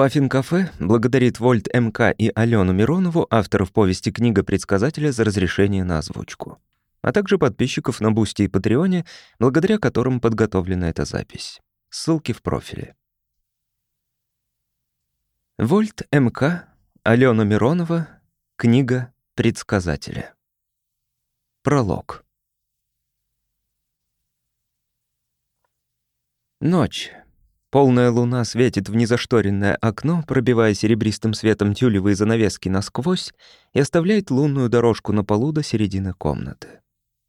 Паффин-кафе благодарит Вольт МК и Алену Миронову, авторов повести «Книга предсказателя» за разрешение на озвучку, а также подписчиков на Бусти и Патреоне, благодаря которым подготовлена эта запись. Ссылки в профиле. Вольт МК, Алена Миронова, книга предсказателя. Пролог. Ночь. Полная луна светит в незашторенное окно, пробивая серебристым светом тюлевые занавески насквозь и оставляет лунную дорожку на полу до середины комнаты.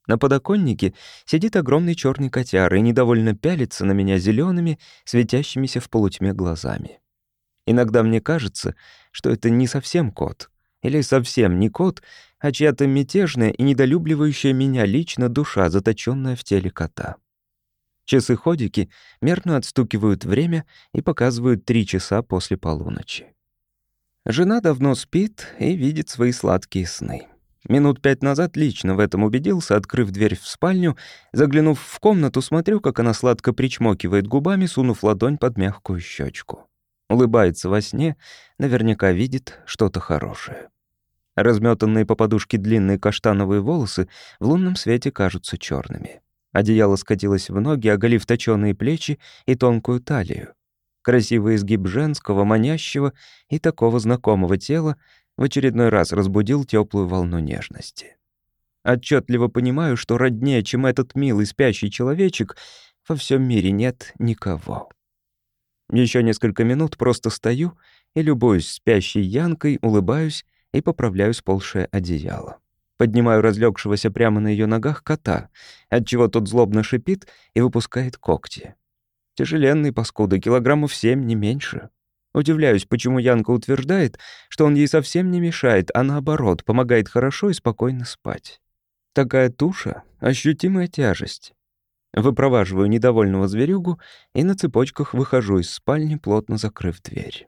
На подоконнике сидит огромный черный котяр и недовольно пялится на меня зелеными, светящимися в полутьме глазами. Иногда мне кажется, что это не совсем кот, или совсем не кот, а чья-то мятежная и недолюбливающая меня лично душа, заточенная в теле кота. Часы-ходики мерно отстукивают время и показывают три часа после полуночи. Жена давно спит и видит свои сладкие сны. Минут пять назад лично в этом убедился, открыв дверь в спальню, заглянув в комнату, смотрю, как она сладко причмокивает губами, сунув ладонь под мягкую щечку. Улыбается во сне, наверняка видит что-то хорошее. Разметанные по подушке длинные каштановые волосы в лунном свете кажутся черными. Одеяло скатилось в ноги, оголив точёные плечи и тонкую талию. Красивый изгиб женского, манящего и такого знакомого тела в очередной раз разбудил теплую волну нежности. Отчетливо понимаю, что роднее, чем этот милый спящий человечек, во всем мире нет никого. Еще несколько минут просто стою и любуюсь спящей Янкой, улыбаюсь и поправляю сползшее одеяло. Поднимаю разлегшегося прямо на ее ногах кота, отчего тот злобно шипит и выпускает когти. Тяжеленный паскуда, килограммов семь, не меньше. Удивляюсь, почему Янка утверждает, что он ей совсем не мешает, а наоборот, помогает хорошо и спокойно спать. Такая туша — ощутимая тяжесть. Выпроваживаю недовольного зверюгу и на цепочках выхожу из спальни, плотно закрыв дверь.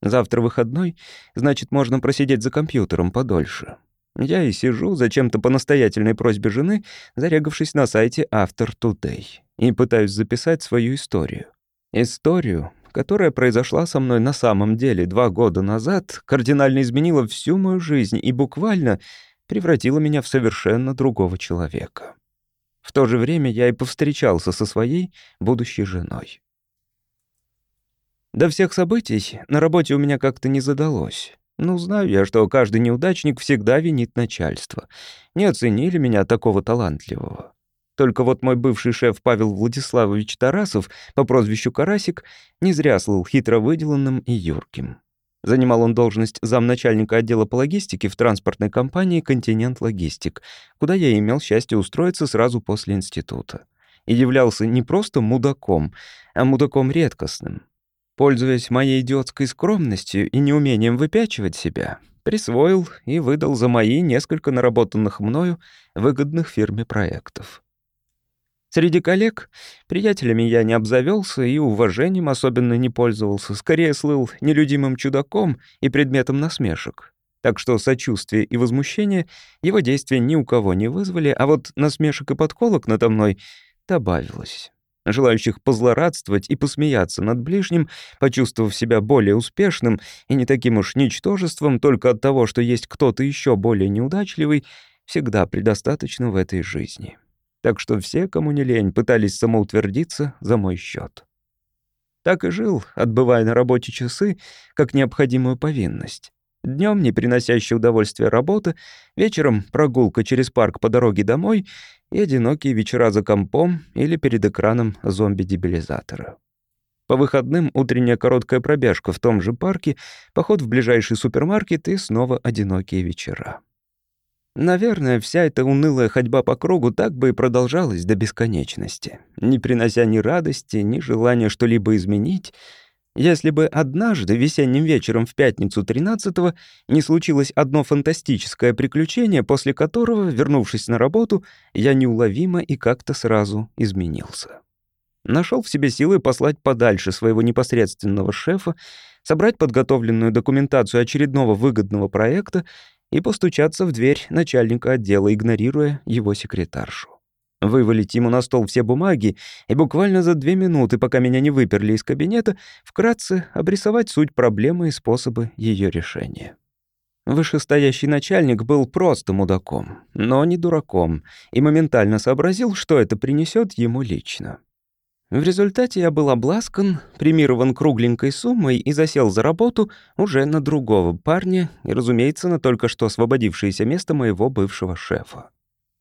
Завтра выходной, значит, можно просидеть за компьютером подольше. Я и сижу, зачем-то по настоятельной просьбе жены, зарегавшись на сайте After Today, и пытаюсь записать свою историю. Историю, которая произошла со мной на самом деле два года назад, кардинально изменила всю мою жизнь и буквально превратила меня в совершенно другого человека. В то же время я и повстречался со своей будущей женой. До всех событий на работе у меня как-то не задалось. Ну, знаю я, что каждый неудачник всегда винит начальство. Не оценили меня такого талантливого. Только вот мой бывший шеф Павел Владиславович Тарасов по прозвищу Карасик не зря слыл хитро выделанным и юрким. Занимал он должность замначальника отдела по логистике в транспортной компании «Континент Логистик», куда я имел счастье устроиться сразу после института. И являлся не просто мудаком, а мудаком редкостным. Пользуясь моей идиотской скромностью и неумением выпячивать себя, присвоил и выдал за мои несколько наработанных мною выгодных фирме проектов. Среди коллег приятелями я не обзавелся и уважением особенно не пользовался, скорее слыл нелюдимым чудаком и предметом насмешек. Так что сочувствие и возмущение его действия ни у кого не вызвали, а вот насмешек и подколок надо мной добавилось желающих позлорадствовать и посмеяться над ближним, почувствовав себя более успешным и не таким уж ничтожеством только от того, что есть кто-то еще более неудачливый, всегда предостаточно в этой жизни. Так что все, кому не лень, пытались самоутвердиться за мой счет. Так и жил, отбывая на работе часы как необходимую повинность. Днем не приносящая удовольствия работа, вечером прогулка через парк по дороге домой и одинокие вечера за компом или перед экраном зомби-дебилизатора. По выходным утренняя короткая пробежка в том же парке, поход в ближайший супермаркет и снова одинокие вечера. Наверное, вся эта унылая ходьба по кругу так бы и продолжалась до бесконечности, не принося ни радости, ни желания что-либо изменить — если бы однажды весенним вечером в пятницу 13-го не случилось одно фантастическое приключение, после которого, вернувшись на работу, я неуловимо и как-то сразу изменился. Нашел в себе силы послать подальше своего непосредственного шефа, собрать подготовленную документацию очередного выгодного проекта и постучаться в дверь начальника отдела, игнорируя его секретаршу. Вывалить ему на стол все бумаги и буквально за две минуты, пока меня не выперли из кабинета, вкратце обрисовать суть проблемы и способы ее решения. Вышестоящий начальник был просто мудаком, но не дураком, и моментально сообразил, что это принесет ему лично. В результате я был обласкан, премирован кругленькой суммой и засел за работу уже на другого парня и, разумеется, на только что освободившееся место моего бывшего шефа.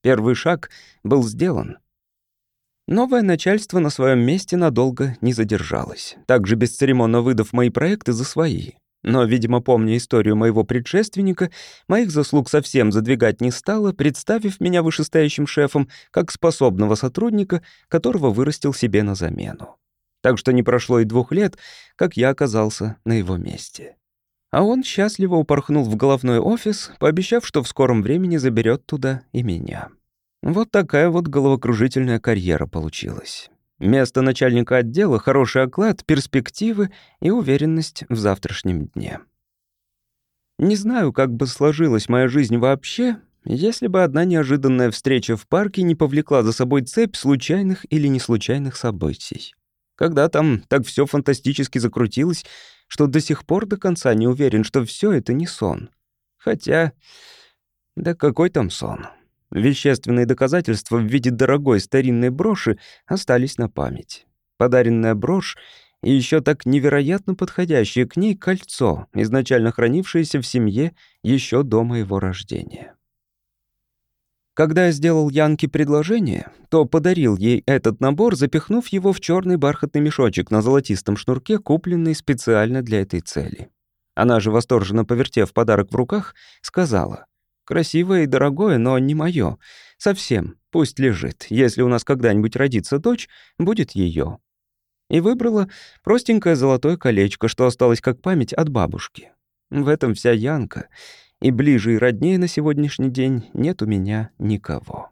Первый шаг был сделан. Новое начальство на своем месте надолго не задержалось, также бесцеремонно выдав мои проекты за свои. Но, видимо, помня историю моего предшественника, моих заслуг совсем задвигать не стало, представив меня вышестоящим шефом как способного сотрудника, которого вырастил себе на замену. Так что не прошло и двух лет, как я оказался на его месте. А он счастливо упорхнул в головной офис, пообещав, что в скором времени заберет туда и меня. Вот такая вот головокружительная карьера получилась. Место начальника отдела, хороший оклад, перспективы и уверенность в завтрашнем дне. Не знаю, как бы сложилась моя жизнь вообще, если бы одна неожиданная встреча в парке не повлекла за собой цепь случайных или неслучайных событий. Когда там так все фантастически закрутилось, что до сих пор до конца не уверен, что все это не сон. Хотя... Да какой там сон? Вещественные доказательства в виде дорогой старинной броши остались на память. Подаренная брошь и еще так невероятно подходящее к ней кольцо, изначально хранившееся в семье еще до моего рождения. Когда я сделал Янке предложение, то подарил ей этот набор, запихнув его в черный бархатный мешочек на золотистом шнурке, купленный специально для этой цели. Она же, восторженно повертев подарок в руках, сказала — Красивое и дорогое, но не мое. Совсем. Пусть лежит. Если у нас когда-нибудь родится дочь, будет ее. И выбрала простенькое золотое колечко, что осталось как память от бабушки. В этом вся Янка. И ближе и роднее на сегодняшний день нет у меня никого.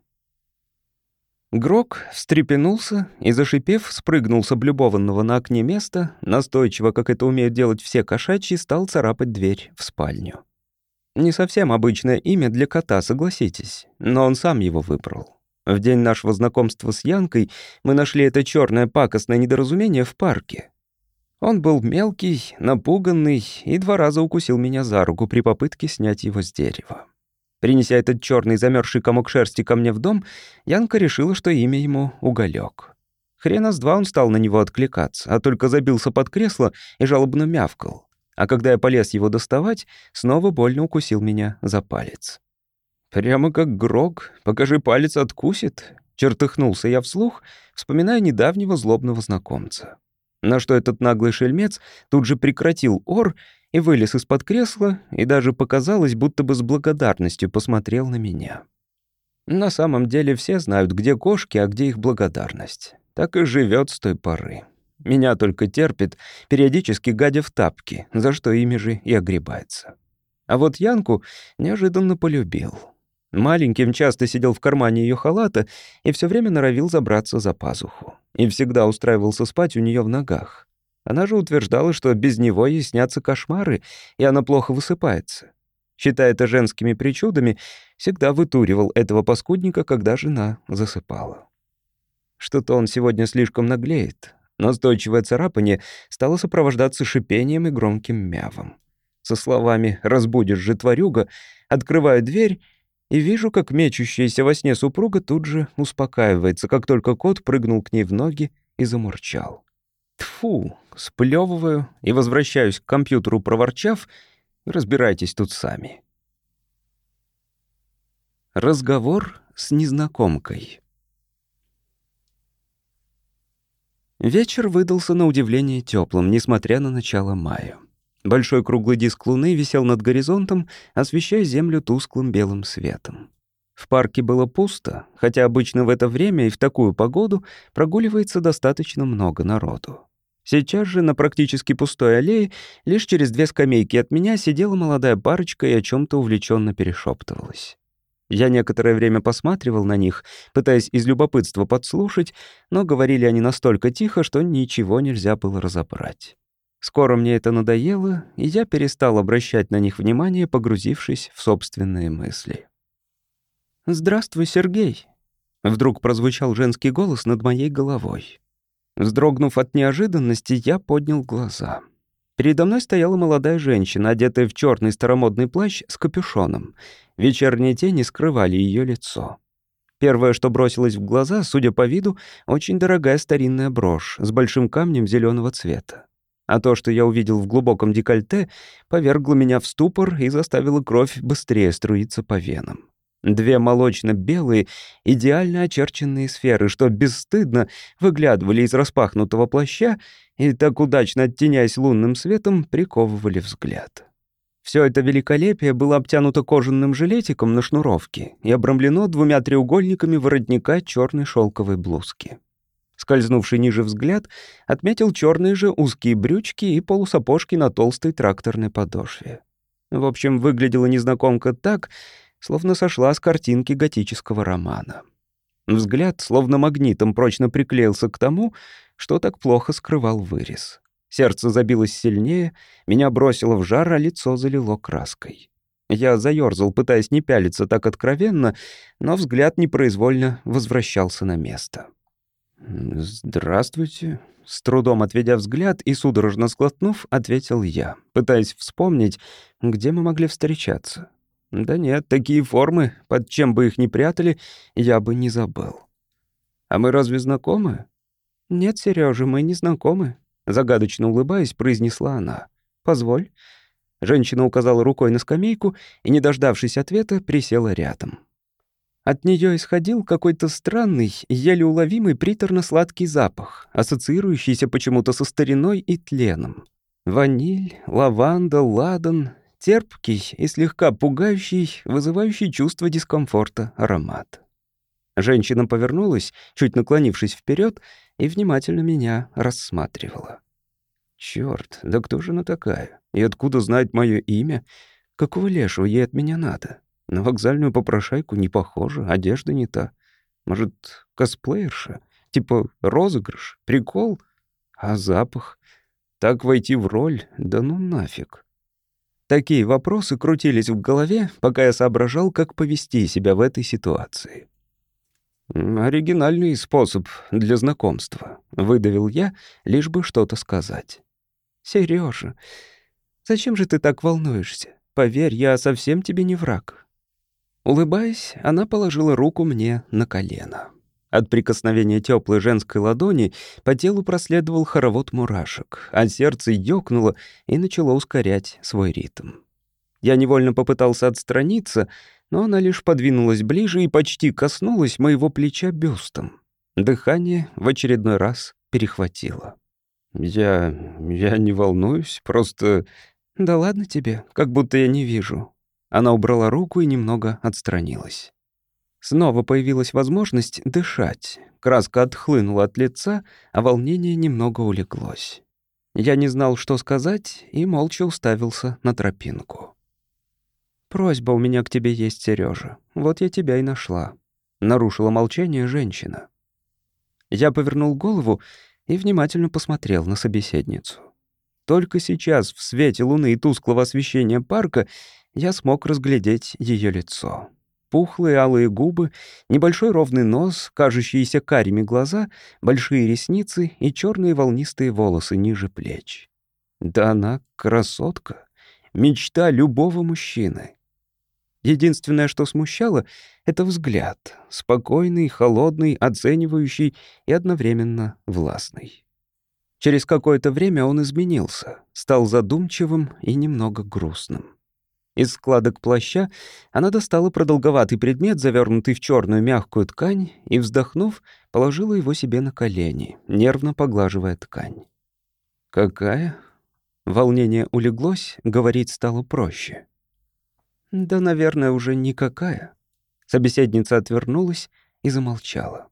Грок встрепенулся и, зашипев, спрыгнул с облюбованного на окне места, настойчиво, как это умеют делать все кошачьи, стал царапать дверь в спальню. Не совсем обычное имя для кота, согласитесь, но он сам его выбрал. В день нашего знакомства с Янкой мы нашли это черное пакостное недоразумение в парке. Он был мелкий, напуганный и два раза укусил меня за руку при попытке снять его с дерева. Принеся этот черный замерзший комок шерсти ко мне в дом, Янка решила, что имя ему — Уголек. Хрена с два он стал на него откликаться, а только забился под кресло и жалобно мявкал а когда я полез его доставать, снова больно укусил меня за палец. «Прямо как Грог, покажи палец, откусит», — чертыхнулся я вслух, вспоминая недавнего злобного знакомца. На что этот наглый шельмец тут же прекратил ор и вылез из-под кресла, и даже показалось, будто бы с благодарностью посмотрел на меня. На самом деле все знают, где кошки, а где их благодарность. Так и живет с той поры. Меня только терпит, периодически гадя в тапки, за что ими же и огребается. А вот Янку неожиданно полюбил. Маленьким часто сидел в кармане ее халата и все время норовил забраться за пазуху. И всегда устраивался спать у нее в ногах. Она же утверждала, что без него ей снятся кошмары, и она плохо высыпается. Считая это женскими причудами, всегда вытуривал этого паскудника, когда жена засыпала. Что-то он сегодня слишком наглеет, Настойчивое царапание стало сопровождаться шипением и громким мявом. Со словами «разбудишь же, тварюга», открываю дверь и вижу, как мечущаяся во сне супруга тут же успокаивается, как только кот прыгнул к ней в ноги и замурчал. Тфу, сплевываю и возвращаюсь к компьютеру, проворчав, разбирайтесь тут сами. Разговор с незнакомкой. Вечер выдался на удивление теплым, несмотря на начало мая. Большой круглый диск луны висел над горизонтом, освещая землю тусклым белым светом. В парке было пусто, хотя обычно в это время и в такую погоду прогуливается достаточно много народу. Сейчас же на практически пустой аллее лишь через две скамейки от меня сидела молодая парочка и о чем то увлеченно перешептывалась. Я некоторое время посматривал на них, пытаясь из любопытства подслушать, но говорили они настолько тихо, что ничего нельзя было разобрать. Скоро мне это надоело, и я перестал обращать на них внимание, погрузившись в собственные мысли. «Здравствуй, Сергей». Вдруг прозвучал женский голос над моей головой. Вздрогнув от неожиданности, я поднял глаза. Передо мной стояла молодая женщина, одетая в черный старомодный плащ с капюшоном. Вечерние тени скрывали ее лицо. Первое, что бросилось в глаза, судя по виду, очень дорогая старинная брошь с большим камнем зеленого цвета. А то, что я увидел в глубоком декольте, повергло меня в ступор и заставило кровь быстрее струиться по венам. Две молочно-белые, идеально очерченные сферы, что бесстыдно выглядывали из распахнутого плаща и, так удачно оттеняясь лунным светом, приковывали взгляд. Все это великолепие было обтянуто кожаным жилетиком на шнуровке и обрамлено двумя треугольниками воротника черной шелковой блузки. Скользнувший ниже взгляд отметил черные же узкие брючки и полусапожки на толстой тракторной подошве. В общем, выглядела незнакомка так, словно сошла с картинки готического романа. Взгляд словно магнитом прочно приклеился к тому, что так плохо скрывал вырез. Сердце забилось сильнее, меня бросило в жар, а лицо залило краской. Я заёрзал, пытаясь не пялиться так откровенно, но взгляд непроизвольно возвращался на место. «Здравствуйте», — с трудом отведя взгляд и судорожно сглотнув, ответил я, пытаясь вспомнить, где мы могли встречаться. Да нет, такие формы, под чем бы их ни прятали, я бы не забыл. А мы разве знакомы? Нет, Сережа, мы не знакомы. Загадочно улыбаясь, произнесла она. Позволь. Женщина указала рукой на скамейку и, не дождавшись ответа, присела рядом. От нее исходил какой-то странный, еле уловимый приторно-сладкий запах, ассоциирующийся почему-то со стариной и тленом. Ваниль, лаванда, ладан, терпкий и слегка пугающий, вызывающий чувство дискомфорта аромат. Женщина повернулась, чуть наклонившись вперед, и внимательно меня рассматривала. Черт, да кто же она такая? И откуда знает мое имя? Какого лешего ей от меня надо? На вокзальную попрошайку не похоже, одежда не та. Может, косплеерша? Типа розыгрыш? Прикол? А запах? Так войти в роль? Да ну нафиг. Такие вопросы крутились в голове, пока я соображал, как повести себя в этой ситуации. «Оригинальный способ для знакомства», — выдавил я, лишь бы что-то сказать. «Серёжа, зачем же ты так волнуешься? Поверь, я совсем тебе не враг». Улыбаясь, она положила руку мне на колено. От прикосновения теплой женской ладони по телу проследовал хоровод мурашек, а сердце ёкнуло и начало ускорять свой ритм. Я невольно попытался отстраниться, но она лишь подвинулась ближе и почти коснулась моего плеча бюстом. Дыхание в очередной раз перехватило. «Я... я не волнуюсь, просто...» «Да ладно тебе, как будто я не вижу». Она убрала руку и немного отстранилась. Снова появилась возможность дышать. Краска отхлынула от лица, а волнение немного улеглось. Я не знал, что сказать, и молча уставился на тропинку. «Просьба у меня к тебе есть, Сережа. Вот я тебя и нашла», — нарушила молчание женщина. Я повернул голову и внимательно посмотрел на собеседницу. Только сейчас, в свете луны и тусклого освещения парка, я смог разглядеть ее лицо. Пухлые алые губы, небольшой ровный нос, кажущиеся карими глаза, большие ресницы и черные волнистые волосы ниже плеч. Да она красотка, мечта любого мужчины. Единственное, что смущало, — это взгляд, спокойный, холодный, оценивающий и одновременно властный. Через какое-то время он изменился, стал задумчивым и немного грустным. Из складок плаща она достала продолговатый предмет, завернутый в черную мягкую ткань, и, вздохнув, положила его себе на колени, нервно поглаживая ткань. «Какая?» Волнение улеглось, говорить стало проще. «Да, наверное, уже никакая». Собеседница отвернулась и замолчала.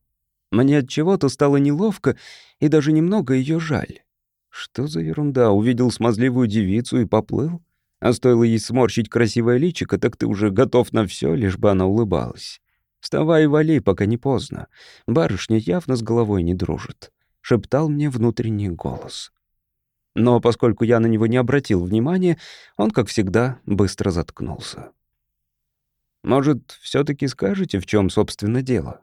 Мне от чего-то стало неловко и даже немного ее жаль. Что за ерунда? Увидел смазливую девицу и поплыл? А стоило ей сморщить красивое личико, так ты уже готов на все, лишь бы она улыбалась. «Вставай и вали, пока не поздно. Барышня явно с головой не дружит», — шептал мне внутренний голос. Но поскольку я на него не обратил внимания, он, как всегда, быстро заткнулся. «Может, все таки скажете, в чем собственно, дело?»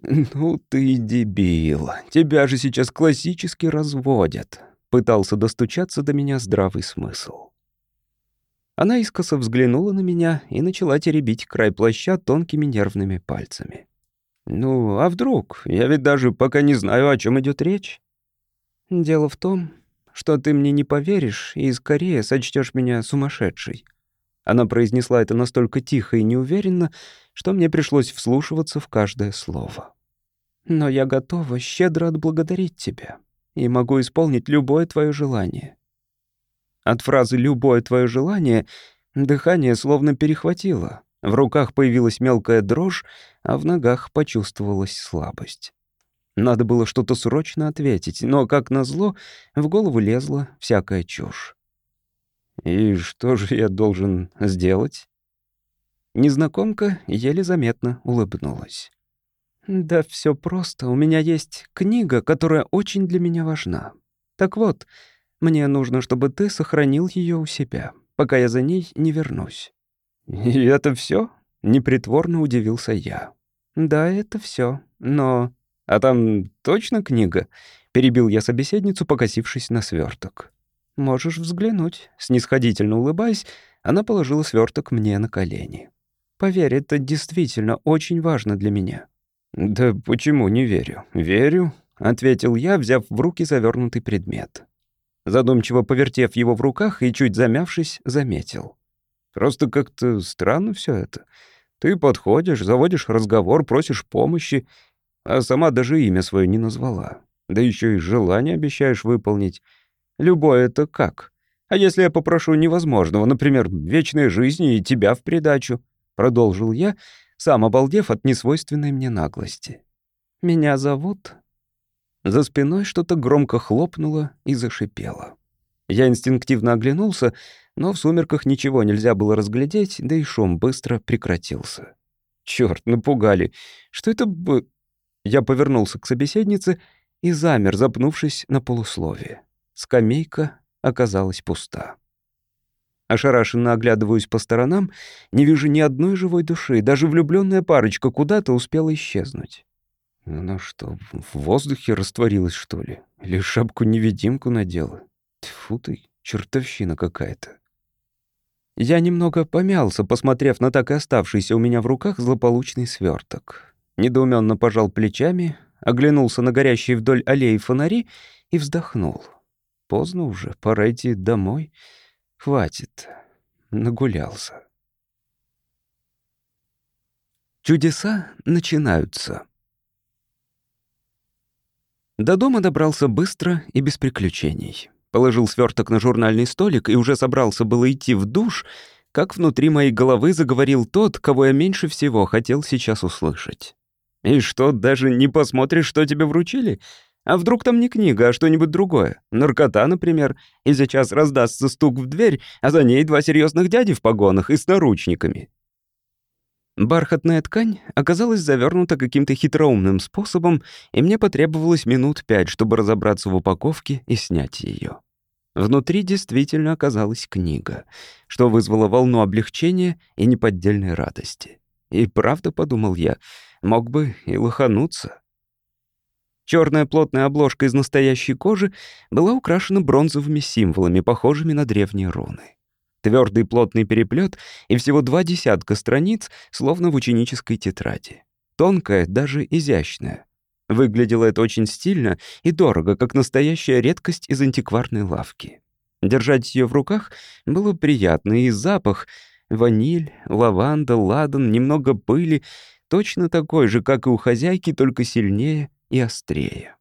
«Ну ты дебил. Тебя же сейчас классически разводят», — пытался достучаться до меня здравый смысл. Она искоса взглянула на меня и начала теребить край плаща тонкими нервными пальцами. «Ну, а вдруг? Я ведь даже пока не знаю, о чем идет речь». «Дело в том, что ты мне не поверишь и скорее сочтешь меня сумасшедшей». Она произнесла это настолько тихо и неуверенно, что мне пришлось вслушиваться в каждое слово. «Но я готова щедро отблагодарить тебя и могу исполнить любое твое желание». От фразы «любое твое желание» дыхание словно перехватило. В руках появилась мелкая дрожь, а в ногах почувствовалась слабость. Надо было что-то срочно ответить, но, как назло, в голову лезла всякая чушь. «И что же я должен сделать?» Незнакомка еле заметно улыбнулась. «Да все просто. У меня есть книга, которая очень для меня важна. Так вот, мне нужно, чтобы ты сохранил ее у себя, пока я за ней не вернусь». «И это все? непритворно удивился я. «Да, это все. Но...» «А там точно книга?» — перебил я собеседницу, покосившись на сверток. «Можешь взглянуть». Снисходительно улыбаясь, она положила сверток мне на колени. «Поверь, это действительно очень важно для меня». «Да почему не верю? Верю», — ответил я, взяв в руки завернутый предмет. Задумчиво повертев его в руках и чуть замявшись, заметил. «Просто как-то странно все это. Ты подходишь, заводишь разговор, просишь помощи, а сама даже имя свое не назвала. Да еще и желание обещаешь выполнить. Любое это как? А если я попрошу невозможного, например, вечной жизни и тебя в придачу?» Продолжил я, сам обалдев от несвойственной мне наглости. «Меня зовут за спиной что-то громко хлопнуло и зашипело. Я инстинктивно оглянулся, но в сумерках ничего нельзя было разглядеть, да и шум быстро прекратился. Черт, напугали. Что это бы... Я повернулся к собеседнице и замер, запнувшись на полусловие. Скамейка оказалась пуста. Ошарашенно оглядываюсь по сторонам, не вижу ни одной живой души, даже влюбленная парочка куда-то успела исчезнуть. Она что, в воздухе растворилась, что ли? Или шапку-невидимку надела? Тьфу ты, чертовщина какая-то. Я немного помялся, посмотрев на так и оставшийся у меня в руках злополучный сверток. Недоуменно пожал плечами, оглянулся на горящие вдоль аллеи фонари и вздохнул. Поздно уже, пора идти домой. Хватит, нагулялся. Чудеса начинаются. До дома добрался быстро и без приключений. Положил сверток на журнальный столик и уже собрался было идти в душ, как внутри моей головы заговорил тот, кого я меньше всего хотел сейчас услышать. «И что, даже не посмотришь, что тебе вручили? А вдруг там не книга, а что-нибудь другое? Наркота, например. И сейчас раздастся стук в дверь, а за ней два серьезных дяди в погонах и с наручниками. Бархатная ткань оказалась завернута каким-то хитроумным способом, и мне потребовалось минут пять, чтобы разобраться в упаковке и снять ее. Внутри действительно оказалась книга, что вызвало волну облегчения и неподдельной радости. И правда, подумал я, мог бы и лохануться. Черная плотная обложка из настоящей кожи была украшена бронзовыми символами, похожими на древние руны. Твердый плотный переплет и всего два десятка страниц, словно в ученической тетради. Тонкая, даже изящная. Выглядело это очень стильно и дорого, как настоящая редкость из антикварной лавки. Держать ее в руках было приятно, и запах — ваниль, лаванда, ладан, немного пыли — точно такой же, как и у хозяйки, только сильнее и острее.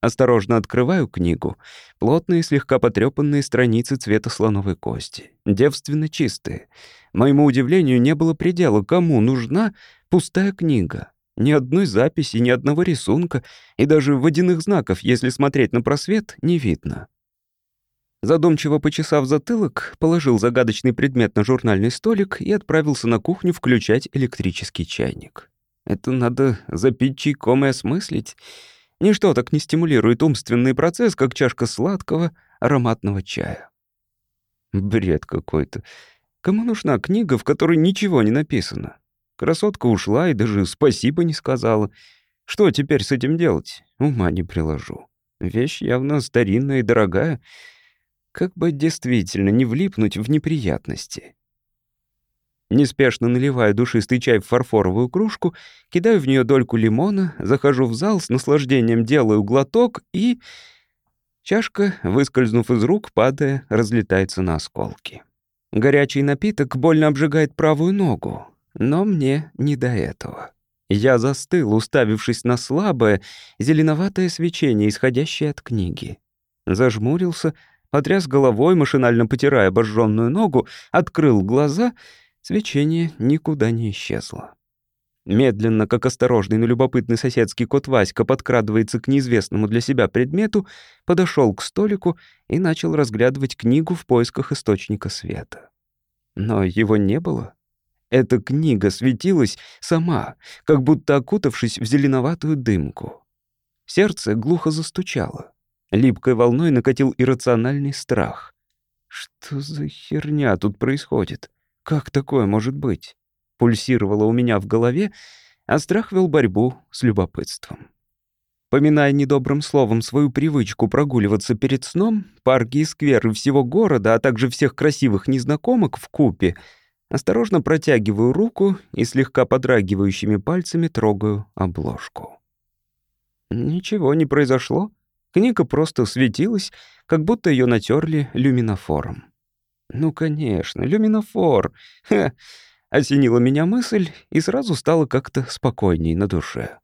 Осторожно открываю книгу. Плотные, слегка потрепанные страницы цвета слоновой кости. Девственно чистые. Моему удивлению не было предела. Кому нужна пустая книга? Ни одной записи, ни одного рисунка, и даже водяных знаков, если смотреть на просвет, не видно. Задумчиво почесав затылок, положил загадочный предмет на журнальный столик и отправился на кухню включать электрический чайник. Это надо запить чайком и осмыслить. Ничто так не стимулирует умственный процесс, как чашка сладкого ароматного чая. Бред какой-то. Кому нужна книга, в которой ничего не написано? Красотка ушла и даже спасибо не сказала. Что теперь с этим делать? Ума не приложу. Вещь явно старинная и дорогая. Как бы действительно не влипнуть в неприятности. Неспешно наливаю душистый чай в фарфоровую кружку, кидаю в нее дольку лимона, захожу в зал, с наслаждением делаю глоток и... Чашка, выскользнув из рук, падая, разлетается на осколки. Горячий напиток больно обжигает правую ногу, но мне не до этого. Я застыл, уставившись на слабое, зеленоватое свечение, исходящее от книги. Зажмурился, потряс головой, машинально потирая обожженную ногу, открыл глаза — Свечение никуда не исчезло. Медленно, как осторожный, но любопытный соседский кот Васька подкрадывается к неизвестному для себя предмету, подошел к столику и начал разглядывать книгу в поисках источника света. Но его не было. Эта книга светилась сама, как будто окутавшись в зеленоватую дымку. Сердце глухо застучало. Липкой волной накатил иррациональный страх. Что за херня тут происходит? Как такое может быть? Пульсировало у меня в голове, а страх вел борьбу с любопытством. Поминая недобрым словом свою привычку прогуливаться перед сном, парки и скверы всего города, а также всех красивых незнакомок в купе, осторожно протягиваю руку и слегка подрагивающими пальцами трогаю обложку. Ничего не произошло. Книга просто светилась, как будто ее натерли люминофором. Ну, конечно, люминофор. Ха. Осенила меня мысль, и сразу стало как-то спокойней на душе.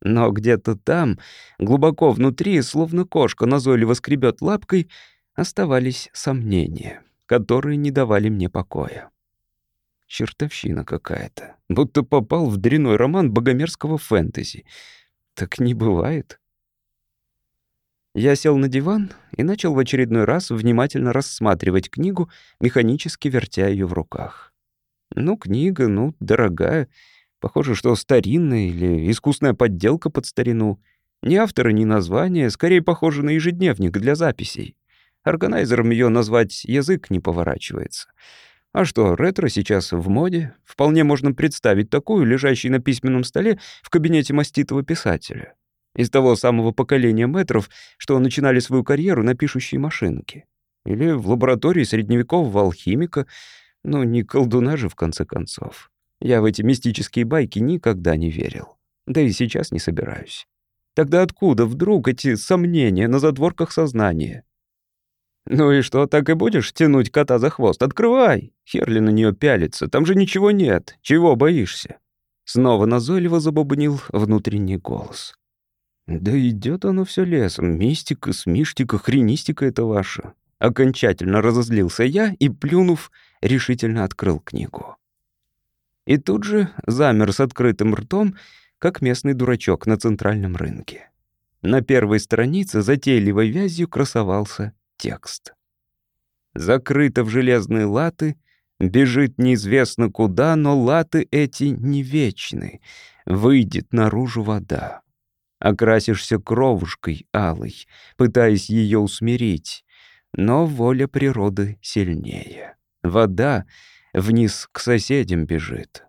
Но где-то там, глубоко внутри, словно кошка назойливо скребет лапкой, оставались сомнения, которые не давали мне покоя. Чертовщина какая-то. Будто попал в дряной роман богомерзкого фэнтези. Так не бывает. Я сел на диван и начал в очередной раз внимательно рассматривать книгу, механически вертя ее в руках. Ну, книга, ну, дорогая. Похоже, что старинная или искусная подделка под старину. Ни автора, ни названия, скорее похоже на ежедневник для записей. Органайзером ее назвать язык не поворачивается. А что, ретро сейчас в моде. Вполне можно представить такую, лежащей на письменном столе в кабинете маститого писателя из того самого поколения метров, что начинали свою карьеру на пишущей машинке. Или в лаборатории средневекового алхимика, ну, не колдуна же, в конце концов. Я в эти мистические байки никогда не верил. Да и сейчас не собираюсь. Тогда откуда вдруг эти сомнения на задворках сознания? «Ну и что, так и будешь тянуть кота за хвост? Открывай!» Херли на нее пялится. «Там же ничего нет. Чего боишься?» Снова назойливо забубнил внутренний голос. Да идет оно все лесом. Мистика, смиштика, хренистика это ваша. Окончательно разозлился я и, плюнув, решительно открыл книгу. И тут же замер с открытым ртом, как местный дурачок на центральном рынке. На первой странице затейливой вязью красовался текст. Закрыто в железные латы, бежит неизвестно куда, но латы эти не вечны, выйдет наружу вода окрасишься кровушкой алой, пытаясь ее усмирить. Но воля природы сильнее. Вода вниз к соседям бежит.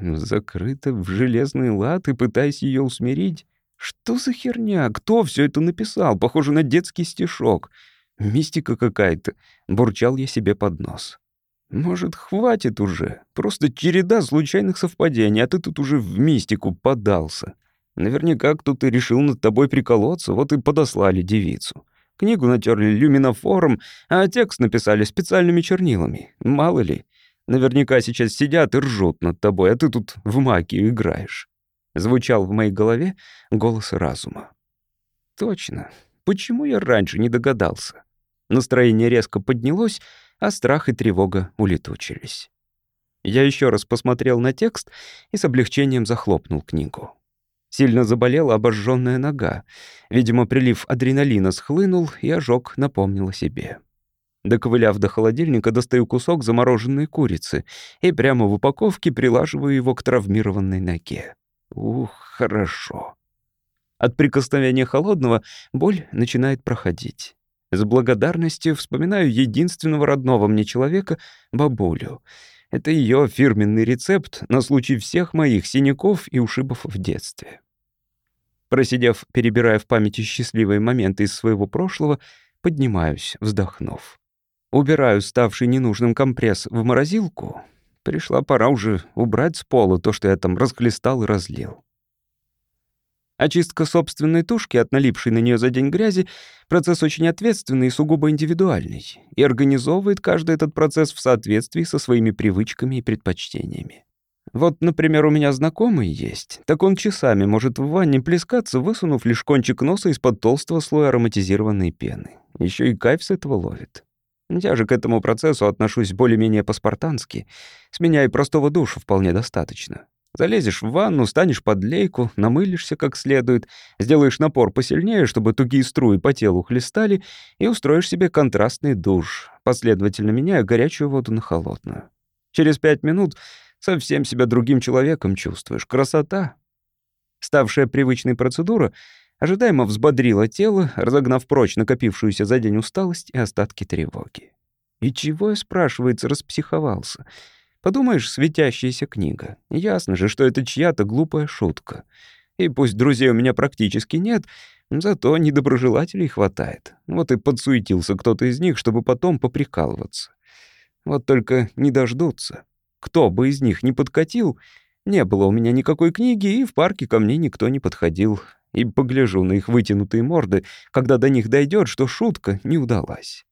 Закрыта в железный лад и пытаясь ее усмирить. Что за херня? Кто все это написал? Похоже на детский стишок. Мистика какая-то. Бурчал я себе под нос. Может, хватит уже? Просто череда случайных совпадений, а ты тут уже в мистику подался. Наверняка кто-то решил над тобой приколоться, вот и подослали девицу. Книгу натерли люминофором, а текст написали специальными чернилами. Мало ли. Наверняка сейчас сидят и ржут над тобой, а ты тут в магию играешь. Звучал в моей голове голос разума. Точно. Почему я раньше не догадался? Настроение резко поднялось, а страх и тревога улетучились. Я еще раз посмотрел на текст и с облегчением захлопнул книгу. Сильно заболела обожженная нога. Видимо, прилив адреналина схлынул, и ожог напомнил о себе. Доковыляв до холодильника, достаю кусок замороженной курицы и прямо в упаковке прилаживаю его к травмированной ноге. Ух, хорошо. От прикосновения холодного боль начинает проходить. С благодарностью вспоминаю единственного родного мне человека — бабулю. Это ее фирменный рецепт на случай всех моих синяков и ушибов в детстве. Просидев, перебирая в памяти счастливые моменты из своего прошлого, поднимаюсь, вздохнув. Убираю ставший ненужным компресс в морозилку. Пришла пора уже убрать с пола то, что я там расхлестал и разлил. Очистка собственной тушки от налипшей на нее за день грязи — процесс очень ответственный и сугубо индивидуальный, и организовывает каждый этот процесс в соответствии со своими привычками и предпочтениями. Вот, например, у меня знакомый есть, так он часами может в ванне плескаться, высунув лишь кончик носа из-под толстого слоя ароматизированной пены. Еще и кайф с этого ловит. Я же к этому процессу отношусь более-менее по-спартански. С меня и простого душа вполне достаточно. Залезешь в ванну, станешь под лейку, намылишься как следует, сделаешь напор посильнее, чтобы тугие струи по телу хлестали, и устроишь себе контрастный душ, последовательно меняя горячую воду на холодную. Через пять минут совсем себя другим человеком чувствуешь. Красота. Ставшая привычной процедура ожидаемо взбодрила тело, разогнав прочь накопившуюся за день усталость и остатки тревоги. И чего я, спрашивается, распсиховался? Подумаешь, светящаяся книга. Ясно же, что это чья-то глупая шутка. И пусть друзей у меня практически нет, зато недоброжелателей хватает. Вот и подсуетился кто-то из них, чтобы потом поприкалываться. Вот только не дождутся. Кто бы из них не подкатил, не было у меня никакой книги, и в парке ко мне никто не подходил. И погляжу на их вытянутые морды, когда до них дойдет, что шутка не удалась.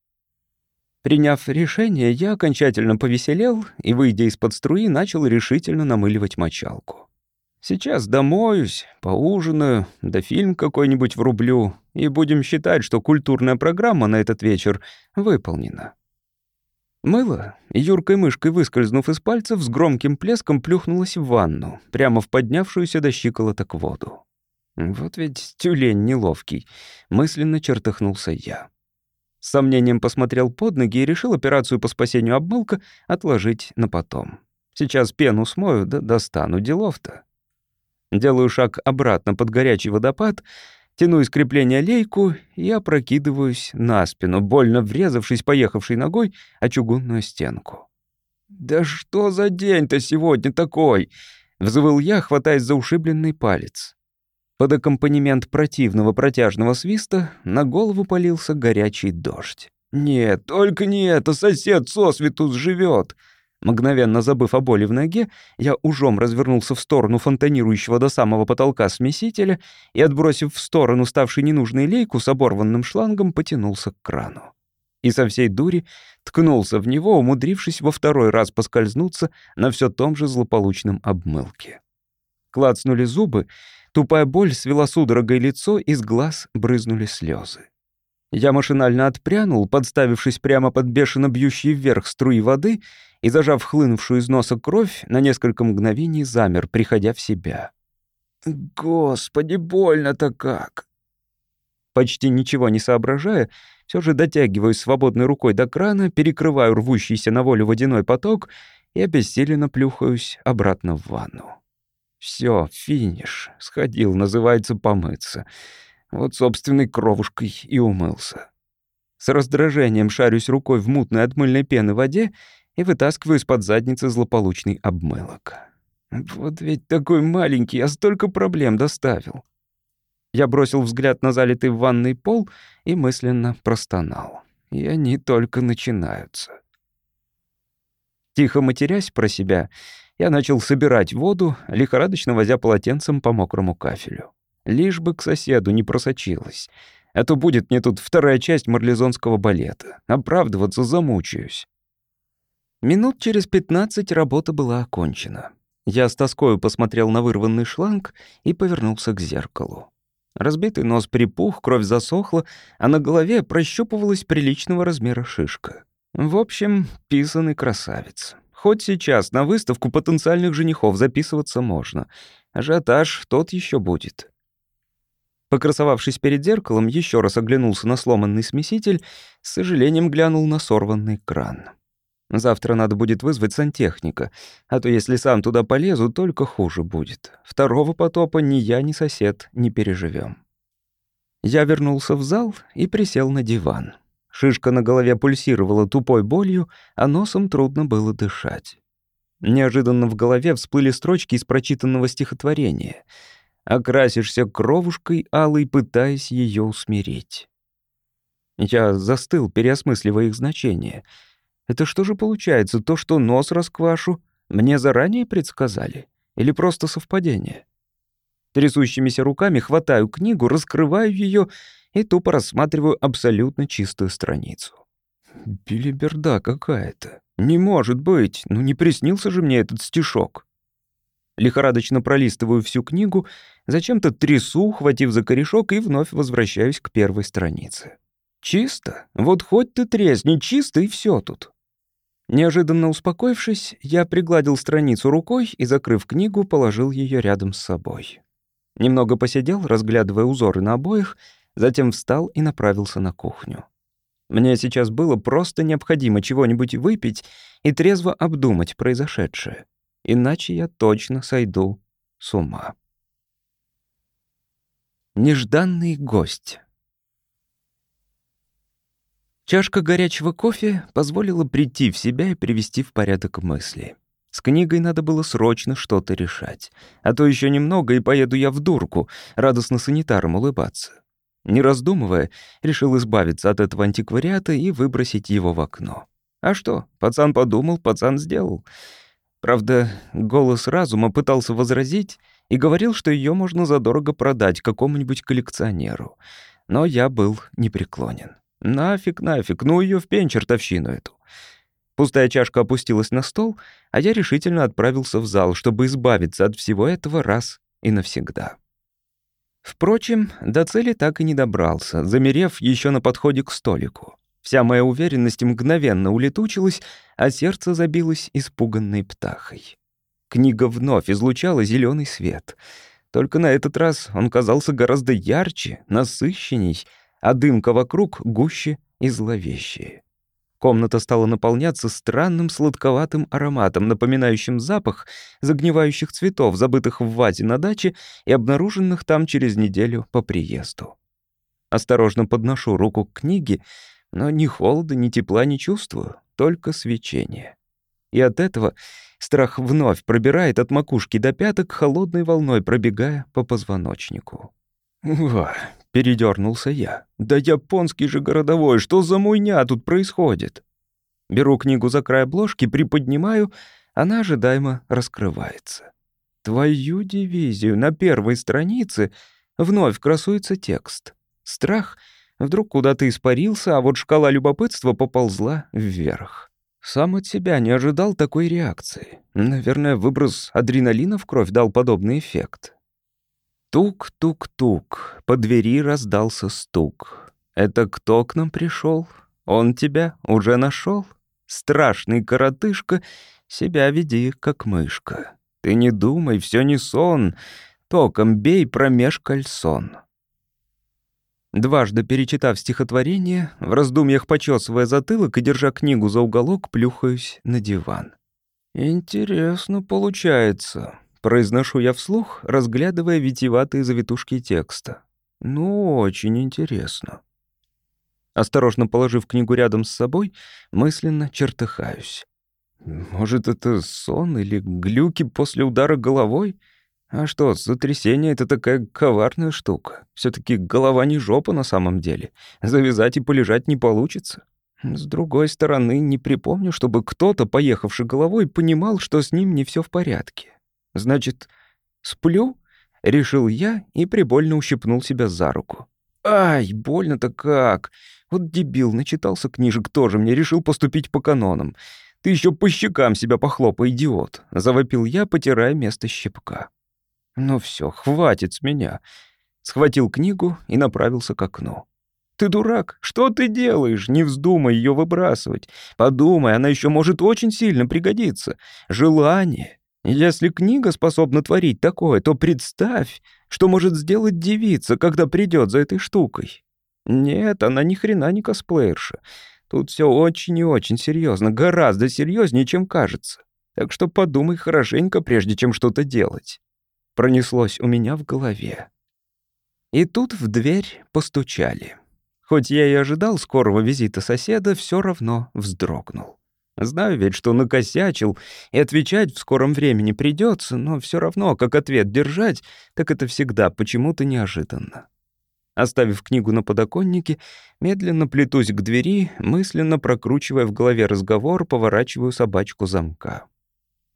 Приняв решение, я окончательно повеселел и, выйдя из-под струи, начал решительно намыливать мочалку. Сейчас домоюсь, поужинаю, да фильм какой-нибудь врублю, и будем считать, что культурная программа на этот вечер выполнена. Мыло, юркой мышкой выскользнув из пальцев, с громким плеском плюхнулась в ванну, прямо в поднявшуюся до щиколоток воду. Вот ведь тюлень неловкий, мысленно чертыхнулся я. С сомнением посмотрел под ноги и решил операцию по спасению обмылка отложить на потом. Сейчас пену смою, да достану делов-то. Делаю шаг обратно под горячий водопад — Тяну из крепления лейку и опрокидываюсь на спину, больно врезавшись поехавшей ногой о чугунную стенку. «Да что за день-то сегодня такой?» — взвыл я, хватаясь за ушибленный палец. Под аккомпанемент противного протяжного свиста на голову полился горячий дождь. «Нет, только не это, сосед сосвету живет!» Мгновенно забыв о боли в ноге, я ужом развернулся в сторону фонтанирующего до самого потолка смесителя и, отбросив в сторону ставший ненужный лейку с оборванным шлангом, потянулся к крану. И со всей дури ткнулся в него, умудрившись во второй раз поскользнуться на все том же злополучном обмылке. Клацнули зубы, тупая боль свела судорогой лицо, из глаз брызнули слезы. Я машинально отпрянул, подставившись прямо под бешено бьющие вверх струи воды и, зажав хлынувшую из носа кровь, на несколько мгновений замер, приходя в себя. «Господи, больно-то как!» Почти ничего не соображая, все же дотягиваюсь свободной рукой до крана, перекрываю рвущийся на волю водяной поток и обессиленно плюхаюсь обратно в ванну. Все, финиш. Сходил, называется, помыться. Вот собственной кровушкой и умылся. С раздражением шарюсь рукой в мутной от мыльной пены воде и вытаскиваю из-под задницы злополучный обмылок. Вот ведь такой маленький, а столько проблем доставил. Я бросил взгляд на залитый в ванной пол и мысленно простонал. И они только начинаются. Тихо матерясь про себя, я начал собирать воду, лихорадочно возя полотенцем по мокрому кафелю. Лишь бы к соседу не просочилась. А то будет мне тут вторая часть марлезонского балета. Оправдываться замучаюсь. Минут через пятнадцать работа была окончена. Я с тоскою посмотрел на вырванный шланг и повернулся к зеркалу. Разбитый нос припух, кровь засохла, а на голове прощупывалась приличного размера шишка. В общем, писанный красавец. Хоть сейчас на выставку потенциальных женихов записываться можно. Ажиотаж тот еще будет. Покрасовавшись перед зеркалом, еще раз оглянулся на сломанный смеситель, с сожалением глянул на сорванный кран. Завтра надо будет вызвать сантехника, а то если сам туда полезу, только хуже будет. Второго потопа ни я, ни сосед не переживем. Я вернулся в зал и присел на диван. Шишка на голове пульсировала тупой болью, а носом трудно было дышать. Неожиданно в голове всплыли строчки из прочитанного стихотворения — окрасишься кровушкой алой, пытаясь ее усмирить. Я застыл, переосмысливая их значение. Это что же получается, то, что нос расквашу, мне заранее предсказали? Или просто совпадение? Трясущимися руками хватаю книгу, раскрываю ее и тупо рассматриваю абсолютно чистую страницу. Билиберда какая-то. Не может быть, ну не приснился же мне этот стишок. Лихорадочно пролистываю всю книгу, зачем-то трясу, хватив за корешок, и вновь возвращаюсь к первой странице. Чисто. Вот хоть ты тресни, чисто, и все тут. Неожиданно успокоившись, я пригладил страницу рукой и, закрыв книгу, положил ее рядом с собой. Немного посидел, разглядывая узоры на обоих, затем встал и направился на кухню. Мне сейчас было просто необходимо чего-нибудь выпить и трезво обдумать произошедшее. Иначе я точно сойду с ума. Нежданный гость. Чашка горячего кофе позволила прийти в себя и привести в порядок мысли. С книгой надо было срочно что-то решать. А то еще немного, и поеду я в дурку, радостно санитаром улыбаться. Не раздумывая, решил избавиться от этого антиквариата и выбросить его в окно. А что, пацан подумал, пацан сделал. Правда, голос разума пытался возразить и говорил, что ее можно задорого продать какому-нибудь коллекционеру. Но я был непреклонен. Нафиг, нафиг, ну ее в пень чертовщину эту. Пустая чашка опустилась на стол, а я решительно отправился в зал, чтобы избавиться от всего этого раз и навсегда. Впрочем, до цели так и не добрался, замерев еще на подходе к столику. Вся моя уверенность мгновенно улетучилась, а сердце забилось испуганной птахой. Книга вновь излучала зеленый свет. Только на этот раз он казался гораздо ярче, насыщенней, а дымка вокруг гуще и зловещее. Комната стала наполняться странным сладковатым ароматом, напоминающим запах загнивающих цветов, забытых в вазе на даче и обнаруженных там через неделю по приезду. Осторожно подношу руку к книге, но ни холода, ни тепла не чувствую, только свечение. И от этого страх вновь пробирает от макушки до пяток холодной волной, пробегая по позвоночнику. «Ва!» — передернулся я. «Да японский же городовой, что за муйня тут происходит?» Беру книгу за край обложки, приподнимаю, она ожидаемо раскрывается. Твою дивизию, на первой странице вновь красуется текст. Страх вдруг куда-то испарился, а вот шкала любопытства поползла вверх. Сам от себя не ожидал такой реакции. Наверное, выброс адреналина в кровь дал подобный эффект. Тук-тук-тук, по двери раздался стук. «Это кто к нам пришел? Он тебя уже нашел? Страшный коротышка, себя веди, как мышка. Ты не думай, все не сон, током бей промеж кольсон». Дважды перечитав стихотворение, в раздумьях почесывая затылок и держа книгу за уголок, плюхаюсь на диван. «Интересно получается. Произношу я вслух, разглядывая витиеватые завитушки текста. Ну, очень интересно. Осторожно положив книгу рядом с собой, мысленно чертыхаюсь. Может, это сон или глюки после удара головой? А что, сотрясение — это такая коварная штука. все таки голова не жопа на самом деле. Завязать и полежать не получится. С другой стороны, не припомню, чтобы кто-то, поехавший головой, понимал, что с ним не все в порядке. Значит, сплю? Решил я и прибольно ущипнул себя за руку. Ай, больно-то как. Вот дебил, начитался книжек тоже, мне решил поступить по канонам. Ты еще по щекам себя похлопай, идиот, завопил я, потирая место щепка. Ну все, хватит с меня. Схватил книгу и направился к окну. Ты дурак, что ты делаешь? Не вздумай ее выбрасывать. Подумай, она еще может очень сильно пригодиться. Желание. Если книга способна творить такое, то представь, что может сделать девица, когда придет за этой штукой. Нет, она ни хрена не косплеерша. Тут все очень и очень серьезно, гораздо серьезнее, чем кажется. Так что подумай хорошенько, прежде чем что-то делать. Пронеслось у меня в голове. И тут в дверь постучали. Хоть я и ожидал скорого визита соседа, все равно вздрогнул. Знаю ведь, что накосячил, и отвечать в скором времени придется, но все равно, как ответ держать, так это всегда почему-то неожиданно. Оставив книгу на подоконнике, медленно плетусь к двери, мысленно прокручивая в голове разговор, поворачиваю собачку замка.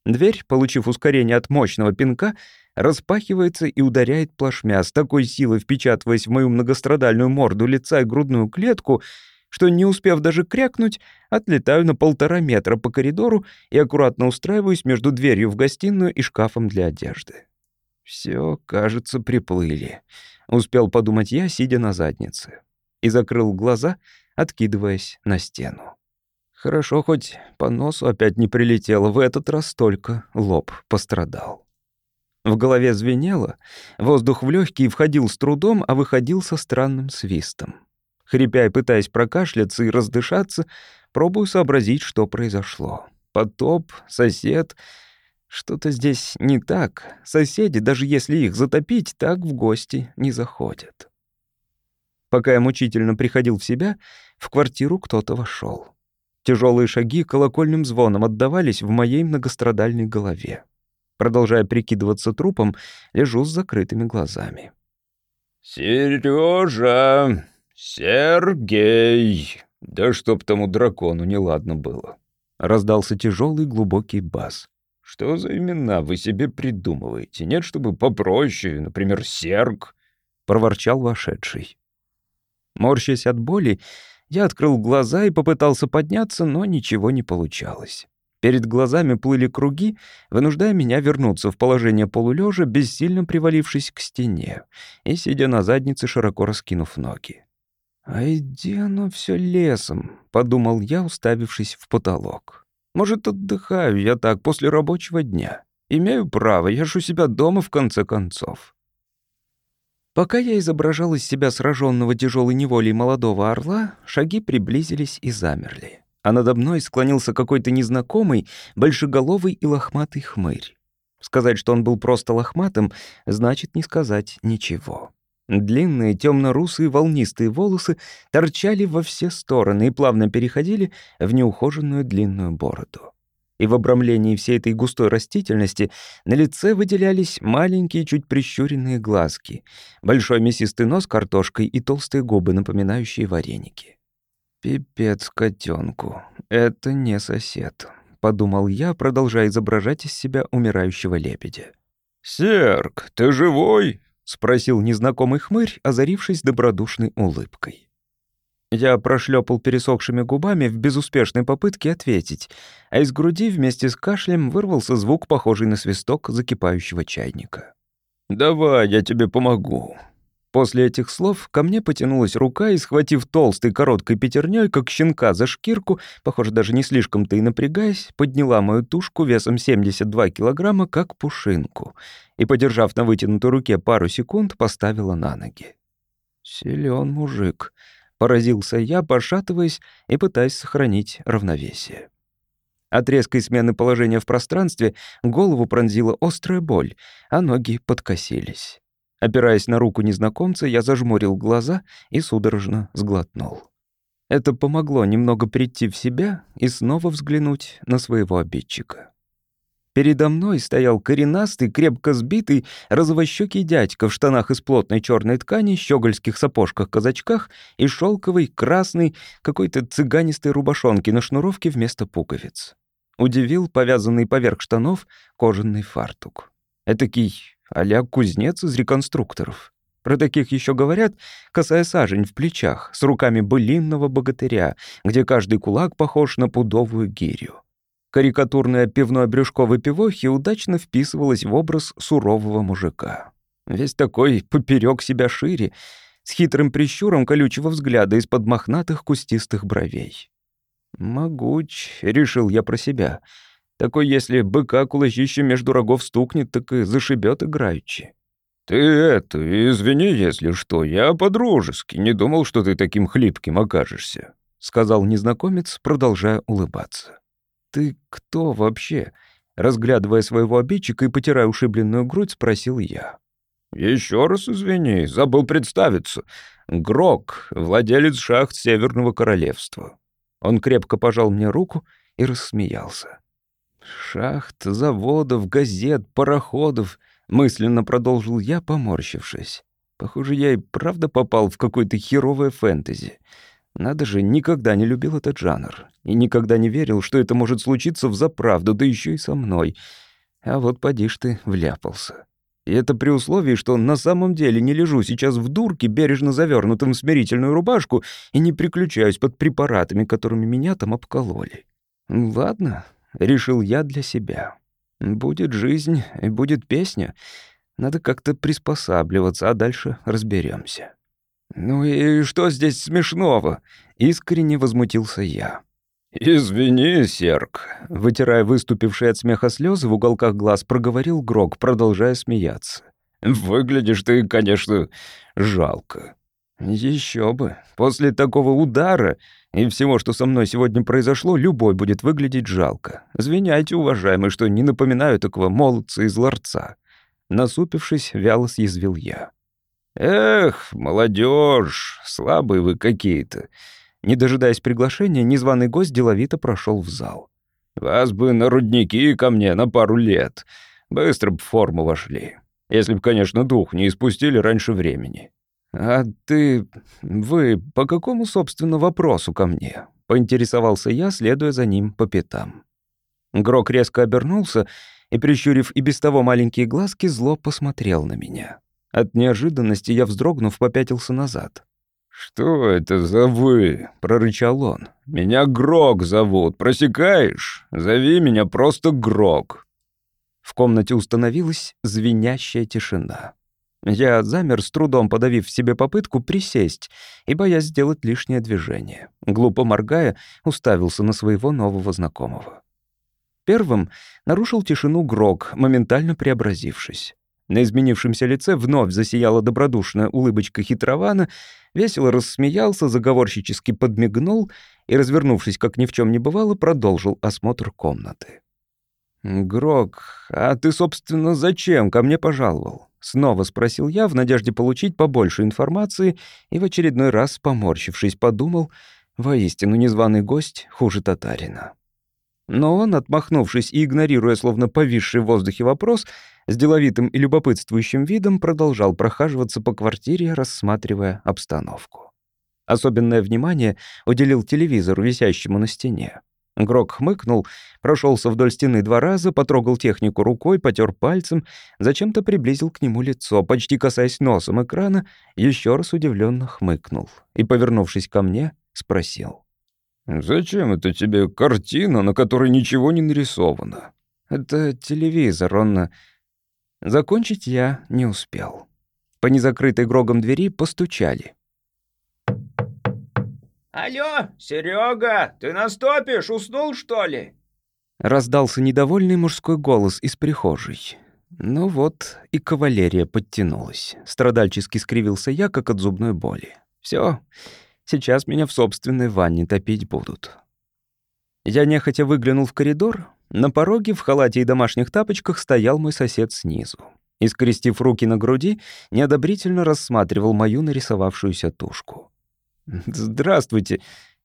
Дверь, получив ускорение от мощного пинка, распахивается и ударяет плашмя, с такой силой впечатываясь в мою многострадальную морду лица и грудную клетку, что, не успев даже крякнуть, отлетаю на полтора метра по коридору и аккуратно устраиваюсь между дверью в гостиную и шкафом для одежды. Все, кажется, приплыли. Успел подумать я, сидя на заднице. И закрыл глаза, откидываясь на стену. Хорошо, хоть по носу опять не прилетело, в этот раз только лоб пострадал. В голове звенело, воздух в легкие входил с трудом, а выходил со странным свистом. Хрипя и пытаясь прокашляться и раздышаться, пробую сообразить, что произошло. Потоп, сосед — что-то здесь не так. Соседи, даже если их затопить, так в гости не заходят. Пока я мучительно приходил в себя, в квартиру кто-то вошел. Тяжелые шаги колокольным звоном отдавались в моей многострадальной голове. Продолжая прикидываться трупом, лежу с закрытыми глазами. «Серёжа! Сергей! Да чтоб тому дракону неладно было!» Раздался тяжелый глубокий бас. Что за имена вы себе придумываете? Нет, чтобы попроще, например, Серг?» — проворчал вошедший. Морщась от боли, я открыл глаза и попытался подняться, но ничего не получалось. Перед глазами плыли круги, вынуждая меня вернуться в положение полулежа, бессильно привалившись к стене и сидя на заднице, широко раскинув ноги. «А иди оно все лесом», — подумал я, уставившись в потолок. Может, отдыхаю я так после рабочего дня. Имею право, я ж у себя дома в конце концов. Пока я изображал из себя сраженного тяжелой неволей молодого орла, шаги приблизились и замерли. А надо мной склонился какой-то незнакомый, большеголовый и лохматый хмырь. Сказать, что он был просто лохматым, значит не сказать ничего. Длинные темно-русые волнистые волосы торчали во все стороны и плавно переходили в неухоженную длинную бороду. И в обрамлении всей этой густой растительности на лице выделялись маленькие, чуть прищуренные глазки, большой мясистый нос картошкой и толстые губы, напоминающие вареники. «Пипец котенку, это не сосед», — подумал я, продолжая изображать из себя умирающего лебедя. «Серк, ты живой?» — спросил незнакомый хмырь, озарившись добродушной улыбкой. Я прошлепал пересохшими губами в безуспешной попытке ответить, а из груди вместе с кашлем вырвался звук, похожий на свисток закипающего чайника. «Давай, я тебе помогу», После этих слов ко мне потянулась рука и, схватив толстой короткой пятерней, как щенка за шкирку, похоже, даже не слишком-то и напрягаясь, подняла мою тушку весом 72 килограмма, как пушинку, и, подержав на вытянутой руке пару секунд, поставила на ноги. Силен мужик», — поразился я, пошатываясь и пытаясь сохранить равновесие. От резкой смены положения в пространстве голову пронзила острая боль, а ноги подкосились. Опираясь на руку незнакомца, я зажмурил глаза и судорожно сглотнул. Это помогло немного прийти в себя и снова взглянуть на своего обидчика. Передо мной стоял коренастый, крепко сбитый, розовощекий дядька в штанах из плотной черной ткани, щегольских сапожках-казачках и шелковой, красной, какой-то цыганистой рубашонки на шнуровке вместо пуговиц. Удивил повязанный поверх штанов кожаный фартук. Этакий а кузнец из реконструкторов. Про таких еще говорят, косая сажень в плечах, с руками былинного богатыря, где каждый кулак похож на пудовую гирю. Карикатурное пивное брюшко выпивохи удачно вписывалось в образ сурового мужика. Весь такой поперек себя шире, с хитрым прищуром колючего взгляда из-под мохнатых кустистых бровей. «Могуч», — решил я про себя, — такой, если быка кулачище между рогов стукнет, так и зашибет играючи. «Ты это, извини, если что, я по-дружески не думал, что ты таким хлипким окажешься», — сказал незнакомец, продолжая улыбаться. «Ты кто вообще?» Разглядывая своего обидчика и потирая ушибленную грудь, спросил я. «Еще раз извини, забыл представиться. Грок, владелец шахт Северного Королевства». Он крепко пожал мне руку и рассмеялся. «Шахт, заводов, газет, пароходов», — мысленно продолжил я, поморщившись. «Похоже, я и правда попал в какое-то херовое фэнтези. Надо же, никогда не любил этот жанр. И никогда не верил, что это может случиться в заправду, да еще и со мной. А вот поди ж ты вляпался. И это при условии, что на самом деле не лежу сейчас в дурке, бережно завернутым в смирительную рубашку, и не приключаюсь под препаратами, которыми меня там обкололи. Ладно, решил я для себя. Будет жизнь и будет песня. Надо как-то приспосабливаться, а дальше разберемся. «Ну и что здесь смешного?» — искренне возмутился я. «Извини, Серк», — вытирая выступившие от смеха слезы, в уголках глаз проговорил Грок, продолжая смеяться. «Выглядишь ты, конечно, жалко». Еще бы. После такого удара и всего, что со мной сегодня произошло, любой будет выглядеть жалко. Извиняйте, уважаемый, что не напоминаю такого молодца из ларца». Насупившись, вяло съязвил я. «Эх, молодежь, слабые вы какие-то». Не дожидаясь приглашения, незваный гость деловито прошел в зал. «Вас бы на рудники ко мне на пару лет. Быстро б в форму вошли. Если б, конечно, дух не испустили раньше времени». «А ты... вы по какому, собственно, вопросу ко мне?» — поинтересовался я, следуя за ним по пятам. Грок резко обернулся и, прищурив и без того маленькие глазки, зло посмотрел на меня. От неожиданности я, вздрогнув, попятился назад. «Что это за вы?» — прорычал он. «Меня Грок зовут, просекаешь? Зови меня просто Грок». В комнате установилась звенящая тишина. Я замер, с трудом подавив в себе попытку присесть и боясь сделать лишнее движение. Глупо моргая, уставился на своего нового знакомого. Первым нарушил тишину Грок, моментально преобразившись. На изменившемся лице вновь засияла добродушная улыбочка хитрована, весело рассмеялся, заговорщически подмигнул и, развернувшись, как ни в чем не бывало, продолжил осмотр комнаты. «Грок, а ты, собственно, зачем ко мне пожаловал?» Снова спросил я, в надежде получить побольше информации, и в очередной раз, поморщившись, подумал, воистину незваный гость хуже татарина. Но он, отмахнувшись и игнорируя словно повисший в воздухе вопрос, с деловитым и любопытствующим видом продолжал прохаживаться по квартире, рассматривая обстановку. Особенное внимание уделил телевизору, висящему на стене. Грок хмыкнул, прошелся вдоль стены два раза, потрогал технику рукой, потер пальцем, зачем-то приблизил к нему лицо, почти касаясь носом экрана, еще раз удивленно хмыкнул и, повернувшись ко мне, спросил. «Зачем это тебе картина, на которой ничего не нарисовано?» «Это телевизор, он...» Закончить я не успел. По незакрытой грогом двери постучали. «Алло, Серега, ты настопишь? Уснул, что ли?» Раздался недовольный мужской голос из прихожей. Ну вот, и кавалерия подтянулась. Страдальчески скривился я, как от зубной боли. Все, Сейчас меня в собственной ванне топить будут. Я нехотя выглянул в коридор. На пороге в халате и домашних тапочках стоял мой сосед снизу. И, скрестив руки на груди, неодобрительно рассматривал мою нарисовавшуюся тушку. «Здравствуйте!»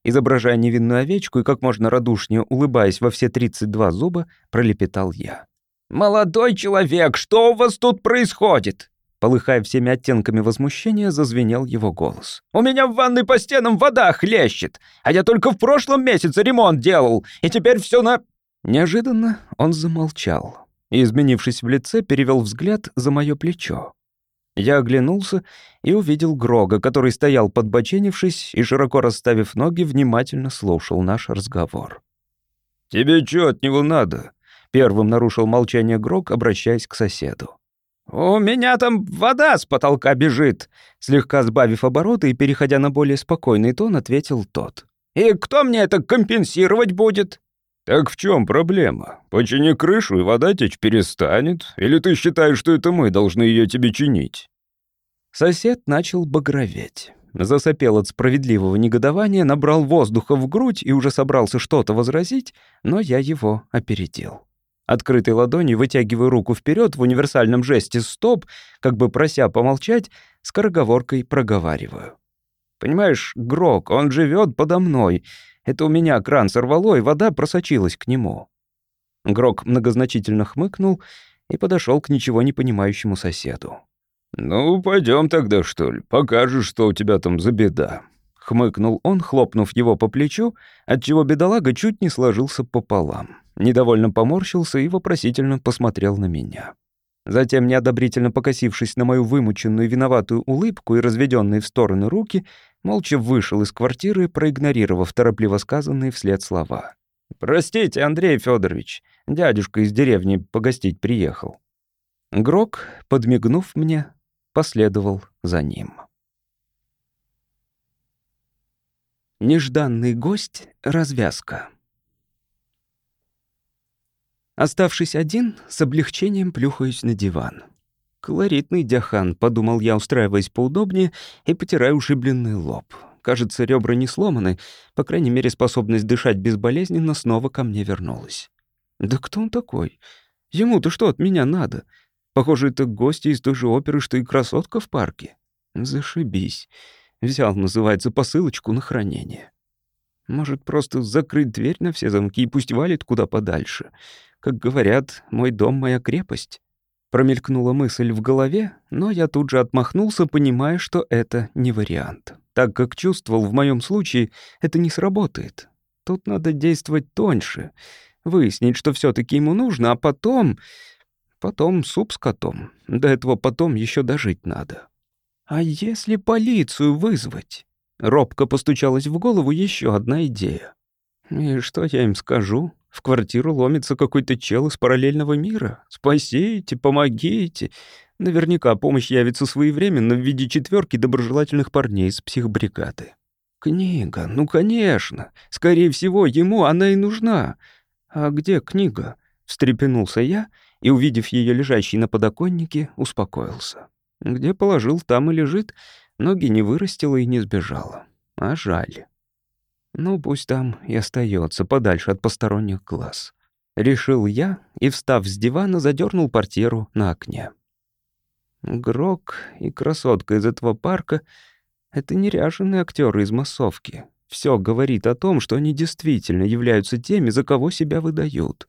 Изображая невинную овечку и как можно радушнее улыбаясь во все 32 зуба, пролепетал я. «Молодой человек, что у вас тут происходит?» Полыхая всеми оттенками возмущения, зазвенел его голос. «У меня в ванной по стенам вода хлещет, а я только в прошлом месяце ремонт делал, и теперь все на...» Неожиданно он замолчал и, изменившись в лице, перевел взгляд за мое плечо. Я оглянулся и увидел Грога, который стоял подбоченившись и, широко расставив ноги, внимательно слушал наш разговор. «Тебе что от него надо?» Первым нарушил молчание Грог, обращаясь к соседу. «У меня там вода с потолка бежит», — слегка сбавив обороты и переходя на более спокойный тон, ответил тот. «И кто мне это компенсировать будет?» «Так в чем проблема? Почини крышу, и вода течь перестанет. Или ты считаешь, что это мы должны ее тебе чинить?» Сосед начал багроветь. Засопел от справедливого негодования, набрал воздуха в грудь и уже собрался что-то возразить, но я его опередил. Открытой ладонью вытягиваю руку вперед в универсальном жесте «стоп», как бы прося помолчать, скороговоркой проговариваю. «Понимаешь, Грок, он живет подо мной. Это у меня кран сорвало, и вода просочилась к нему». Грок многозначительно хмыкнул и подошел к ничего не понимающему соседу. «Ну, пойдем тогда, что ли, покажешь, что у тебя там за беда», — хмыкнул он, хлопнув его по плечу, отчего бедолага чуть не сложился пополам. Недовольно поморщился и вопросительно посмотрел на меня. Затем, неодобрительно покосившись на мою вымученную виноватую улыбку и разведенные в стороны руки, молча вышел из квартиры, проигнорировав торопливо сказанные вслед слова. «Простите, Андрей Федорович, дядюшка из деревни погостить приехал». Грок, подмигнув мне, последовал за ним. Нежданный гость — развязка. Оставшись один, с облегчением плюхаюсь на диван. «Колоритный дяхан», — подумал я, устраиваясь поудобнее и потирая ушибленный лоб. Кажется, ребра не сломаны, по крайней мере, способность дышать безболезненно снова ко мне вернулась. «Да кто он такой? Ему-то что от меня надо? Похоже, это гости из той же оперы, что и красотка в парке. Зашибись. Взял, называется, посылочку на хранение. Может, просто закрыть дверь на все замки и пусть валит куда подальше. Как говорят, мой дом — моя крепость. Промелькнула мысль в голове, но я тут же отмахнулся, понимая, что это не вариант. Так как чувствовал, в моем случае это не сработает. Тут надо действовать тоньше, выяснить, что все таки ему нужно, а потом... Потом суп с котом. До этого потом еще дожить надо. А если полицию вызвать? Робко постучалась в голову еще одна идея. И что я им скажу? В квартиру ломится какой-то чел из параллельного мира. Спасите, помогите. Наверняка помощь явится своевременно в виде четверки доброжелательных парней из психбригады. Книга, ну конечно. Скорее всего, ему она и нужна. А где книга? Встрепенулся я и, увидев ее лежащей на подоконнике, успокоился. Где положил, там и лежит. Ноги не вырастила и не сбежала. А жаль. Ну, пусть там и остается подальше от посторонних глаз. Решил я и, встав с дивана, задернул портьеру на окне. Грок и красотка из этого парка — это неряженные актеры из массовки. Все говорит о том, что они действительно являются теми, за кого себя выдают.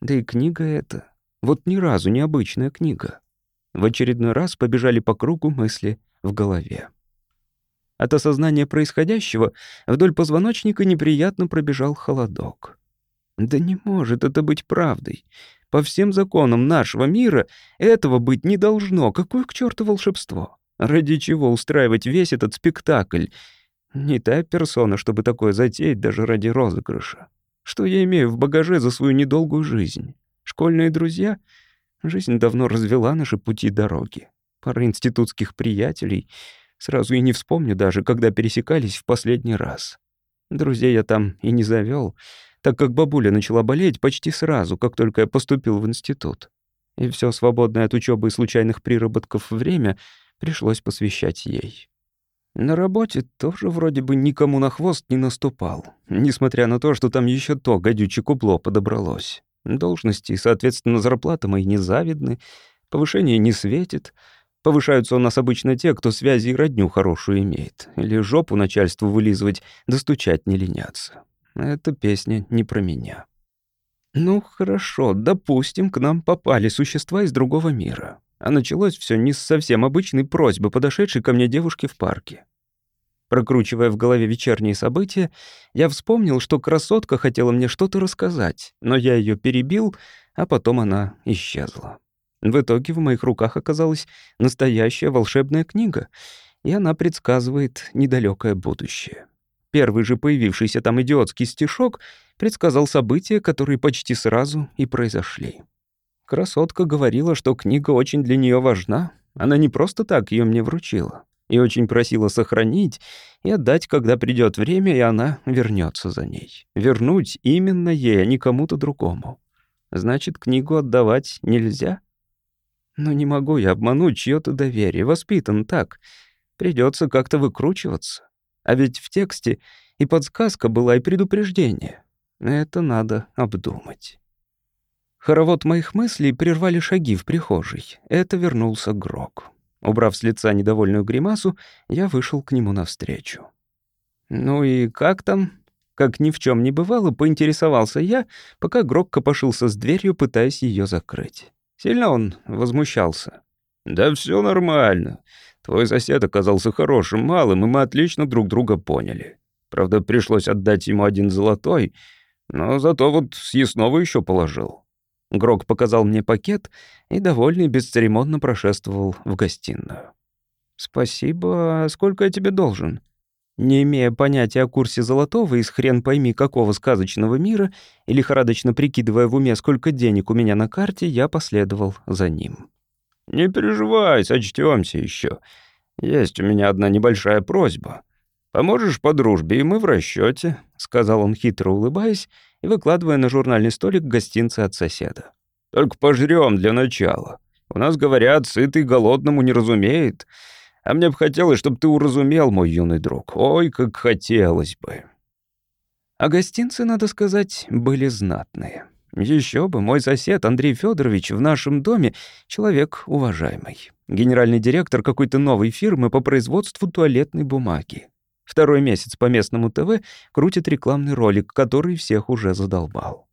Да и книга эта. Вот ни разу необычная книга. В очередной раз побежали по кругу мысли в голове. От осознания происходящего вдоль позвоночника неприятно пробежал холодок. Да не может это быть правдой. По всем законам нашего мира этого быть не должно. Какое к черту волшебство? Ради чего устраивать весь этот спектакль? Не та персона, чтобы такое затеять даже ради розыгрыша. Что я имею в багаже за свою недолгую жизнь? Школьные друзья? Жизнь давно развела наши пути дороги. Пара институтских приятелей — Сразу и не вспомню даже, когда пересекались в последний раз. Друзей я там и не завёл, так как бабуля начала болеть почти сразу, как только я поступил в институт. И всё свободное от учёбы и случайных приработков время пришлось посвящать ей. На работе тоже вроде бы никому на хвост не наступал, несмотря на то, что там ещё то гадючее кубло подобралось. Должности и, соответственно, зарплата мои незавидны, повышение не светит — Повышаются у нас обычно те, кто связи и родню хорошую имеет. Или жопу начальству вылизывать, достучать не ленятся. Эта песня не про меня. Ну, хорошо, допустим, к нам попали существа из другого мира. А началось все не с совсем обычной просьбы, подошедшей ко мне девушки в парке. Прокручивая в голове вечерние события, я вспомнил, что красотка хотела мне что-то рассказать, но я ее перебил, а потом она исчезла. В итоге в моих руках оказалась настоящая волшебная книга, и она предсказывает недалекое будущее. Первый же появившийся там идиотский стишок предсказал события, которые почти сразу и произошли. Красотка говорила, что книга очень для нее важна. Она не просто так ее мне вручила. И очень просила сохранить и отдать, когда придет время, и она вернется за ней. Вернуть именно ей, а не кому-то другому. Значит, книгу отдавать нельзя? Но не могу я обмануть чьё-то доверие, воспитан так. Придётся как-то выкручиваться. А ведь в тексте и подсказка была, и предупреждение. Это надо обдумать. Хоровод моих мыслей прервали шаги в прихожей. Это вернулся Грок. Убрав с лица недовольную гримасу, я вышел к нему навстречу. «Ну и как там?» Как ни в чем не бывало, поинтересовался я, пока Грок копошился с дверью, пытаясь ее закрыть. Сильно он возмущался. «Да все нормально. Твой сосед оказался хорошим малым, и мы отлично друг друга поняли. Правда, пришлось отдать ему один золотой, но зато вот съестного еще положил». Грок показал мне пакет и, довольный, бесцеремонно прошествовал в гостиную. «Спасибо. А сколько я тебе должен?» Не имея понятия о курсе золотого из хрен пойми какого сказочного мира, и лихорадочно прикидывая в уме, сколько денег у меня на карте, я последовал за ним. «Не переживай, сочтёмся еще. Есть у меня одна небольшая просьба. Поможешь по дружбе, и мы в расчете, сказал он, хитро улыбаясь и выкладывая на журнальный столик гостинцы от соседа. «Только пожрём для начала. У нас, говорят, сытый голодному не разумеет». А мне бы хотелось, чтобы ты уразумел, мой юный друг. Ой, как хотелось бы. А гостинцы, надо сказать, были знатные. Еще бы, мой сосед Андрей Федорович в нашем доме человек уважаемый. Генеральный директор какой-то новой фирмы по производству туалетной бумаги. Второй месяц по местному ТВ крутит рекламный ролик, который всех уже задолбал.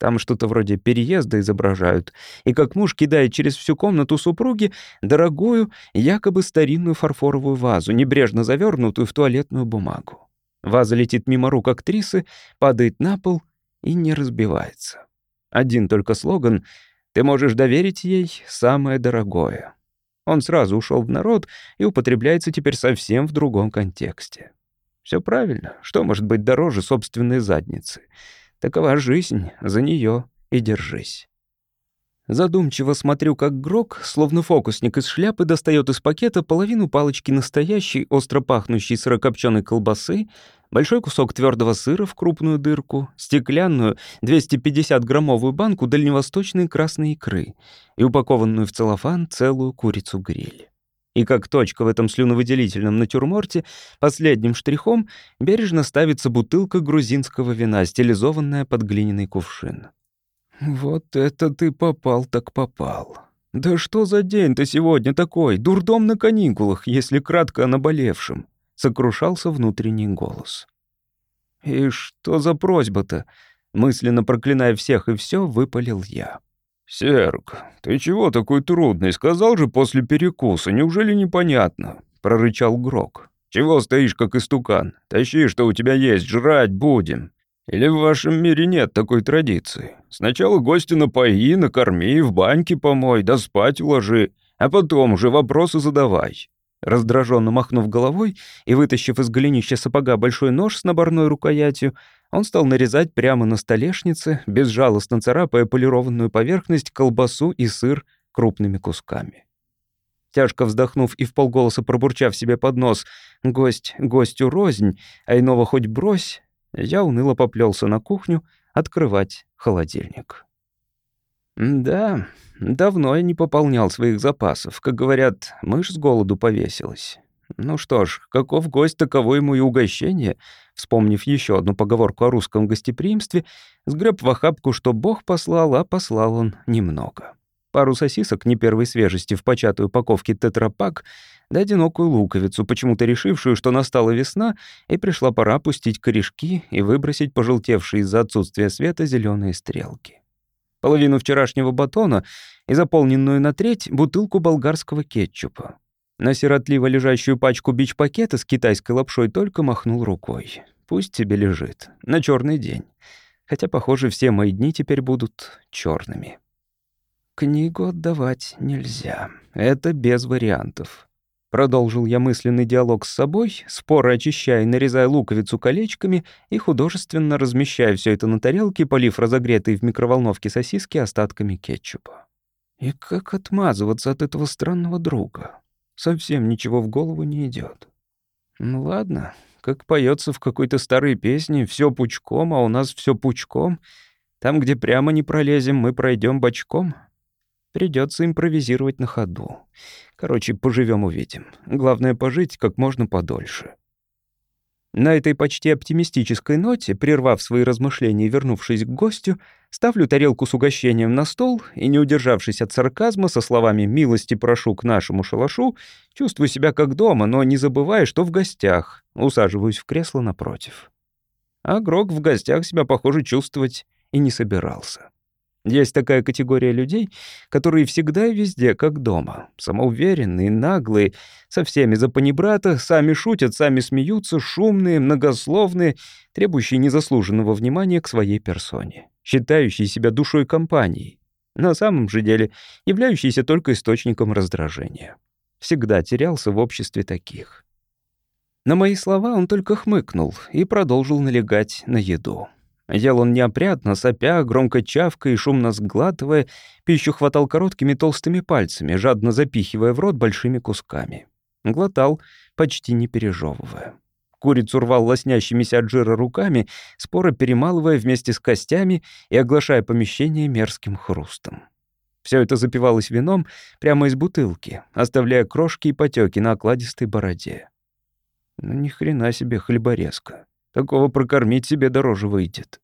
Там что-то вроде переезда изображают, и как муж кидает через всю комнату супруги дорогую, якобы старинную фарфоровую вазу, небрежно завернутую в туалетную бумагу. Ваза летит мимо рук актрисы, падает на пол и не разбивается. Один только слоган «Ты можешь доверить ей самое дорогое». Он сразу ушел в народ и употребляется теперь совсем в другом контексте. Все правильно. Что может быть дороже собственной задницы? Такова жизнь, за нее и держись. Задумчиво смотрю, как Грок, словно фокусник из шляпы, достает из пакета половину палочки настоящей, остро пахнущей сырокопченой колбасы, большой кусок твердого сыра в крупную дырку, стеклянную 250-граммовую банку дальневосточной красной икры и упакованную в целлофан целую курицу-гриль. И как точка в этом слюновыделительном натюрморте, последним штрихом бережно ставится бутылка грузинского вина, стилизованная под глиняный кувшин. «Вот это ты попал так попал. Да что за день ты сегодня такой? Дурдом на каникулах, если кратко о наболевшем», — сокрушался внутренний голос. «И что за просьба-то?» Мысленно проклиная всех и все, выпалил я. «Серг, ты чего такой трудный? Сказал же после перекуса, неужели непонятно?» — прорычал Грок. «Чего стоишь, как истукан? Тащи, что у тебя есть, жрать будем. Или в вашем мире нет такой традиции? Сначала гостя напои, накорми, в баньке помой, да спать уложи, а потом уже вопросы задавай». Раздраженно махнув головой и вытащив из голенища сапога большой нож с наборной рукоятью, он стал нарезать прямо на столешнице, безжалостно царапая полированную поверхность, колбасу и сыр крупными кусками. Тяжко вздохнув и вполголоса пробурчав себе под нос «Гость, гостю рознь, а иного хоть брось», я уныло поплелся на кухню открывать холодильник. Да, давно я не пополнял своих запасов. Как говорят, мышь с голоду повесилась. Ну что ж, каков гость, таково ему и угощение. Вспомнив еще одну поговорку о русском гостеприимстве, сгреб в охапку, что Бог послал, а послал он немного. Пару сосисок не первой свежести в початой упаковке тетрапак, да одинокую луковицу, почему-то решившую, что настала весна, и пришла пора пустить корешки и выбросить пожелтевшие из-за отсутствия света зеленые стрелки. Половину вчерашнего батона и заполненную на треть бутылку болгарского кетчупа. На сиротливо лежащую пачку бич-пакета с китайской лапшой только махнул рукой. Пусть тебе лежит. На черный день. Хотя, похоже, все мои дни теперь будут черными. Книгу отдавать нельзя. Это без вариантов. Продолжил я мысленный диалог с собой, споро очищая и нарезая луковицу колечками и художественно размещая все это на тарелке, полив разогретые в микроволновке сосиски остатками кетчупа. И как отмазываться от этого странного друга? Совсем ничего в голову не идет. Ну ладно, как поется в какой-то старой песне, все пучком, а у нас все пучком. Там, где прямо не пролезем, мы пройдем бочком. Придется импровизировать на ходу. Короче, поживем увидим. Главное пожить как можно подольше. На этой почти оптимистической ноте, прервав свои размышления и вернувшись к гостю, ставлю тарелку с угощением на стол и, не удержавшись от сарказма, со словами «милости прошу к нашему шалашу», чувствую себя как дома, но не забывая, что в гостях, усаживаюсь в кресло напротив. А Грок в гостях себя, похоже, чувствовать и не собирался. Есть такая категория людей, которые всегда и везде как дома. Самоуверенные, наглые, со всеми за панибрата, сами шутят, сами смеются, шумные, многословные, требующие незаслуженного внимания к своей персоне, считающие себя душой компании, на самом же деле являющиеся только источником раздражения. Всегда терялся в обществе таких. На мои слова он только хмыкнул и продолжил налегать на еду. Ел он неопрятно, сопя, громко чавкая и шумно сглатывая, пищу хватал короткими толстыми пальцами, жадно запихивая в рот большими кусками. Глотал, почти не пережевывая. Курицу рвал лоснящимися от жира руками, споро перемалывая вместе с костями и оглашая помещение мерзким хрустом. Все это запивалось вином прямо из бутылки, оставляя крошки и потеки на окладистой бороде. Ну ни хрена себе хлеборезка. Такого прокормить себе дороже выйдет.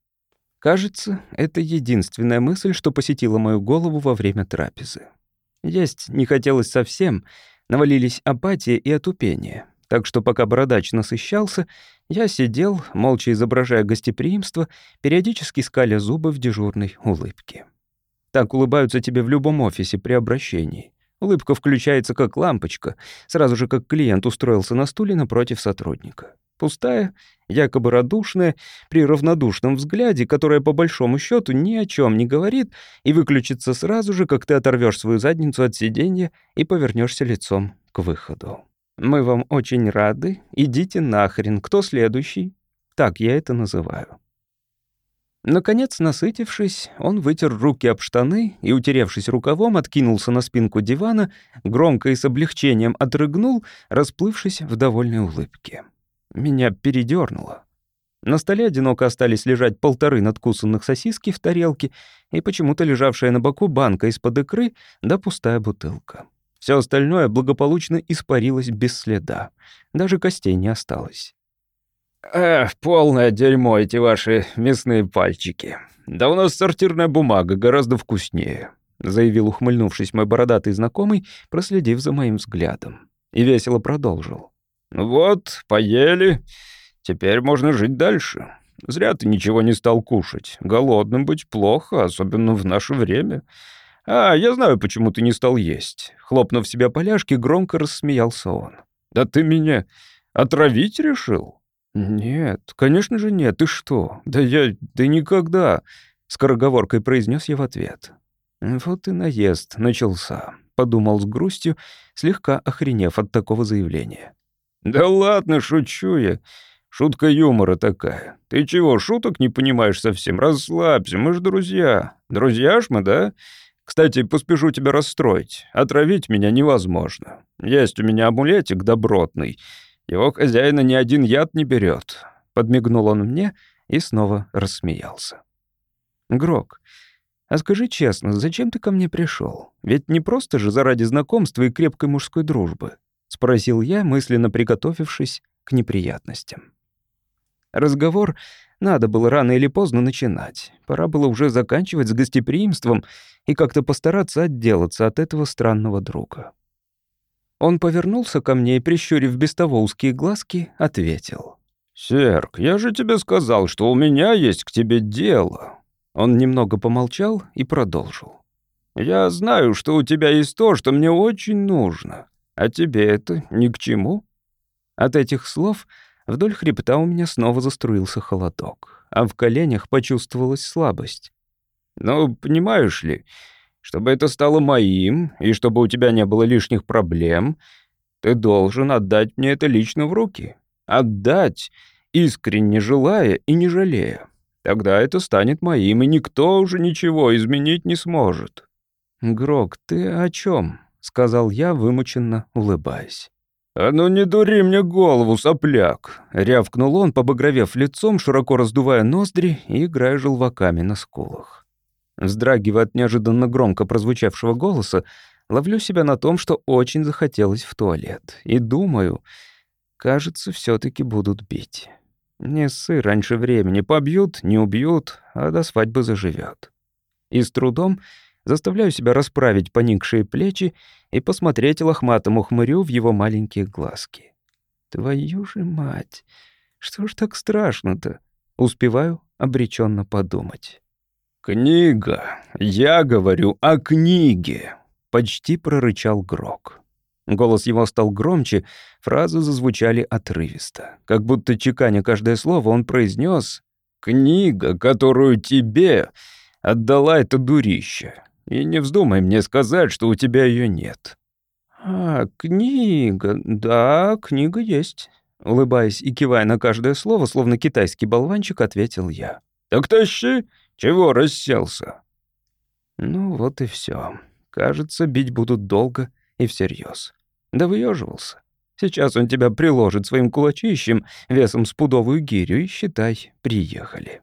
Кажется, это единственная мысль, что посетила мою голову во время трапезы. Есть не хотелось совсем, навалились апатия и отупение. Так что пока бородач насыщался, я сидел, молча изображая гостеприимство, периодически скаля зубы в дежурной улыбке. Так улыбаются тебе в любом офисе при обращении. Улыбка включается как лампочка, сразу же как клиент устроился на стуле напротив сотрудника. Пустая, якобы радушная, при равнодушном взгляде, которая по большому счету ни о чем не говорит и выключится сразу же, как ты оторвешь свою задницу от сиденья и повернешься лицом к выходу. «Мы вам очень рады. Идите нахрен. Кто следующий?» Так я это называю. Наконец, насытившись, он вытер руки об штаны и, утеревшись рукавом, откинулся на спинку дивана, громко и с облегчением отрыгнул, расплывшись в довольной улыбке. Меня передернуло. На столе одиноко остались лежать полторы надкусанных сосиски в тарелке и почему-то лежавшая на боку банка из-под икры да пустая бутылка. Все остальное благополучно испарилось без следа. Даже костей не осталось. «Эх, полное дерьмо эти ваши мясные пальчики. Да у нас сортирная бумага гораздо вкуснее», — заявил, ухмыльнувшись мой бородатый знакомый, проследив за моим взглядом. И весело продолжил. «Вот, поели. Теперь можно жить дальше. Зря ты ничего не стал кушать. Голодным быть плохо, особенно в наше время. А, я знаю, почему ты не стал есть». Хлопнув себя поляшки, громко рассмеялся он. «Да ты меня отравить решил?» «Нет, конечно же нет. Ты что? Да я... Да никогда!» Скороговоркой произнес я в ответ. «Вот и наезд начался», — подумал с грустью, слегка охренев от такого заявления. «Да ладно, шучу я. Шутка юмора такая. Ты чего, шуток не понимаешь совсем? Расслабься, мы ж друзья. Друзья ж мы, да? Кстати, поспешу тебя расстроить. Отравить меня невозможно. Есть у меня амулетик добротный. Его хозяина ни один яд не берет. Подмигнул он мне и снова рассмеялся. Грок, а скажи честно, зачем ты ко мне пришел? Ведь не просто же заради знакомства и крепкой мужской дружбы. — спросил я, мысленно приготовившись к неприятностям. Разговор надо было рано или поздно начинать. Пора было уже заканчивать с гостеприимством и как-то постараться отделаться от этого странного друга. Он повернулся ко мне и, прищурив без того узкие глазки, ответил. «Серк, я же тебе сказал, что у меня есть к тебе дело». Он немного помолчал и продолжил. «Я знаю, что у тебя есть то, что мне очень нужно. А тебе это ни к чему?» От этих слов вдоль хребта у меня снова заструился холодок, а в коленях почувствовалась слабость. «Ну, понимаешь ли, чтобы это стало моим, и чтобы у тебя не было лишних проблем, ты должен отдать мне это лично в руки. Отдать, искренне желая и не жалея. Тогда это станет моим, и никто уже ничего изменить не сможет». «Грок, ты о чем? сказал я, вымученно улыбаясь. «А ну не дури мне голову, сопляк!» — рявкнул он, побагровев лицом, широко раздувая ноздри и играя желваками на скулах. Вздрагивая от неожиданно громко прозвучавшего голоса, ловлю себя на том, что очень захотелось в туалет. И думаю, кажется, все таки будут бить. Не ссы раньше времени, побьют, не убьют, а до свадьбы заживет. И с трудом Заставляю себя расправить поникшие плечи и посмотреть лохматому хмырю в его маленькие глазки. Твою же мать! Что ж так страшно-то? Успеваю обреченно подумать. «Книга! Я говорю о книге!» — почти прорычал Грок. Голос его стал громче, фразы зазвучали отрывисто. Как будто чеканя каждое слово, он произнес «Книга, которую тебе отдала это дурище. И не вздумай мне сказать, что у тебя ее нет». «А, книга, да, книга есть». Улыбаясь и кивая на каждое слово, словно китайский болванчик, ответил я. «Так тащи, чего расселся?» Ну вот и все. Кажется, бить будут долго и всерьез. Да выеживался. Сейчас он тебя приложит своим кулачищем весом с пудовую гирю и, считай, приехали.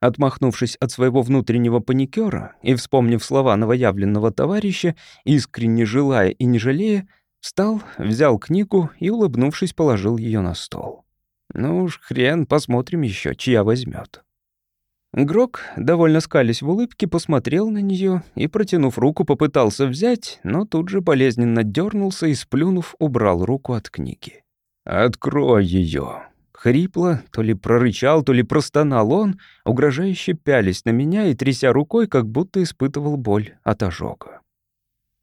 Отмахнувшись от своего внутреннего паникера и вспомнив слова новоявленного товарища, искренне желая и не жалея, встал, взял книгу и, улыбнувшись, положил ее на стол. Ну уж хрен, посмотрим еще, чья возьмет. Грок, довольно скались в улыбке, посмотрел на нее и, протянув руку, попытался взять, но тут же болезненно дернулся и, сплюнув, убрал руку от книги. «Открой ее!» Хрипло, то ли прорычал, то ли простонал он, угрожающе пялись на меня и тряся рукой, как будто испытывал боль от ожога.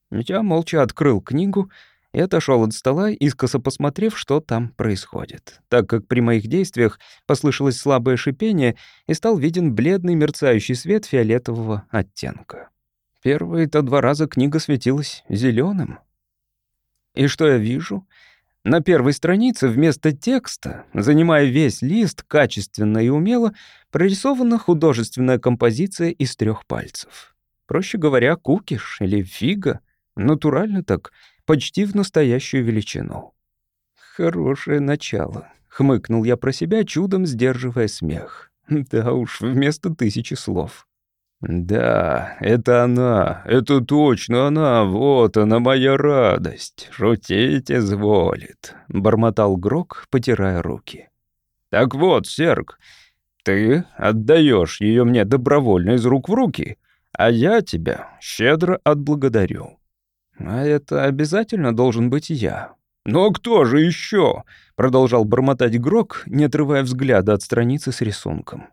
Я молча открыл книгу и отошел от стола, искоса посмотрев, что там происходит, так как при моих действиях послышалось слабое шипение и стал виден бледный мерцающий свет фиолетового оттенка. Первые-то два раза книга светилась зеленым. И что я вижу? На первой странице вместо текста, занимая весь лист качественно и умело, прорисована художественная композиция из трех пальцев. Проще говоря, кукиш или фига. Натурально так — почти в настоящую величину. «Хорошее начало», — хмыкнул я про себя, чудом сдерживая смех. Да уж, вместо тысячи слов. «Да, это она, это точно она, вот она моя радость, шутить изволит», — бормотал Грок, потирая руки. «Так вот, Серг, ты отдаешь ее мне добровольно из рук в руки, а я тебя щедро отблагодарю. «А это обязательно должен быть я». «Но кто же еще?» — продолжал бормотать Грок, не отрывая взгляда от страницы с рисунком.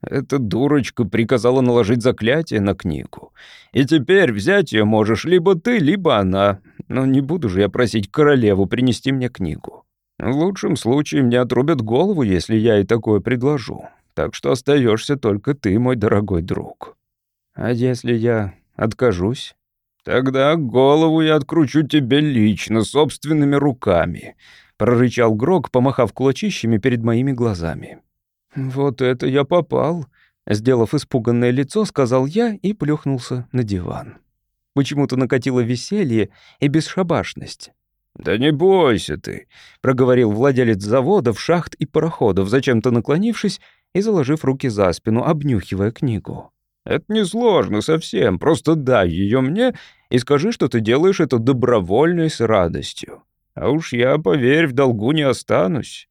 «Эта дурочка приказала наложить заклятие на книгу. И теперь взять ее можешь либо ты, либо она. Но не буду же я просить королеву принести мне книгу. В лучшем случае мне отрубят голову, если я ей такое предложу. Так что остаешься только ты, мой дорогой друг». «А если я откажусь?» «Тогда голову я откручу тебе лично, собственными руками», — прорычал Грок, помахав кулачищами перед моими глазами. «Вот это я попал», — сделав испуганное лицо, сказал я и плюхнулся на диван. Почему-то накатило веселье и бесшабашность. «Да не бойся ты», — проговорил владелец заводов, шахт и пароходов, зачем-то наклонившись и заложив руки за спину, обнюхивая книгу. Это несложно совсем, просто дай ее мне и скажи, что ты делаешь это добровольно и с радостью. А уж я, поверь, в долгу не останусь».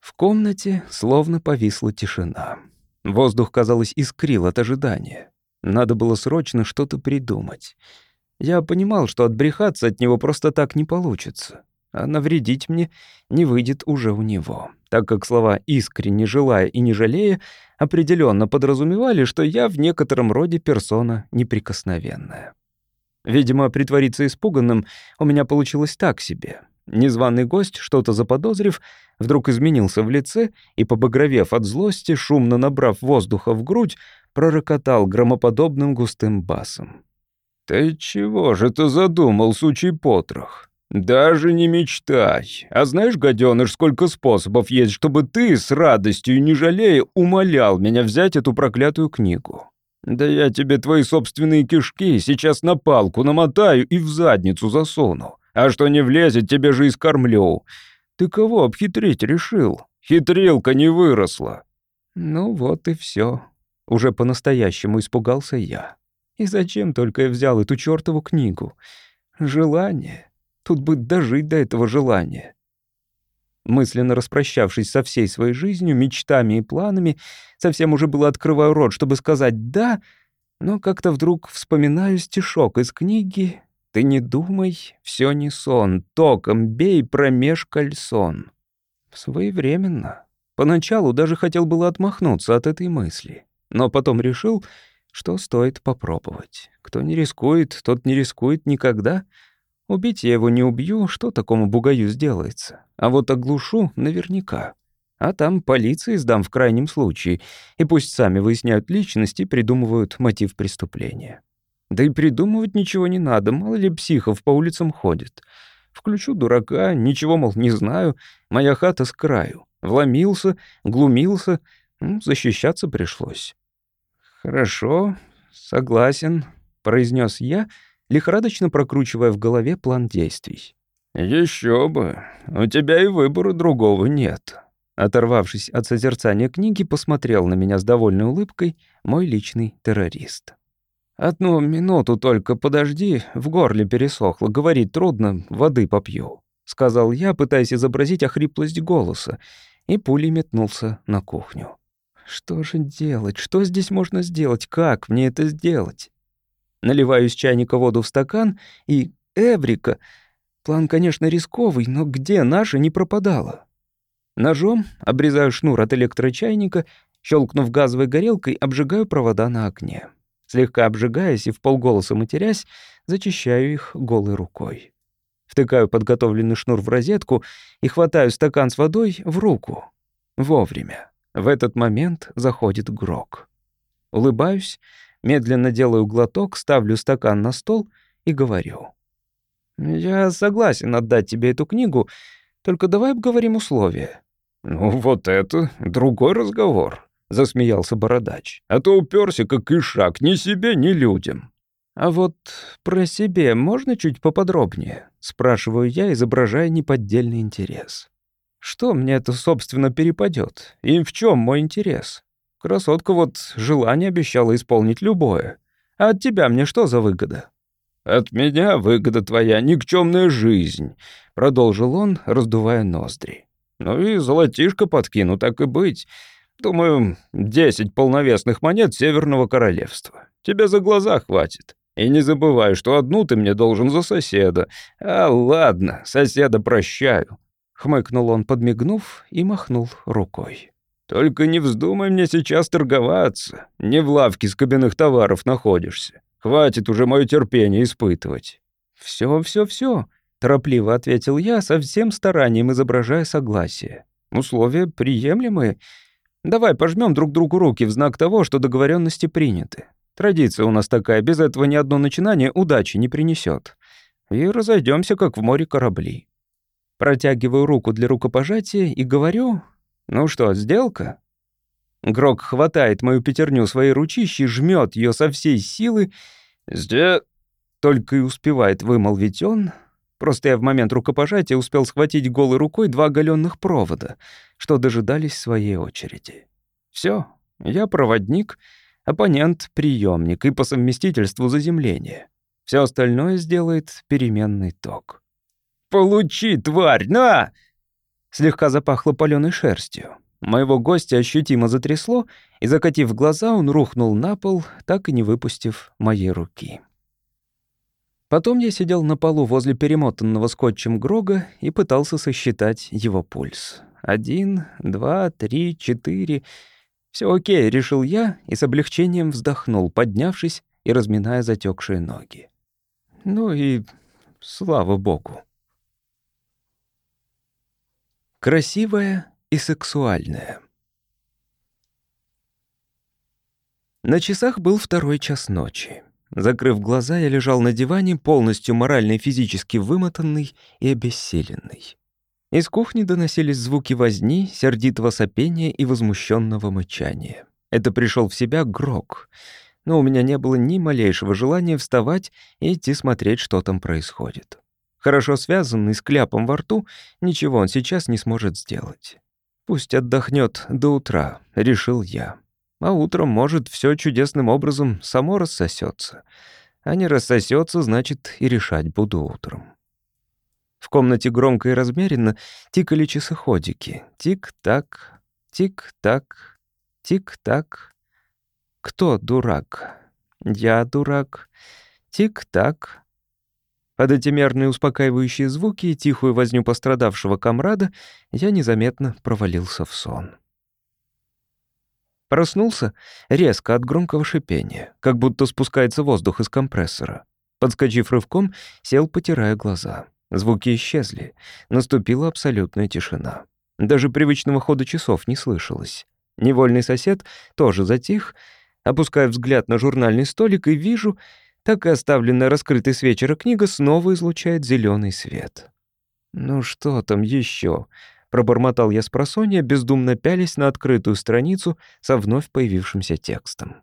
В комнате словно повисла тишина. Воздух, казалось, искрил от ожидания. Надо было срочно что-то придумать. Я понимал, что отбрехаться от него просто так не получится, а навредить мне не выйдет уже у него так как слова «искренне желая» и «не жалея» определенно подразумевали, что я в некотором роде персона неприкосновенная. Видимо, притвориться испуганным у меня получилось так себе. Незваный гость, что-то заподозрив, вдруг изменился в лице и, побагровев от злости, шумно набрав воздуха в грудь, пророкотал громоподобным густым басом. «Ты чего же ты задумал, сучий потрох? «Даже не мечтай. А знаешь, гаденыш, сколько способов есть, чтобы ты с радостью и не жалея умолял меня взять эту проклятую книгу? Да я тебе твои собственные кишки сейчас на палку намотаю и в задницу засуну. А что не влезет, тебе же и скормлю. Ты кого обхитрить решил? Хитрилка не выросла». Ну вот и все. Уже по-настоящему испугался я. И зачем только я взял эту чертову книгу? Желание. Тут бы дожить до этого желания. Мысленно распрощавшись со всей своей жизнью, мечтами и планами, совсем уже было открываю рот, чтобы сказать «да», но как-то вдруг вспоминаю стишок из книги «Ты не думай, все не сон, током бей промеж кольсон». Своевременно. Поначалу даже хотел было отмахнуться от этой мысли, но потом решил, что стоит попробовать. Кто не рискует, тот не рискует никогда. Убить я его не убью, что такому бугаю сделается. А вот оглушу наверняка. А там полиции сдам в крайнем случае, и пусть сами выясняют личность и придумывают мотив преступления. Да и придумывать ничего не надо, мало ли психов по улицам ходит. Включу дурака, ничего, мол, не знаю, моя хата с краю. Вломился, глумился, ну, защищаться пришлось. «Хорошо, согласен», — произнес я, лихорадочно прокручивая в голове план действий. Еще бы, у тебя и выбора другого нет», Оторвавшись от созерцания книги, посмотрел на меня с довольной улыбкой мой личный террорист. «Одну минуту только подожди, в горле пересохло, говорить трудно, воды попью», — сказал я, пытаясь изобразить охриплость голоса, и пулей метнулся на кухню. «Что же делать? Что здесь можно сделать? Как мне это сделать?» Наливаю из чайника воду в стакан и... Эврика! План, конечно, рисковый, но где наша не пропадала? Ножом обрезаю шнур от электрочайника, щелкнув газовой горелкой, обжигаю провода на окне. Слегка обжигаясь и в полголоса матерясь, зачищаю их голой рукой. Втыкаю подготовленный шнур в розетку и хватаю стакан с водой в руку. Вовремя. В этот момент заходит Грок. Улыбаюсь, медленно делаю глоток, ставлю стакан на стол и говорю. «Я согласен отдать тебе эту книгу, только давай обговорим условия. «Ну вот это другой разговор», — засмеялся бородач. «А то уперся, как ишак, ни себе, ни людям». «А вот про себе можно чуть поподробнее?» — спрашиваю я, изображая неподдельный интерес. «Что мне это, собственно, перепадет? И в чем мой интерес? Красотка вот желание обещала исполнить любое. А от тебя мне что за выгода?» «От меня выгода твоя никчемная жизнь», — продолжил он, раздувая ноздри. Ну и золотишко подкину, так и быть. Думаю, десять полновесных монет Северного Королевства. Тебе за глаза хватит. И не забывай, что одну ты мне должен за соседа. А ладно, соседа прощаю». Хмыкнул он, подмигнув, и махнул рукой. «Только не вздумай мне сейчас торговаться. Не в лавке с кабинных товаров находишься. Хватит уже мое терпение испытывать». «Всё, всё, всё», Торопливо ответил я, со всем старанием изображая согласие. Условия приемлемые. Давай пожмем друг другу руки в знак того, что договоренности приняты. Традиция у нас такая, без этого ни одно начинание удачи не принесет. И разойдемся, как в море корабли. Протягиваю руку для рукопожатия и говорю, ну что, сделка? Грок хватает мою пятерню своей ручищей, жмет ее со всей силы. «Сде...» Только и успевает вымолвить он, Просто я в момент рукопожатия успел схватить голой рукой два оголенных провода, что дожидались своей очереди. Все, я проводник, оппонент — приемник и по совместительству заземление. Все остальное сделает переменный ток. «Получи, тварь, на!» Слегка запахло паленой шерстью. Моего гостя ощутимо затрясло, и, закатив глаза, он рухнул на пол, так и не выпустив моей руки. Потом я сидел на полу возле перемотанного скотчем Грога и пытался сосчитать его пульс. Один, два, три, четыре. Все окей, решил я и с облегчением вздохнул, поднявшись и разминая затекшие ноги. Ну и слава богу. Красивая и сексуальная. На часах был второй час ночи. Закрыв глаза, я лежал на диване, полностью морально и физически вымотанный и обессиленный. Из кухни доносились звуки возни, сердитого сопения и возмущенного мычания. Это пришел в себя Грок, но у меня не было ни малейшего желания вставать и идти смотреть, что там происходит. Хорошо связанный, с кляпом во рту, ничего он сейчас не сможет сделать. «Пусть отдохнет до утра», — решил я а утром, может, все чудесным образом само рассосется. А не рассосется, значит, и решать буду утром. В комнате громко и размеренно тикали часоходики. Тик-так, тик-так, тик-так. Кто дурак? Я дурак. Тик-так. Под эти мерные успокаивающие звуки и тихую возню пострадавшего комрада я незаметно провалился в сон. Проснулся резко от громкого шипения, как будто спускается воздух из компрессора. Подскочив рывком, сел, потирая глаза. Звуки исчезли. Наступила абсолютная тишина. Даже привычного хода часов не слышалось. Невольный сосед тоже затих. Опускаю взгляд на журнальный столик и вижу, так и оставленная раскрытой с вечера книга снова излучает зеленый свет. «Ну что там еще? Пробормотал я с просонья, бездумно пялись на открытую страницу со вновь появившимся текстом.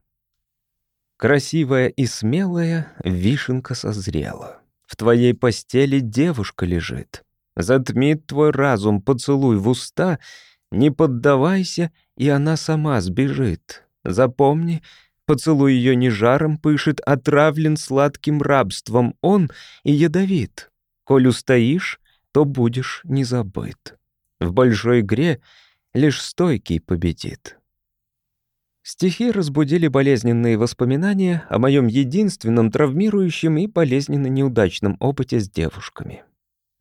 Красивая и смелая вишенка созрела. В твоей постели девушка лежит. Затмит твой разум поцелуй в уста, не поддавайся, и она сама сбежит. Запомни, поцелуй ее не жаром пышет, отравлен сладким рабством он и ядовит. Коль устоишь, то будешь не забыт. В большой игре лишь стойкий победит. Стихи разбудили болезненные воспоминания о моем единственном травмирующем и болезненно неудачном опыте с девушками.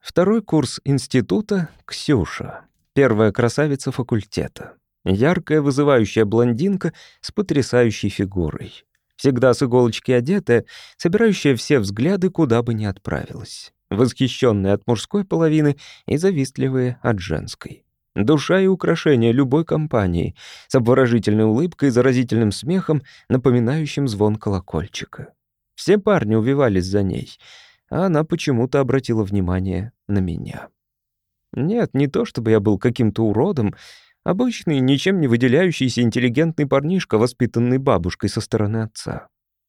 Второй курс института — Ксюша, первая красавица факультета. Яркая, вызывающая блондинка с потрясающей фигурой. Всегда с иголочки одетая, собирающая все взгляды, куда бы ни отправилась восхищенные от мужской половины и завистливые от женской. Душа и украшение любой компании, с обворожительной улыбкой и заразительным смехом, напоминающим звон колокольчика. Все парни увивались за ней, а она почему-то обратила внимание на меня. Нет, не то чтобы я был каким-то уродом, обычный, ничем не выделяющийся интеллигентный парнишка, воспитанный бабушкой со стороны отца.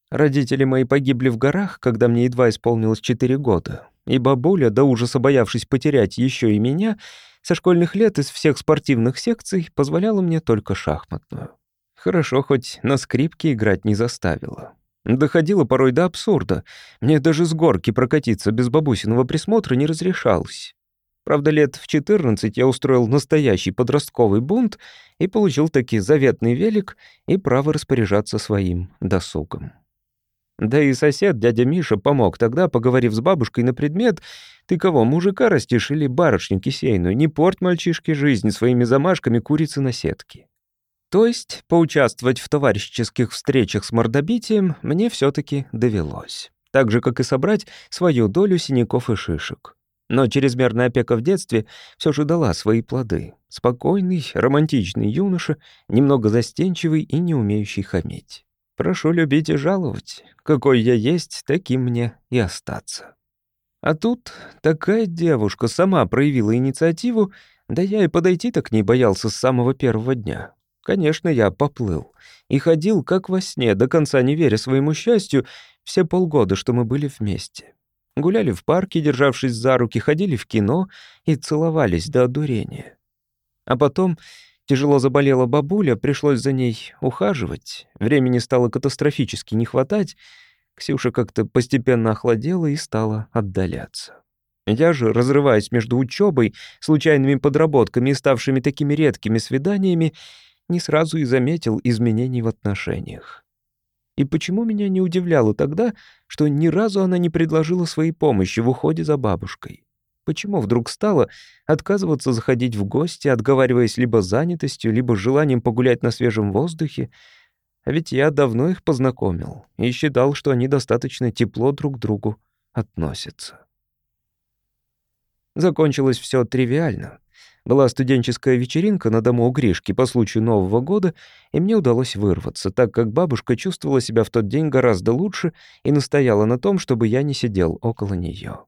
Родители мои погибли в горах, когда мне едва исполнилось четыре года и бабуля, до ужаса боявшись потерять еще и меня, со школьных лет из всех спортивных секций позволяла мне только шахматную. Хорошо, хоть на скрипке играть не заставила. Доходило порой до абсурда. Мне даже с горки прокатиться без бабусиного присмотра не разрешалось. Правда, лет в 14 я устроил настоящий подростковый бунт и получил таки заветный велик и право распоряжаться своим досугом. Да и сосед, дядя Миша, помог тогда, поговорив с бабушкой на предмет «Ты кого, мужика растишь или барышню кисейную? Не порть мальчишке жизнь своими замашками курицы на сетке». То есть поучаствовать в товарищеских встречах с мордобитием мне все таки довелось. Так же, как и собрать свою долю синяков и шишек. Но чрезмерная опека в детстве все же дала свои плоды. Спокойный, романтичный юноша, немного застенчивый и не умеющий хамить. Прошу любить и жаловать. Какой я есть, таким мне и остаться. А тут такая девушка сама проявила инициативу, да я и подойти-то к ней боялся с самого первого дня. Конечно, я поплыл. И ходил, как во сне, до конца не веря своему счастью, все полгода, что мы были вместе. Гуляли в парке, державшись за руки, ходили в кино и целовались до одурения. А потом Тяжело заболела бабуля, пришлось за ней ухаживать. Времени стало катастрофически не хватать. Ксюша как-то постепенно охладела и стала отдаляться. Я же, разрываясь между учебой, случайными подработками и ставшими такими редкими свиданиями, не сразу и заметил изменений в отношениях. И почему меня не удивляло тогда, что ни разу она не предложила своей помощи в уходе за бабушкой? Почему вдруг стала отказываться заходить в гости, отговариваясь либо занятостью, либо желанием погулять на свежем воздухе? А ведь я давно их познакомил и считал, что они достаточно тепло друг к другу относятся. Закончилось все тривиально. Была студенческая вечеринка на дому у Гришки по случаю Нового года, и мне удалось вырваться, так как бабушка чувствовала себя в тот день гораздо лучше и настояла на том, чтобы я не сидел около нее.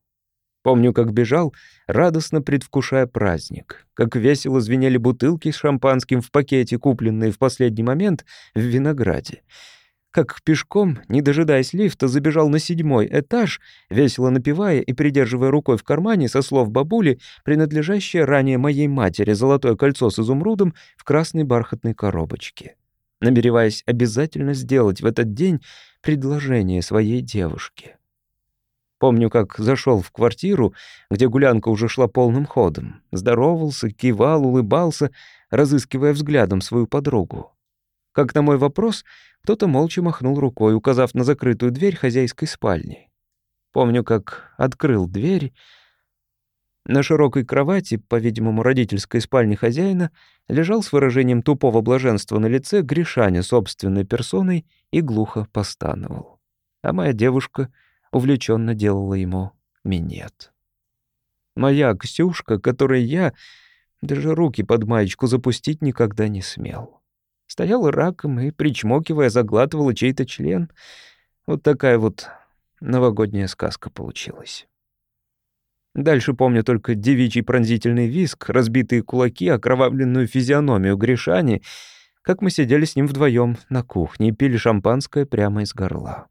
Помню, как бежал, радостно предвкушая праздник, как весело звенели бутылки с шампанским в пакете, купленные в последний момент в винограде. Как пешком, не дожидаясь лифта, забежал на седьмой этаж, весело напевая и придерживая рукой в кармане со слов бабули, принадлежащее ранее моей матери золотое кольцо с изумрудом в красной бархатной коробочке, намереваясь обязательно сделать в этот день предложение своей девушке. Помню, как зашел в квартиру, где гулянка уже шла полным ходом. Здоровался, кивал, улыбался, разыскивая взглядом свою подругу. Как на мой вопрос, кто-то молча махнул рукой, указав на закрытую дверь хозяйской спальни. Помню, как открыл дверь На широкой кровати, по-видимому, родительской спальни хозяина, лежал с выражением тупого блаженства на лице Гришаня собственной персоной и глухо постановал. А моя девушка увлеченно делала ему минет. Моя Ксюшка, которой я даже руки под маечку запустить никогда не смел. Стояла раком и, причмокивая, заглатывала чей-то член. Вот такая вот новогодняя сказка получилась. Дальше помню только девичий пронзительный виск, разбитые кулаки, окровавленную физиономию Гришани, как мы сидели с ним вдвоем на кухне и пили шампанское прямо из горла.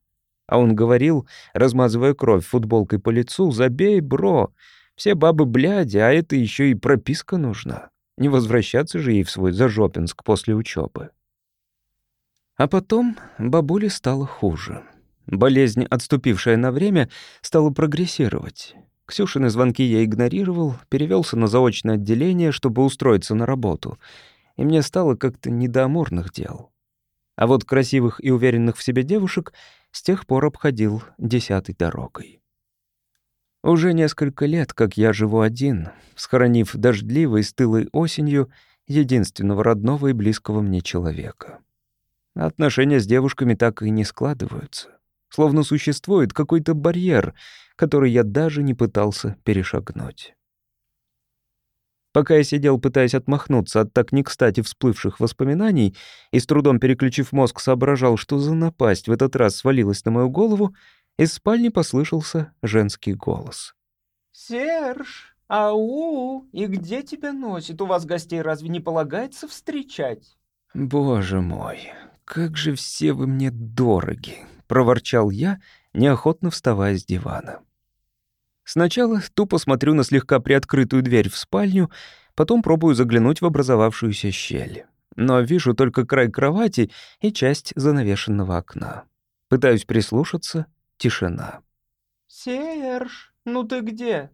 А он говорил, размазывая кровь футболкой по лицу, «Забей, бро, все бабы бляди, а это еще и прописка нужна. Не возвращаться же ей в свой Зажопинск после учебы. А потом бабуле стало хуже. Болезнь, отступившая на время, стала прогрессировать. Ксюшины звонки я игнорировал, перевелся на заочное отделение, чтобы устроиться на работу. И мне стало как-то не до амурных дел. А вот красивых и уверенных в себе девушек с тех пор обходил десятой дорогой. Уже несколько лет, как я живу один, схоронив дождливой, стылой осенью единственного родного и близкого мне человека. Отношения с девушками так и не складываются. Словно существует какой-то барьер, который я даже не пытался перешагнуть. Пока я сидел, пытаясь отмахнуться от так не кстати всплывших воспоминаний и с трудом переключив мозг соображал, что за напасть в этот раз свалилась на мою голову, из спальни послышался женский голос. «Серж, ау, и где тебя носит? У вас гостей разве не полагается встречать?» «Боже мой, как же все вы мне дороги!» — проворчал я, неохотно вставая с дивана. Сначала тупо смотрю на слегка приоткрытую дверь в спальню, потом пробую заглянуть в образовавшуюся щель. Но вижу только край кровати и часть занавешенного окна. Пытаюсь прислушаться — тишина. «Серж, ну ты где?»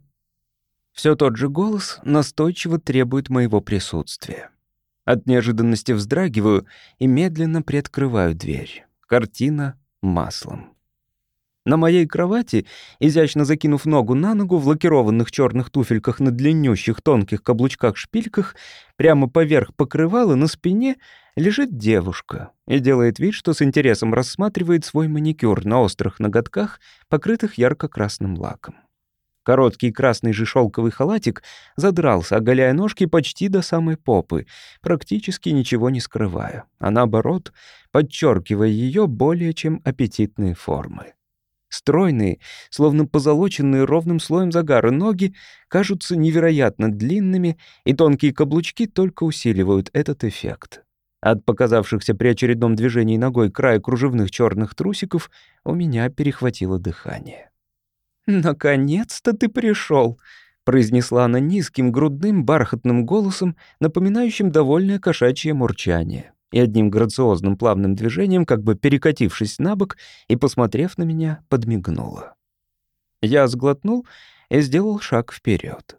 Все тот же голос настойчиво требует моего присутствия. От неожиданности вздрагиваю и медленно приоткрываю дверь. Картина маслом. На моей кровати, изящно закинув ногу на ногу в лакированных черных туфельках на длиннющих тонких каблучках-шпильках, прямо поверх покрывала на спине лежит девушка и делает вид, что с интересом рассматривает свой маникюр на острых ноготках, покрытых ярко-красным лаком. Короткий красный же шелковый халатик задрался, оголяя ножки почти до самой попы, практически ничего не скрывая, а наоборот, подчеркивая ее более чем аппетитные формы. Стройные, словно позолоченные ровным слоем загара ноги, кажутся невероятно длинными, и тонкие каблучки только усиливают этот эффект. От показавшихся при очередном движении ногой края кружевных черных трусиков у меня перехватило дыхание. «Наконец-то ты пришел, произнесла она низким, грудным, бархатным голосом, напоминающим довольное кошачье мурчание и одним грациозным плавным движением, как бы перекатившись на бок и, посмотрев на меня, подмигнула. Я сглотнул и сделал шаг вперед.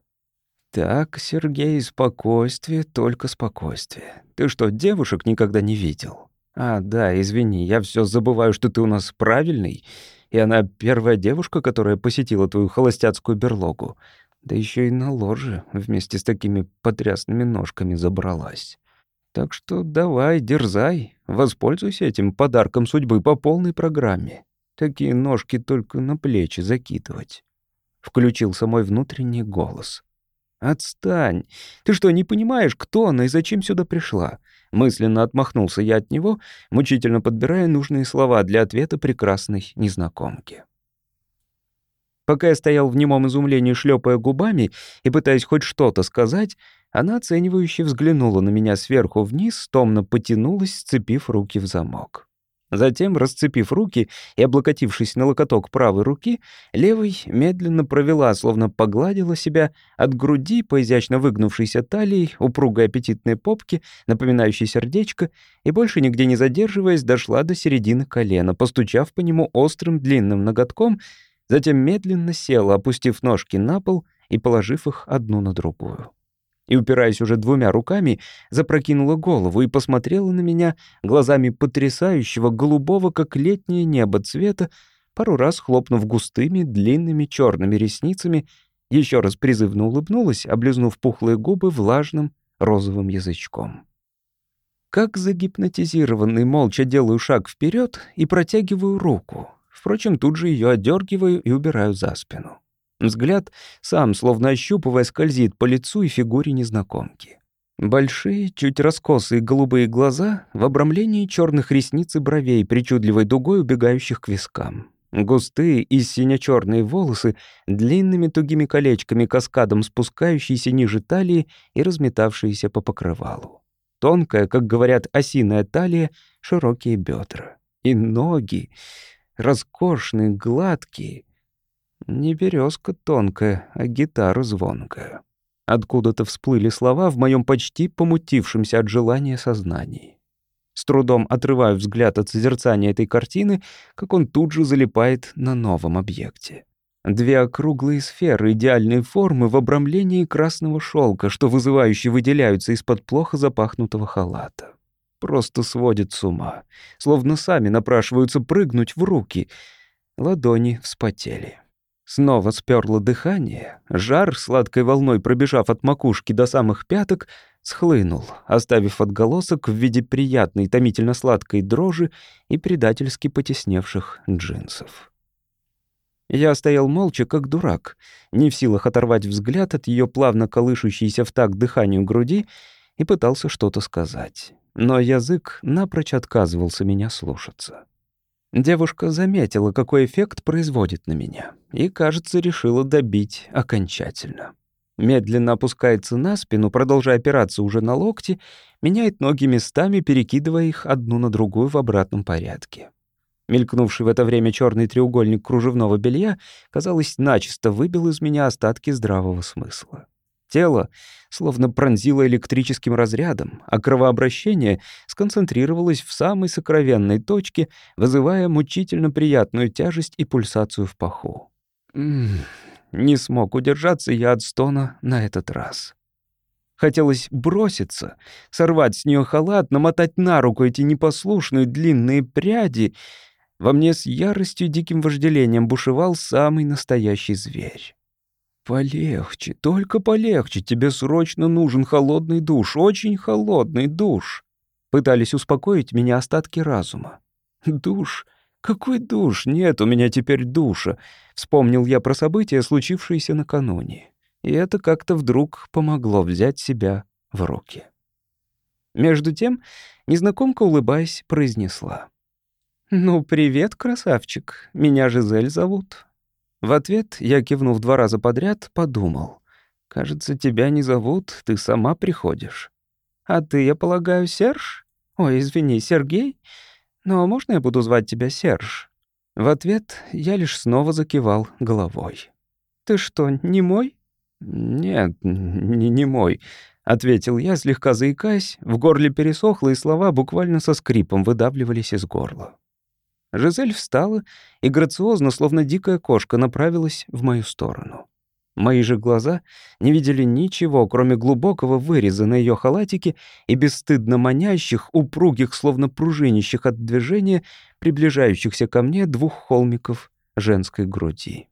«Так, Сергей, спокойствие, только спокойствие. Ты что, девушек никогда не видел?» «А, да, извини, я все забываю, что ты у нас правильный, и она первая девушка, которая посетила твою холостяцкую берлогу, да еще и на ложе вместе с такими потрясными ножками забралась». Так что давай, дерзай, воспользуйся этим подарком судьбы по полной программе. Такие ножки только на плечи закидывать. Включился мой внутренний голос. «Отстань! Ты что, не понимаешь, кто она и зачем сюда пришла?» Мысленно отмахнулся я от него, мучительно подбирая нужные слова для ответа прекрасной незнакомки. Пока я стоял в немом изумлении, шлепая губами и пытаясь хоть что-то сказать, она оценивающе взглянула на меня сверху вниз, томно потянулась, сцепив руки в замок. Затем, расцепив руки и облокотившись на локоток правой руки, левой медленно провела, словно погладила себя от груди по изящно выгнувшейся талии, упругой аппетитной попки, напоминающей сердечко, и больше нигде не задерживаясь, дошла до середины колена, постучав по нему острым длинным ноготком, затем медленно села, опустив ножки на пол и положив их одну на другую и, упираясь уже двумя руками, запрокинула голову и посмотрела на меня глазами потрясающего голубого, как летнее небо цвета, пару раз хлопнув густыми, длинными черными ресницами Еще раз призывно улыбнулась, облизнув пухлые губы влажным розовым язычком. Как загипнотизированный, молча делаю шаг вперед и протягиваю руку. Впрочем, тут же ее отдергиваю и убираю за спину. Взгляд, сам, словно ощупывая, скользит по лицу и фигуре незнакомки. Большие, чуть раскосые голубые глаза в обрамлении черных ресниц и бровей, причудливой дугой убегающих к вискам. Густые и сине-черные волосы, длинными тугими колечками каскадом спускающиеся ниже талии и разметавшиеся по покрывалу. Тонкая, как говорят, осиная талия, широкие бедра. И ноги, роскошные, гладкие. Не березка тонкая, а гитара звонкая. Откуда-то всплыли слова в моем почти помутившемся от желания сознании. С трудом отрываю взгляд от созерцания этой картины, как он тут же залипает на новом объекте. Две округлые сферы идеальной формы в обрамлении красного шелка, что вызывающе выделяются из-под плохо запахнутого халата. Просто сводит с ума, словно сами напрашиваются прыгнуть в руки. Ладони вспотели. Снова сперло дыхание, жар, сладкой волной пробежав от макушки до самых пяток, схлынул, оставив отголосок в виде приятной, томительно-сладкой дрожи и предательски потесневших джинсов. Я стоял молча, как дурак, не в силах оторвать взгляд от ее плавно колышущейся в такт дыханию груди и пытался что-то сказать. Но язык напрочь отказывался меня слушаться. Девушка заметила, какой эффект производит на меня, и, кажется, решила добить окончательно медленно опускается на спину, продолжая опираться уже на локти, меняет ноги местами, перекидывая их одну на другую в обратном порядке. Мелькнувший в это время черный треугольник кружевного белья, казалось, начисто выбил из меня остатки здравого смысла. Тело словно пронзило электрическим разрядом, а кровообращение сконцентрировалось в самой сокровенной точке, вызывая мучительно приятную тяжесть и пульсацию в паху. Не смог удержаться я от стона на этот раз. Хотелось броситься, сорвать с нее халат, намотать на руку эти непослушные длинные пряди. Во мне с яростью и диким вожделением бушевал самый настоящий зверь. «Полегче, только полегче, тебе срочно нужен холодный душ, очень холодный душ». Пытались успокоить меня остатки разума. «Душ? Какой душ? Нет у меня теперь душа. Вспомнил я про события, случившиеся накануне. И это как-то вдруг помогло взять себя в руки. Между тем, незнакомка, улыбаясь, произнесла. «Ну, привет, красавчик. Меня Жизель зовут». В ответ я, кивнув два раза подряд, подумал. «Кажется, тебя не зовут, ты сама приходишь». «А ты, я полагаю, Серж? Ой, извини, Сергей? Но можно я буду звать тебя Серж?» В ответ я лишь снова закивал головой. «Ты что, не мой?» «Нет, не, не мой», — ответил я, слегка заикаясь. В горле пересохло, и слова буквально со скрипом выдавливались из горла. Жизель встала и грациозно, словно дикая кошка, направилась в мою сторону. Мои же глаза не видели ничего, кроме глубокого выреза на ее халатике и бесстыдно манящих, упругих, словно пружинищих от движения, приближающихся ко мне двух холмиков женской груди.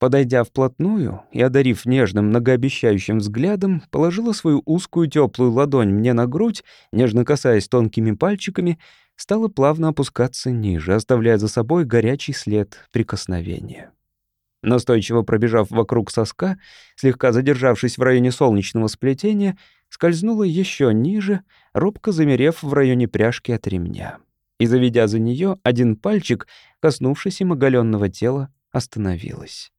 Подойдя вплотную и одарив нежным, многообещающим взглядом, положила свою узкую теплую ладонь мне на грудь, нежно касаясь тонкими пальчиками, стала плавно опускаться ниже, оставляя за собой горячий след прикосновения. Настойчиво пробежав вокруг соска, слегка задержавшись в районе солнечного сплетения, скользнула еще ниже, робко замерев в районе пряжки от ремня. И, заведя за нее один пальчик, коснувшись им оголенного тела, остановилась.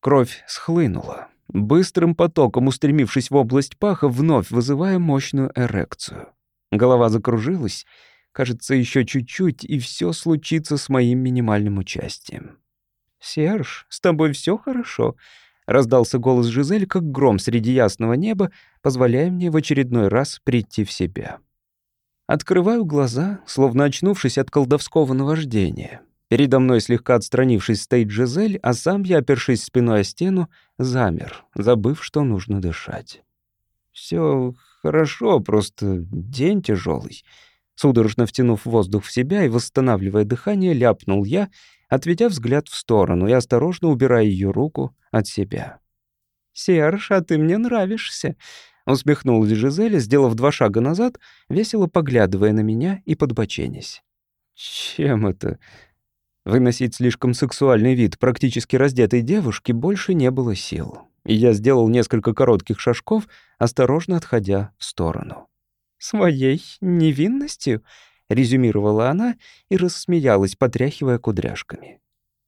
Кровь схлынула, быстрым потоком устремившись в область паха, вновь вызывая мощную эрекцию. Голова закружилась, кажется, еще чуть-чуть, и все случится с моим минимальным участием. «Серж, с тобой все хорошо?» — раздался голос Жизель, как гром среди ясного неба, позволяя мне в очередной раз прийти в себя. Открываю глаза, словно очнувшись от колдовского наваждения. Передо мной, слегка отстранившись, стоит Жизель, а сам я, опершись спиной о стену, замер, забыв, что нужно дышать. Все хорошо, просто день тяжелый. Судорожно втянув воздух в себя и восстанавливая дыхание, ляпнул я, отведя взгляд в сторону и осторожно убирая ее руку от себя. «Серж, а ты мне нравишься», — усмехнулась Жизеля, сделав два шага назад, весело поглядывая на меня и подбоченясь. «Чем это?» Выносить слишком сексуальный вид практически раздетой девушки больше не было сил, и я сделал несколько коротких шажков, осторожно отходя в сторону. «Своей невинностью?» — резюмировала она и рассмеялась, потряхивая кудряшками.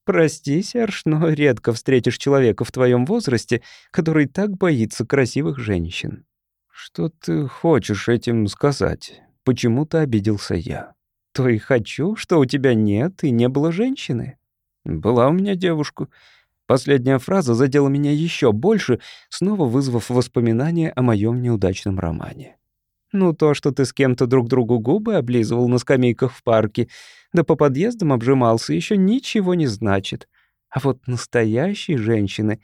«Прости, Серж, но редко встретишь человека в твоем возрасте, который так боится красивых женщин». «Что ты хочешь этим сказать?» Почему-то обиделся я. «То и хочу, что у тебя нет и не было женщины». «Была у меня девушка». Последняя фраза задела меня еще больше, снова вызвав воспоминания о моем неудачном романе. Ну, то, что ты с кем-то друг другу губы облизывал на скамейках в парке, да по подъездам обжимался, еще ничего не значит. А вот настоящей женщины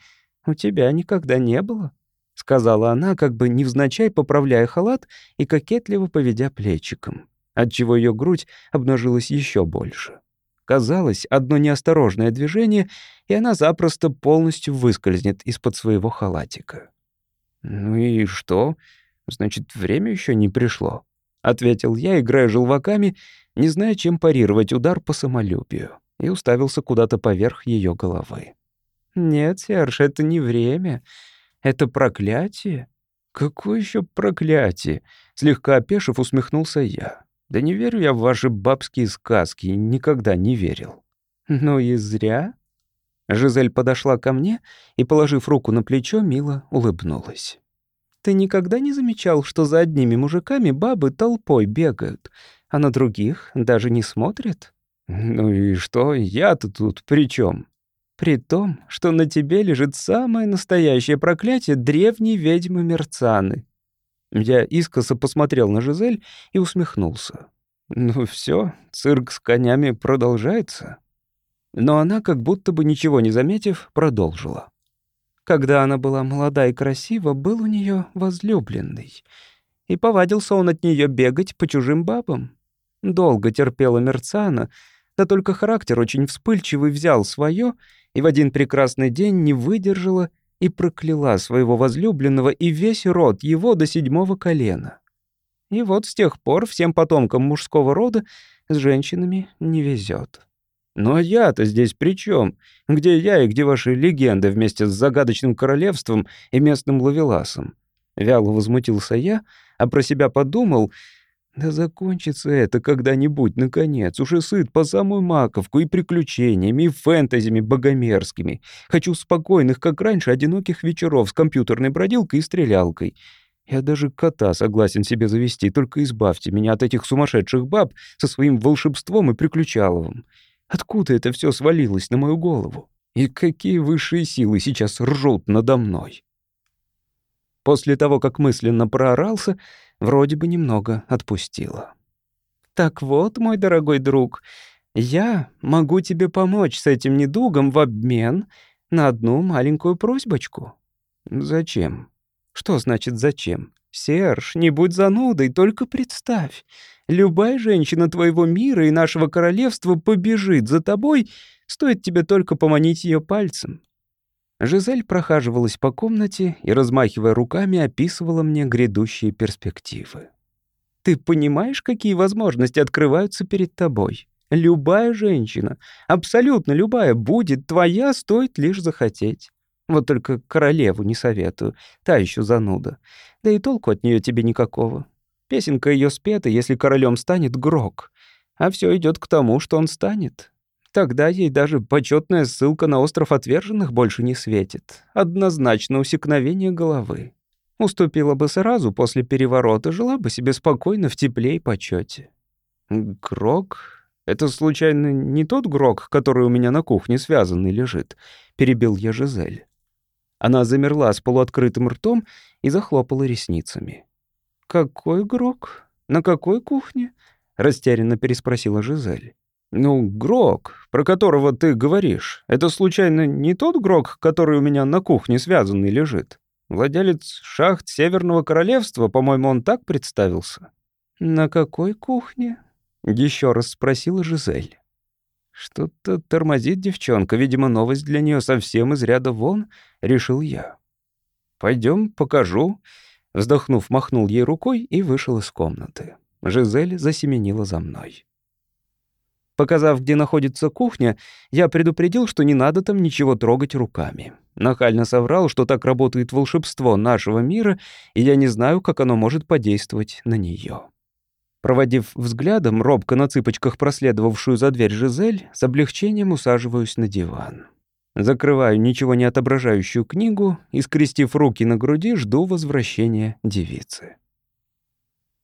у тебя никогда не было», — сказала она, как бы невзначай поправляя халат и кокетливо поведя плечиком, отчего ее грудь обнажилась еще больше. Казалось, одно неосторожное движение, и она запросто полностью выскользнет из-под своего халатика. «Ну и что?» Значит, время еще не пришло», — ответил я, играя желваками, не зная, чем парировать удар по самолюбию, и уставился куда-то поверх ее головы. «Нет, Серж, это не время. Это проклятие». «Какое еще проклятие?» — слегка опешив, усмехнулся я. «Да не верю я в ваши бабские сказки, никогда не верил». «Ну и зря». Жизель подошла ко мне и, положив руку на плечо, мило улыбнулась. Ты никогда не замечал, что за одними мужиками бабы толпой бегают, а на других даже не смотрят? Ну и что, я-то тут при чем? При том, что на тебе лежит самое настоящее проклятие древней ведьмы Мерцаны. Я искоса посмотрел на Жизель и усмехнулся. Ну все, цирк с конями продолжается. Но она, как будто бы ничего не заметив, продолжила. Когда она была молода и красива, был у нее возлюбленный. И повадился он от нее бегать по чужим бабам. Долго терпела Мерцана, да только характер очень вспыльчивый взял свое, и в один прекрасный день не выдержала и прокляла своего возлюбленного и весь род его до седьмого колена. И вот с тех пор всем потомкам мужского рода с женщинами не везет. «Ну а я-то здесь при чем? Где я и где ваши легенды вместе с загадочным королевством и местным лавеласом?» Вяло возмутился я, а про себя подумал, да закончится это когда-нибудь, наконец. Уже сыт по самую маковку и приключениями, и фэнтезями богомерзкими. Хочу спокойных, как раньше, одиноких вечеров с компьютерной бродилкой и стрелялкой. Я даже кота согласен себе завести, только избавьте меня от этих сумасшедших баб со своим волшебством и приключаловым. Откуда это все свалилось на мою голову? И какие высшие силы сейчас ржут надо мной? После того, как мысленно проорался, вроде бы немного отпустила. «Так вот, мой дорогой друг, я могу тебе помочь с этим недугом в обмен на одну маленькую просьбочку». «Зачем?» «Что значит «зачем»?» «Серж, не будь занудой, только представь. Любая женщина твоего мира и нашего королевства побежит за тобой, стоит тебе только поманить ее пальцем». Жизель прохаживалась по комнате и, размахивая руками, описывала мне грядущие перспективы. «Ты понимаешь, какие возможности открываются перед тобой? Любая женщина, абсолютно любая, будет твоя, стоит лишь захотеть. Вот только королеву не советую, та еще зануда. Да и толку от нее тебе никакого. Песенка ее спета, если королем станет Грок. А все идет к тому, что он станет. Тогда ей даже почетная ссылка на остров отверженных больше не светит. Однозначно усекновение головы. Уступила бы сразу после переворота, жила бы себе спокойно в тепле и почете. Грок? Это, случайно, не тот Грок, который у меня на кухне связанный лежит? Перебил я Жизель. Она замерла с полуоткрытым ртом и захлопала ресницами. «Какой Грок? На какой кухне?» — растерянно переспросила Жизель. «Ну, Грок, про которого ты говоришь, это случайно не тот Грок, который у меня на кухне связанный лежит? Владелец шахт Северного Королевства, по-моему, он так представился». «На какой кухне?» — еще раз спросила Жизель. Что-то тормозит девчонка, видимо, новость для нее совсем из ряда вон, решил я. Пойдем, покажу». Вздохнув, махнул ей рукой и вышел из комнаты. Жизель засеменила за мной. Показав, где находится кухня, я предупредил, что не надо там ничего трогать руками. Нахально соврал, что так работает волшебство нашего мира, и я не знаю, как оно может подействовать на нее. Проводив взглядом робко на цыпочках проследовавшую за дверь Жизель, с облегчением усаживаюсь на диван. Закрываю ничего не отображающую книгу и, скрестив руки на груди, жду возвращения девицы.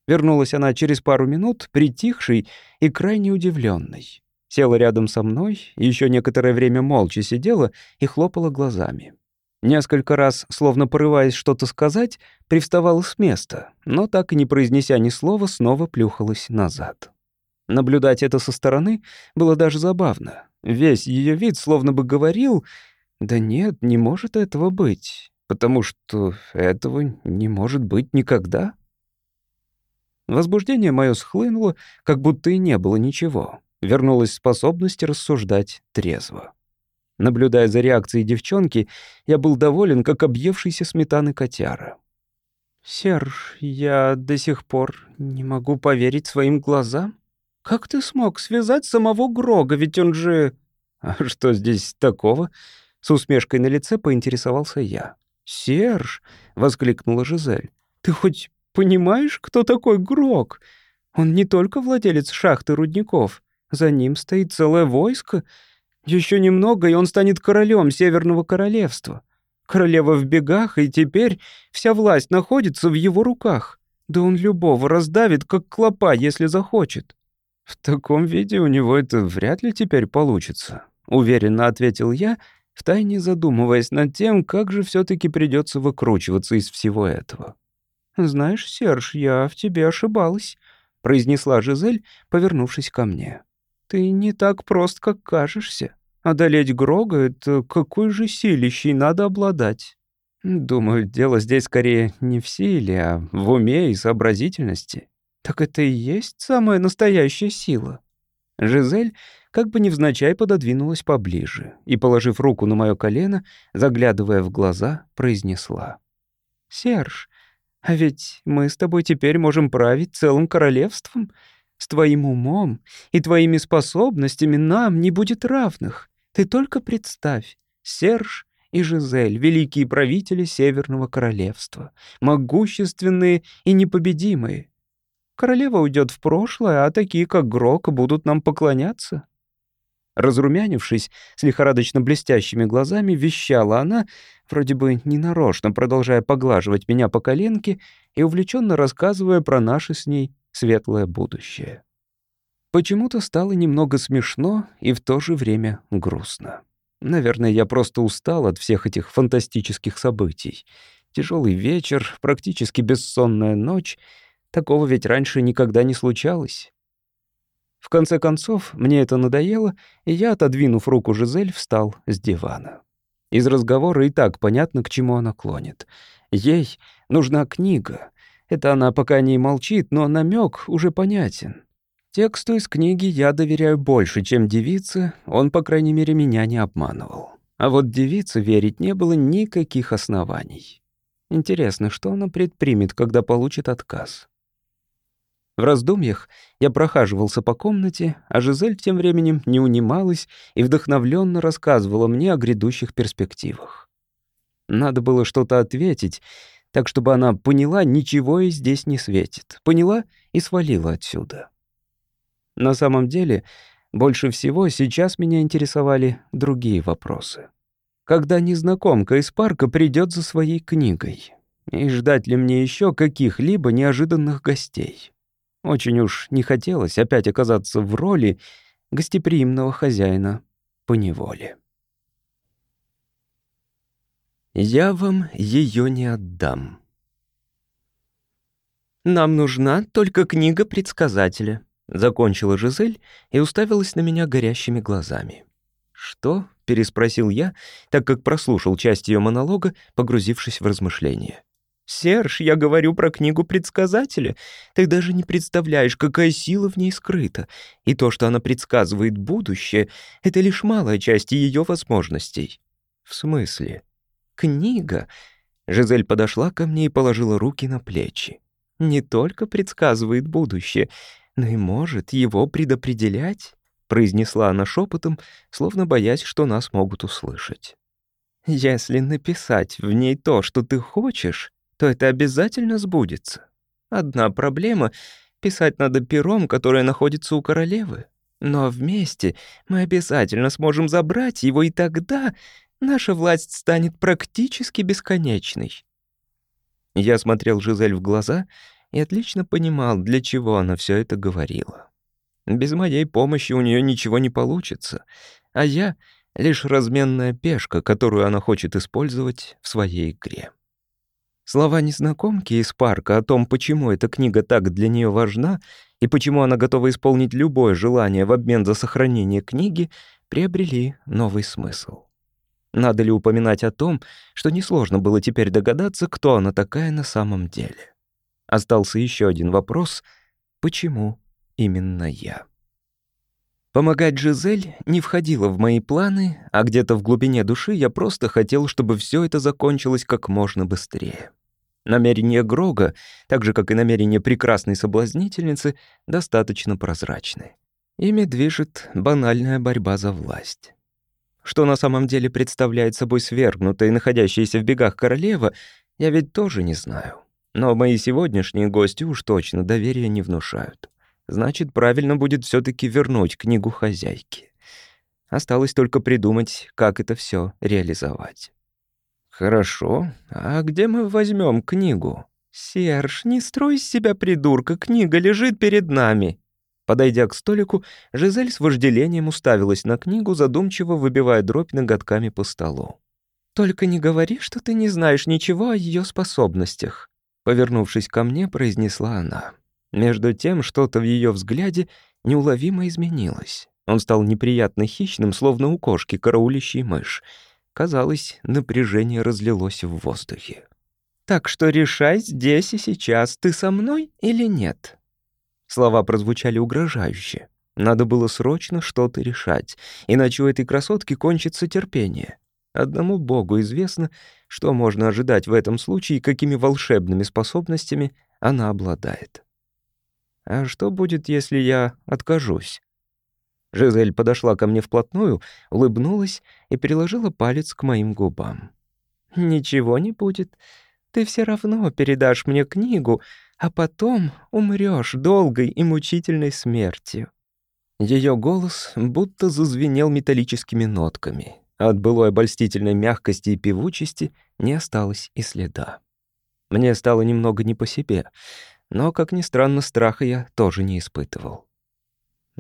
Вернулась она через пару минут, притихшей и крайне удивленной. Села рядом со мной, еще некоторое время молча сидела и хлопала глазами. Несколько раз, словно порываясь что-то сказать, привставала с места, но так и не произнеся ни слова, снова плюхалась назад. Наблюдать это со стороны было даже забавно. Весь ее вид словно бы говорил, «Да нет, не может этого быть, потому что этого не может быть никогда». Возбуждение мое схлынуло, как будто и не было ничего. Вернулась способность рассуждать трезво. Наблюдая за реакцией девчонки, я был доволен, как объевшийся сметаны котяра. «Серж, я до сих пор не могу поверить своим глазам. Как ты смог связать самого Грога, ведь он же...» «А что здесь такого?» С усмешкой на лице поинтересовался я. «Серж!» — воскликнула Жизель. «Ты хоть Понимаешь, кто такой Грок? Он не только владелец шахты рудников. За ним стоит целое войско. Еще немного, и он станет королем Северного Королевства. Королева в бегах, и теперь вся власть находится в его руках. Да он любого раздавит, как клопа, если захочет. В таком виде у него это вряд ли теперь получится, уверенно ответил я, втайне задумываясь над тем, как же все таки придется выкручиваться из всего этого. «Знаешь, Серж, я в тебе ошибалась», — произнесла Жизель, повернувшись ко мне. «Ты не так прост, как кажешься. Одолеть Грога — это какой же силищей надо обладать?» «Думаю, дело здесь скорее не в силе, а в уме и сообразительности». «Так это и есть самая настоящая сила». Жизель как бы невзначай пододвинулась поближе и, положив руку на мое колено, заглядывая в глаза, произнесла. «Серж, а ведь мы с тобой теперь можем править целым королевством. С твоим умом и твоими способностями нам не будет равных. Ты только представь, Серж и Жизель, великие правители Северного Королевства, могущественные и непобедимые. Королева уйдет в прошлое, а такие, как Грок, будут нам поклоняться. Разрумянившись, с лихорадочно блестящими глазами, вещала она, вроде бы ненарочно продолжая поглаживать меня по коленке и увлеченно рассказывая про наше с ней светлое будущее. Почему-то стало немного смешно и в то же время грустно. Наверное, я просто устал от всех этих фантастических событий. Тяжелый вечер, практически бессонная ночь. Такого ведь раньше никогда не случалось. В конце концов, мне это надоело, и я, отодвинув руку Жизель, встал с дивана. Из разговора и так понятно, к чему она клонит. Ей нужна книга. Это она пока не молчит, но намек уже понятен. Тексту из книги я доверяю больше, чем девице, он, по крайней мере, меня не обманывал. А вот девице верить не было никаких оснований. Интересно, что она предпримет, когда получит отказ? В раздумьях я прохаживался по комнате, а Жизель тем временем не унималась и вдохновленно рассказывала мне о грядущих перспективах. Надо было что-то ответить, так чтобы она поняла, ничего ей здесь не светит. Поняла и свалила отсюда. На самом деле, больше всего сейчас меня интересовали другие вопросы. Когда незнакомка из парка придет за своей книгой? И ждать ли мне еще каких-либо неожиданных гостей? Очень уж не хотелось опять оказаться в роли гостеприимного хозяина по неволе. «Я вам ее не отдам». «Нам нужна только книга предсказателя», — закончила Жизель и уставилась на меня горящими глазами. «Что?» — переспросил я, так как прослушал часть ее монолога, погрузившись в размышления. «Серж, я говорю про книгу предсказателя. Ты даже не представляешь, какая сила в ней скрыта. И то, что она предсказывает будущее, это лишь малая часть ее возможностей». «В смысле?» «Книга». Жизель подошла ко мне и положила руки на плечи. «Не только предсказывает будущее, но и может его предопределять», произнесла она шепотом, словно боясь, что нас могут услышать. «Если написать в ней то, что ты хочешь, то это обязательно сбудется. Одна проблема — писать надо пером, которое находится у королевы. Но вместе мы обязательно сможем забрать его, и тогда наша власть станет практически бесконечной». Я смотрел Жизель в глаза и отлично понимал, для чего она все это говорила. Без моей помощи у нее ничего не получится, а я — лишь разменная пешка, которую она хочет использовать в своей игре. Слова незнакомки из парка о том, почему эта книга так для нее важна и почему она готова исполнить любое желание в обмен за сохранение книги, приобрели новый смысл. Надо ли упоминать о том, что несложно было теперь догадаться, кто она такая на самом деле? Остался еще один вопрос — почему именно я? Помогать Жизель не входило в мои планы, а где-то в глубине души я просто хотел, чтобы все это закончилось как можно быстрее. Намерения Грога, так же, как и намерения прекрасной соблазнительницы, достаточно прозрачны. Ими движет банальная борьба за власть. Что на самом деле представляет собой свергнутая и находящаяся в бегах королева, я ведь тоже не знаю. Но мои сегодняшние гости уж точно доверия не внушают. Значит, правильно будет все таки вернуть книгу хозяйки. Осталось только придумать, как это все реализовать. «Хорошо. А где мы возьмем книгу?» «Серж, не строй из себя придурка, книга лежит перед нами». Подойдя к столику, Жизель с вожделением уставилась на книгу, задумчиво выбивая дробь ноготками по столу. «Только не говори, что ты не знаешь ничего о ее способностях», повернувшись ко мне, произнесла она. Между тем, что-то в ее взгляде неуловимо изменилось. Он стал неприятно хищным, словно у кошки, караулищей мышь. Казалось, напряжение разлилось в воздухе. «Так что решай здесь и сейчас, ты со мной или нет?» Слова прозвучали угрожающе. Надо было срочно что-то решать, иначе у этой красотки кончится терпение. Одному Богу известно, что можно ожидать в этом случае и какими волшебными способностями она обладает. А что будет, если я откажусь? Жизель подошла ко мне вплотную, улыбнулась и приложила палец к моим губам. «Ничего не будет. Ты все равно передашь мне книгу, а потом умрешь долгой и мучительной смертью». Ее голос будто зазвенел металлическими нотками. От былой обольстительной мягкости и певучести не осталось и следа. Мне стало немного не по себе, но, как ни странно, страха я тоже не испытывал.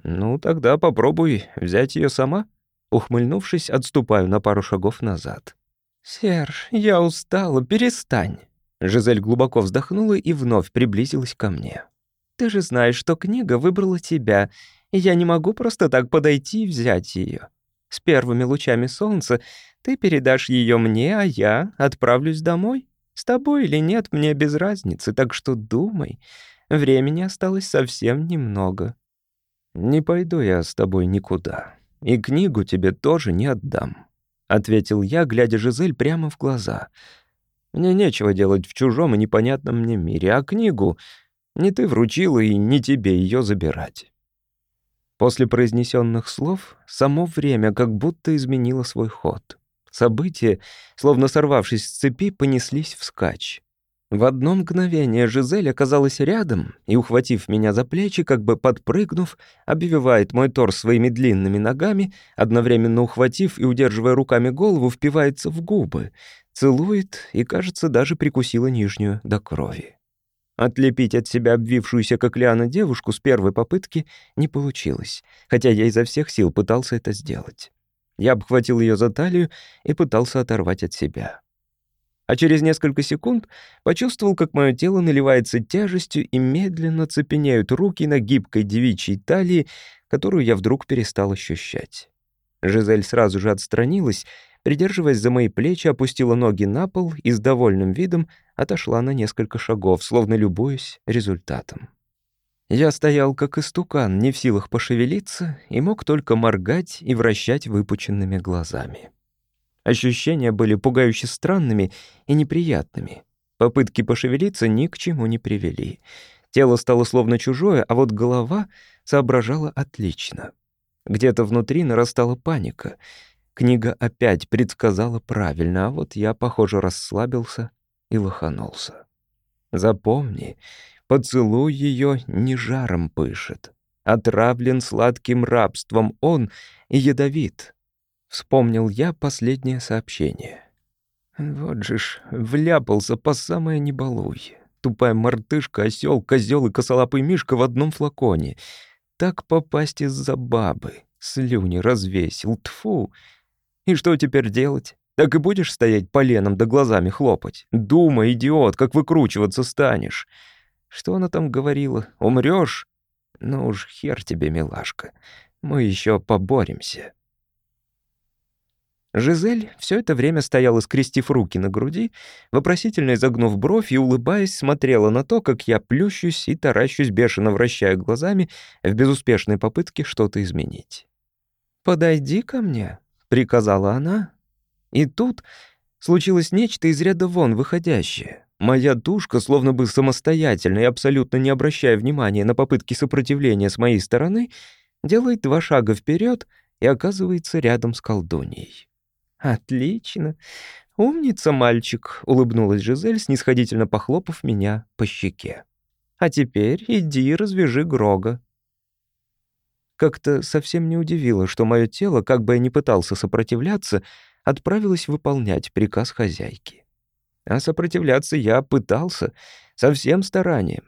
«Ну, тогда попробуй взять ее сама». Ухмыльнувшись, отступаю на пару шагов назад. «Серж, я устала, перестань». Жизель глубоко вздохнула и вновь приблизилась ко мне. «Ты же знаешь, что книга выбрала тебя, и я не могу просто так подойти и взять ее. С первыми лучами солнца ты передашь ее мне, а я отправлюсь домой. С тобой или нет, мне без разницы, так что думай. Времени осталось совсем немного». «Не пойду я с тобой никуда, и книгу тебе тоже не отдам», — ответил я, глядя Жизель прямо в глаза. «Мне нечего делать в чужом и непонятном мне мире, а книгу не ты вручила и не тебе ее забирать». После произнесенных слов само время как будто изменило свой ход. События, словно сорвавшись с цепи, понеслись вскачь. В одно мгновение Жизель оказалась рядом и, ухватив меня за плечи, как бы подпрыгнув, обвивает мой торс своими длинными ногами, одновременно ухватив и удерживая руками голову, впивается в губы, целует и, кажется, даже прикусила нижнюю до крови. Отлепить от себя обвившуюся как лиана девушку с первой попытки не получилось, хотя я изо всех сил пытался это сделать. Я обхватил ее за талию и пытался оторвать от себя а через несколько секунд почувствовал, как мое тело наливается тяжестью и медленно цепенеют руки на гибкой девичьей талии, которую я вдруг перестал ощущать. Жизель сразу же отстранилась, придерживаясь за мои плечи, опустила ноги на пол и с довольным видом отошла на несколько шагов, словно любуясь результатом. Я стоял как истукан, не в силах пошевелиться, и мог только моргать и вращать выпученными глазами. Ощущения были пугающе странными и неприятными. Попытки пошевелиться ни к чему не привели. Тело стало словно чужое, а вот голова соображала отлично. Где-то внутри нарастала паника. Книга опять предсказала правильно, а вот я, похоже, расслабился и лоханулся. Запомни, поцелуй ее не жаром пышет. Отравлен сладким рабством он и ядовит. Вспомнил я последнее сообщение. Вот же ж, вляпался по самое небалуй. Тупая мартышка, осел, козел и косолапый мишка в одном флаконе. Так попасть из-за бабы. Слюни развесил, тфу. И что теперь делать? Так и будешь стоять поленом да глазами хлопать? Думай, идиот, как выкручиваться станешь. Что она там говорила? Умрёшь? Ну уж хер тебе, милашка. Мы ещё поборемся. Жизель все это время стояла, скрестив руки на груди, вопросительно изогнув бровь и, улыбаясь, смотрела на то, как я плющусь и таращусь, бешено вращая глазами в безуспешной попытке что-то изменить. «Подойди ко мне», — приказала она. И тут случилось нечто из ряда вон выходящее. Моя душка, словно бы самостоятельно и абсолютно не обращая внимания на попытки сопротивления с моей стороны, делает два шага вперед и оказывается рядом с колдуньей. «Отлично. Умница, мальчик», — улыбнулась Жизель, снисходительно похлопав меня по щеке. «А теперь иди развяжи Грога». Как-то совсем не удивило, что мое тело, как бы я ни пытался сопротивляться, отправилось выполнять приказ хозяйки. А сопротивляться я пытался со всем старанием.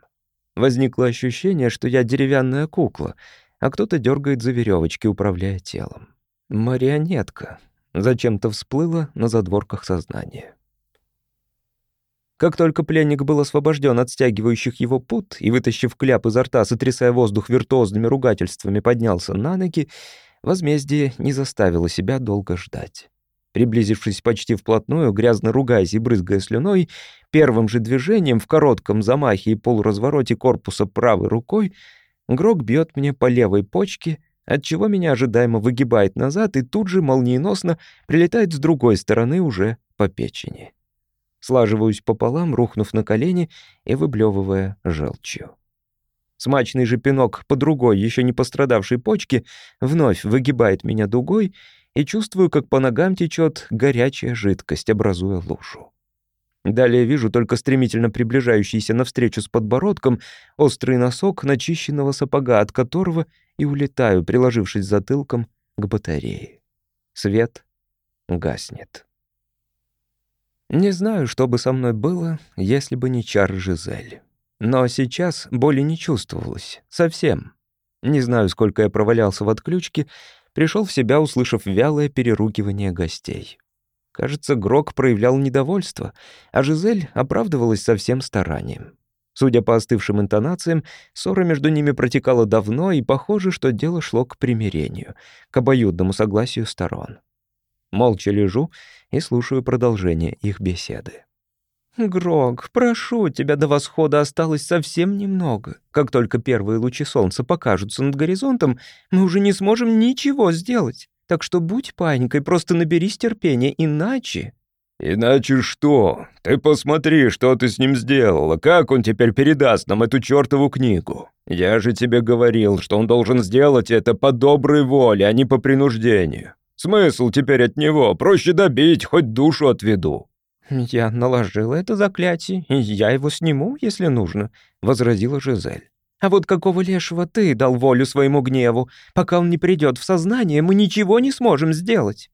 Возникло ощущение, что я деревянная кукла, а кто-то дергает за веревочки, управляя телом. Марионетка, зачем-то всплыло на задворках сознания. Как только пленник был освобожден от стягивающих его пут и, вытащив кляп изо рта, сотрясая воздух виртуозными ругательствами, поднялся на ноги, возмездие не заставило себя долго ждать. Приблизившись почти вплотную, грязно ругаясь и брызгая слюной, первым же движением в коротком замахе и полуразвороте корпуса правой рукой Грок бьет мне по левой почке — отчего меня ожидаемо выгибает назад и тут же молниеносно прилетает с другой стороны уже по печени. Слаживаюсь пополам, рухнув на колени и выблевывая желчью. Смачный же пинок по другой, еще не пострадавшей почке, вновь выгибает меня дугой, и чувствую, как по ногам течет горячая жидкость, образуя лужу. Далее вижу только стремительно приближающийся навстречу с подбородком острый носок начищенного сапога, от которого и улетаю, приложившись затылком к батарее. Свет гаснет. Не знаю, что бы со мной было, если бы не чар Жизель. Но сейчас боли не чувствовалось. Совсем. Не знаю, сколько я провалялся в отключке, пришел в себя, услышав вялое переругивание гостей. Кажется, Грок проявлял недовольство, а Жизель оправдывалась со всем старанием. Судя по остывшим интонациям, ссора между ними протекала давно, и похоже, что дело шло к примирению, к обоюдному согласию сторон. Молча лежу и слушаю продолжение их беседы. «Грог, прошу тебя, до восхода осталось совсем немного. Как только первые лучи солнца покажутся над горизонтом, мы уже не сможем ничего сделать. Так что будь паникой, просто наберись терпения, иначе...» «Иначе что? Ты посмотри, что ты с ним сделала. Как он теперь передаст нам эту чертову книгу? Я же тебе говорил, что он должен сделать это по доброй воле, а не по принуждению. Смысл теперь от него? Проще добить, хоть душу отведу». «Я наложила это заклятие, и я его сниму, если нужно», — возразила Жизель. А вот какого лешего ты дал волю своему гневу? Пока он не придет в сознание, мы ничего не сможем сделать».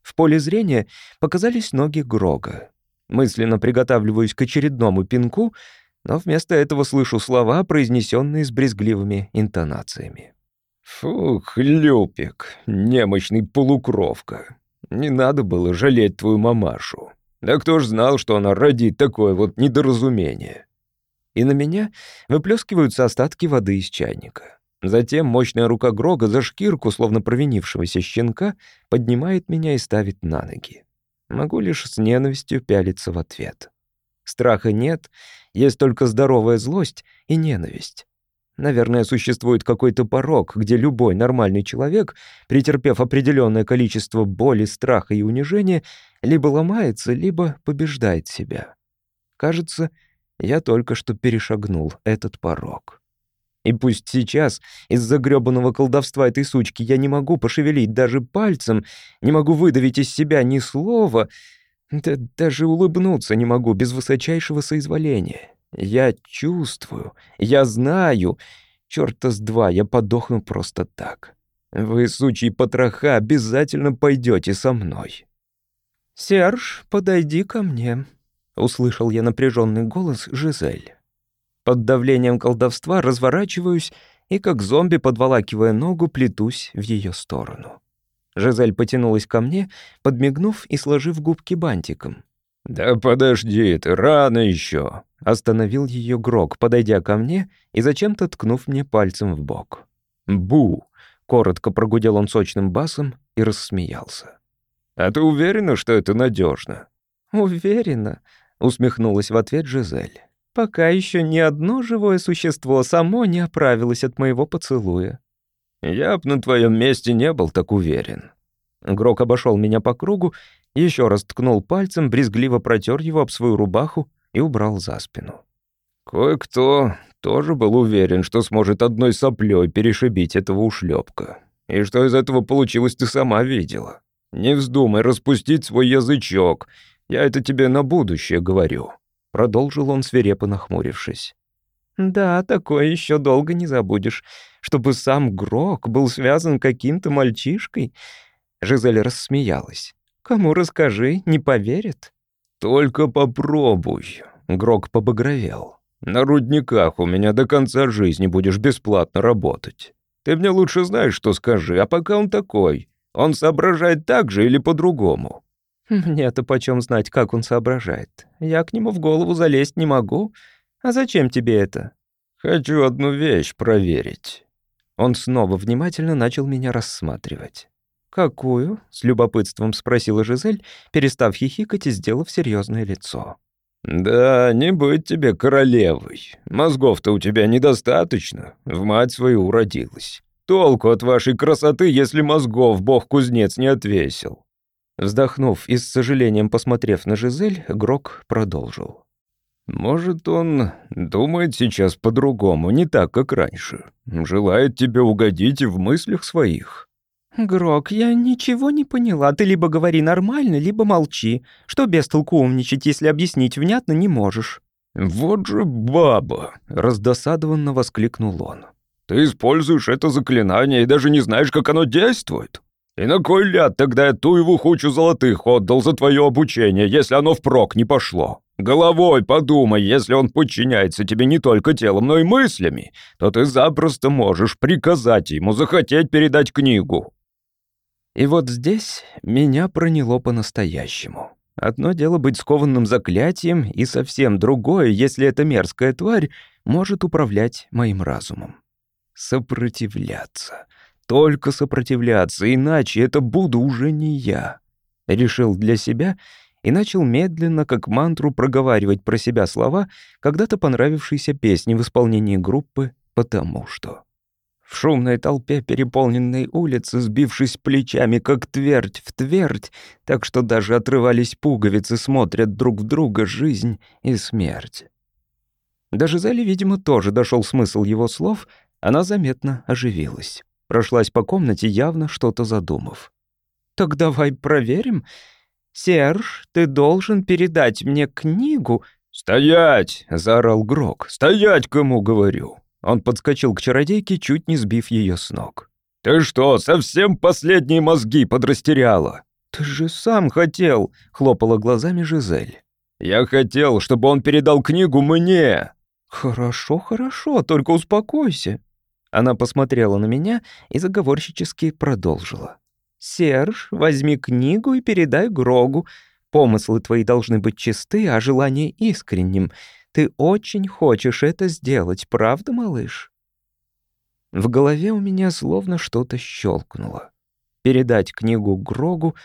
В поле зрения показались ноги Грога. Мысленно приготавливаюсь к очередному пинку, но вместо этого слышу слова, произнесенные с брезгливыми интонациями. «Фух, Люпик, немощный полукровка. Не надо было жалеть твою мамашу. Да кто ж знал, что она родит такое вот недоразумение?» и на меня выплескиваются остатки воды из чайника. Затем мощная рука Грога за шкирку, словно провинившегося щенка, поднимает меня и ставит на ноги. Могу лишь с ненавистью пялиться в ответ. Страха нет, есть только здоровая злость и ненависть. Наверное, существует какой-то порог, где любой нормальный человек, претерпев определенное количество боли, страха и унижения, либо ломается, либо побеждает себя. Кажется, я только что перешагнул этот порог. И пусть сейчас из-за грёбаного колдовства этой сучки я не могу пошевелить даже пальцем, не могу выдавить из себя ни слова, да даже улыбнуться не могу без высочайшего соизволения. Я чувствую, я знаю. Чёрта с два, я подохну просто так. Вы, сучьи потроха, обязательно пойдете со мной. «Серж, подойди ко мне», — услышал я напряженный голос Жизель. Под давлением колдовства разворачиваюсь и, как зомби, подволакивая ногу, плетусь в ее сторону. Жизель потянулась ко мне, подмигнув и сложив губки бантиком. «Да подожди, ты рано еще. Остановил ее Грок, подойдя ко мне и зачем-то ткнув мне пальцем в бок. «Бу!» — коротко прогудел он сочным басом и рассмеялся. «А ты уверена, что это надежно? «Уверена», — усмехнулась в ответ Жизель. «Пока еще ни одно живое существо само не оправилось от моего поцелуя». «Я б на твоем месте не был так уверен». Грок обошел меня по кругу, еще раз ткнул пальцем, брезгливо протер его об свою рубаху и убрал за спину. Кое-кто тоже был уверен, что сможет одной соплей перешибить этого ушлепка. И что из этого получилось, ты сама видела. Не вздумай распустить свой язычок. Я это тебе на будущее говорю. Продолжил он свирепо нахмурившись. «Да, такое еще долго не забудешь. Чтобы сам Грок был связан каким-то мальчишкой?» Жизель рассмеялась. «Кому расскажи, не поверит?» «Только попробуй», — Грок побагровел. «На рудниках у меня до конца жизни будешь бесплатно работать. Ты мне лучше знаешь, что скажи, а пока он такой. Он соображает так же или по-другому?» «Мне-то почем знать, как он соображает? Я к нему в голову залезть не могу. А зачем тебе это?» «Хочу одну вещь проверить». Он снова внимательно начал меня рассматривать. «Какую?» — с любопытством спросила Жизель, перестав хихикать и сделав серьезное лицо. «Да, не быть тебе королевой. Мозгов-то у тебя недостаточно. В мать свою уродилась. Толку от вашей красоты, если мозгов бог-кузнец не отвесил». Вздохнув и с сожалением посмотрев на Жизель, Грок продолжил. «Может, он думает сейчас по-другому, не так, как раньше. Желает тебе угодить и в мыслях своих». «Грок, я ничего не поняла. Ты либо говори нормально, либо молчи. Что без толку умничать, если объяснить внятно не можешь?» «Вот же баба!» — раздосадованно воскликнул он. «Ты используешь это заклинание и даже не знаешь, как оно действует? И на кой ляд тогда я ту его хучу золотых отдал за твое обучение, если оно впрок не пошло? Головой подумай, если он подчиняется тебе не только телом, но и мыслями, то ты запросто можешь приказать ему захотеть передать книгу. И вот здесь меня проняло по-настоящему. Одно дело быть скованным заклятием, и совсем другое, если эта мерзкая тварь может управлять моим разумом. Сопротивляться. Только сопротивляться, иначе это буду уже не я. Решил для себя и начал медленно, как мантру, проговаривать про себя слова когда-то понравившейся песни в исполнении группы «Потому что». В шумной толпе переполненной улицы, сбившись плечами, как твердь в твердь, так что даже отрывались пуговицы, смотрят друг в друга жизнь и смерть. Даже Зали, видимо, тоже дошел смысл его слов, она заметно оживилась. Прошлась по комнате, явно что-то задумав. «Так давай проверим. Серж, ты должен передать мне книгу». «Стоять!» — заорал Грок. «Стоять, кому говорю!» Он подскочил к чародейке, чуть не сбив ее с ног. «Ты что, совсем последние мозги подрастеряла?» «Ты же сам хотел», — хлопала глазами Жизель. «Я хотел, чтобы он передал книгу мне». «Хорошо, хорошо, только успокойся». Она посмотрела на меня и заговорщически продолжила. «Серж, возьми книгу и передай Грогу. Помыслы твои должны быть чисты, а желание искренним. Ты очень хочешь это сделать, правда, малыш?» В голове у меня словно что-то щелкнуло. Передать книгу Грогу...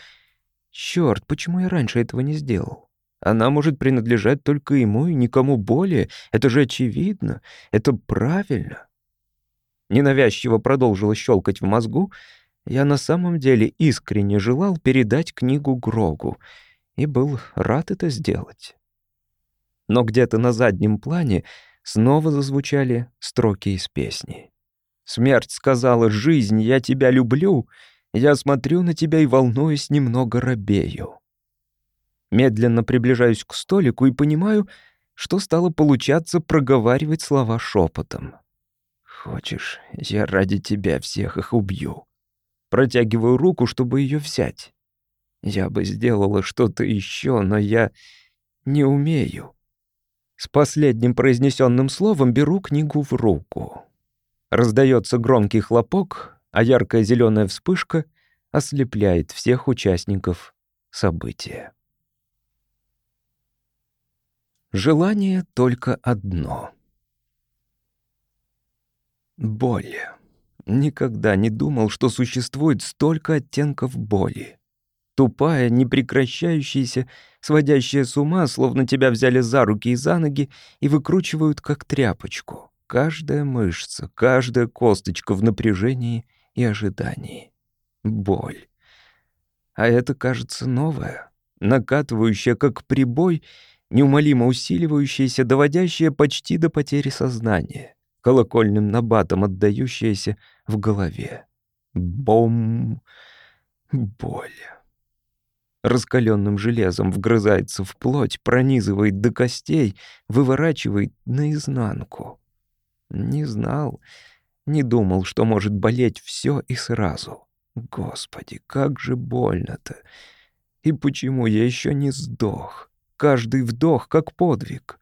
Чёрт, почему я раньше этого не сделал? Она может принадлежать только ему и никому более. Это же очевидно. Это правильно. ненавязчиво продолжила щелкать в мозгу, я на самом деле искренне желал передать книгу Грогу и был рад это сделать. Но где-то на заднем плане снова зазвучали строки из песни. «Смерть сказала, жизнь, я тебя люблю, я смотрю на тебя и, волнуюсь, немного робею». Медленно приближаюсь к столику и понимаю, что стало получаться проговаривать слова шепотом. «Хочешь, я ради тебя всех их убью». Протягиваю руку, чтобы ее взять. Я бы сделала что-то еще, но я не умею. С последним произнесенным словом беру книгу в руку. Раздается громкий хлопок, а яркая зеленая вспышка ослепляет всех участников события. Желание только одно. Боль. Никогда не думал, что существует столько оттенков боли. Тупая, непрекращающаяся, сводящая с ума, словно тебя взяли за руки и за ноги и выкручивают как тряпочку. Каждая мышца, каждая косточка в напряжении и ожидании. Боль. А это, кажется, новое, накатывающая как прибой неумолимо усиливающееся, доводящее почти до потери сознания, колокольным набатом отдающееся в голове. Бом! Боль. Раскаленным железом вгрызается в плоть, пронизывает до костей, выворачивает наизнанку. Не знал, не думал, что может болеть все и сразу. Господи, как же больно-то! И почему я еще не сдох? Каждый вдох как подвиг.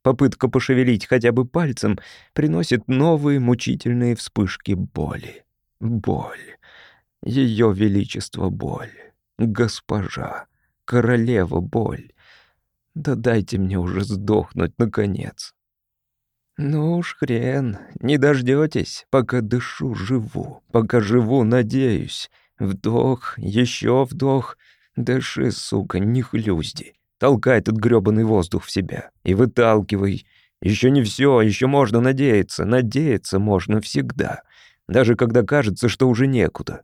Попытка пошевелить хотя бы пальцем приносит новые мучительные вспышки боли. Боль. Ее величество боль. Госпожа. Королева боль. Да дайте мне уже сдохнуть, наконец. Ну уж хрен, не дождётесь, пока дышу, живу, пока живу, надеюсь. Вдох, еще вдох. Дыши, сука, не хлюзди. Толкай этот грёбаный воздух в себя и выталкивай. Еще не все, еще можно надеяться. Надеяться можно всегда, даже когда кажется, что уже некуда.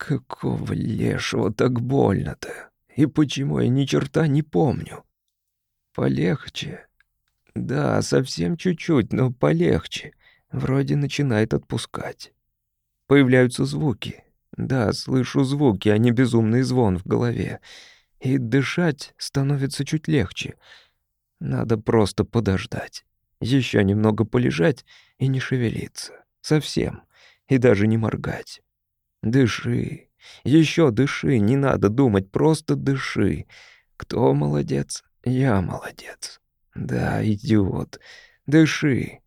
Какого лешего так больно-то? И почему я ни черта не помню? Полегче. Да, совсем чуть-чуть, но полегче. Вроде начинает отпускать. Появляются звуки. Да, слышу звуки, а не безумный звон в голове и дышать становится чуть легче. Надо просто подождать. Еще немного полежать и не шевелиться. Совсем. И даже не моргать. Дыши. Еще дыши. Не надо думать, просто дыши. Кто молодец? Я молодец. Да, идиот. Дыши.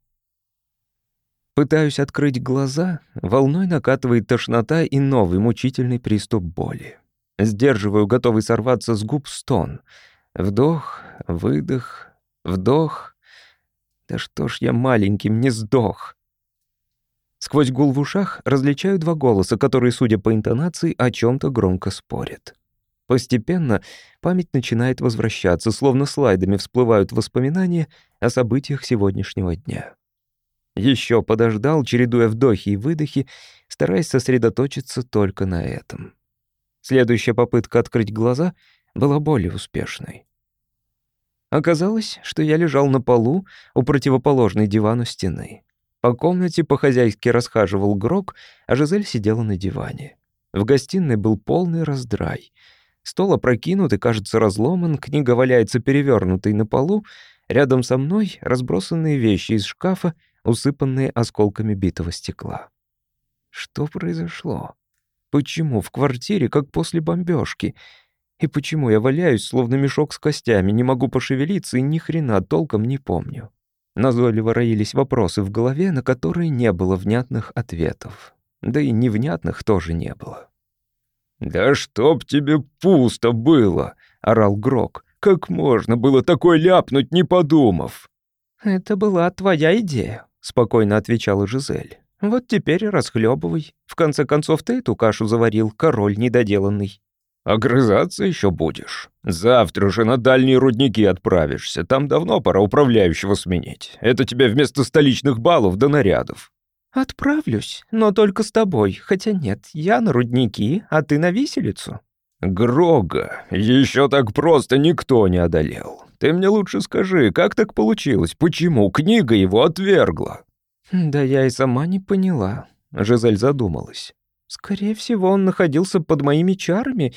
Пытаюсь открыть глаза, волной накатывает тошнота и новый мучительный приступ боли. Сдерживаю, готовый сорваться с губ стон. Вдох, выдох, вдох. Да что ж я маленьким не сдох. Сквозь гул в ушах различаю два голоса, которые, судя по интонации, о чем то громко спорят. Постепенно память начинает возвращаться, словно слайдами всплывают воспоминания о событиях сегодняшнего дня. Еще подождал, чередуя вдохи и выдохи, стараясь сосредоточиться только на этом. Следующая попытка открыть глаза была более успешной. Оказалось, что я лежал на полу у противоположной дивану стены. По комнате по-хозяйски расхаживал Грок, а Жизель сидела на диване. В гостиной был полный раздрай. Стол опрокинут и, кажется, разломан, книга валяется перевернутой на полу, рядом со мной разбросанные вещи из шкафа, усыпанные осколками битого стекла. Что произошло? Почему в квартире, как после бомбежки? И почему я валяюсь, словно мешок с костями, не могу пошевелиться и ни хрена толком не помню? Назойливо роились вопросы в голове, на которые не было внятных ответов. Да и невнятных тоже не было. «Да чтоб тебе пусто было!» — орал Грок. «Как можно было такой ляпнуть, не подумав?» «Это была твоя идея», — спокойно отвечала Жизель. Вот теперь расхлебывай. В конце концов, ты эту кашу заварил, король недоделанный. Огрызаться еще будешь. Завтра же на дальние рудники отправишься. Там давно пора управляющего сменить. Это тебе вместо столичных баллов да нарядов. «Отправлюсь, но только с тобой. Хотя нет, я на рудники, а ты на виселицу». «Грога, еще так просто никто не одолел. Ты мне лучше скажи, как так получилось? Почему книга его отвергла?» «Да я и сама не поняла», — Жизель задумалась. «Скорее всего, он находился под моими чарами,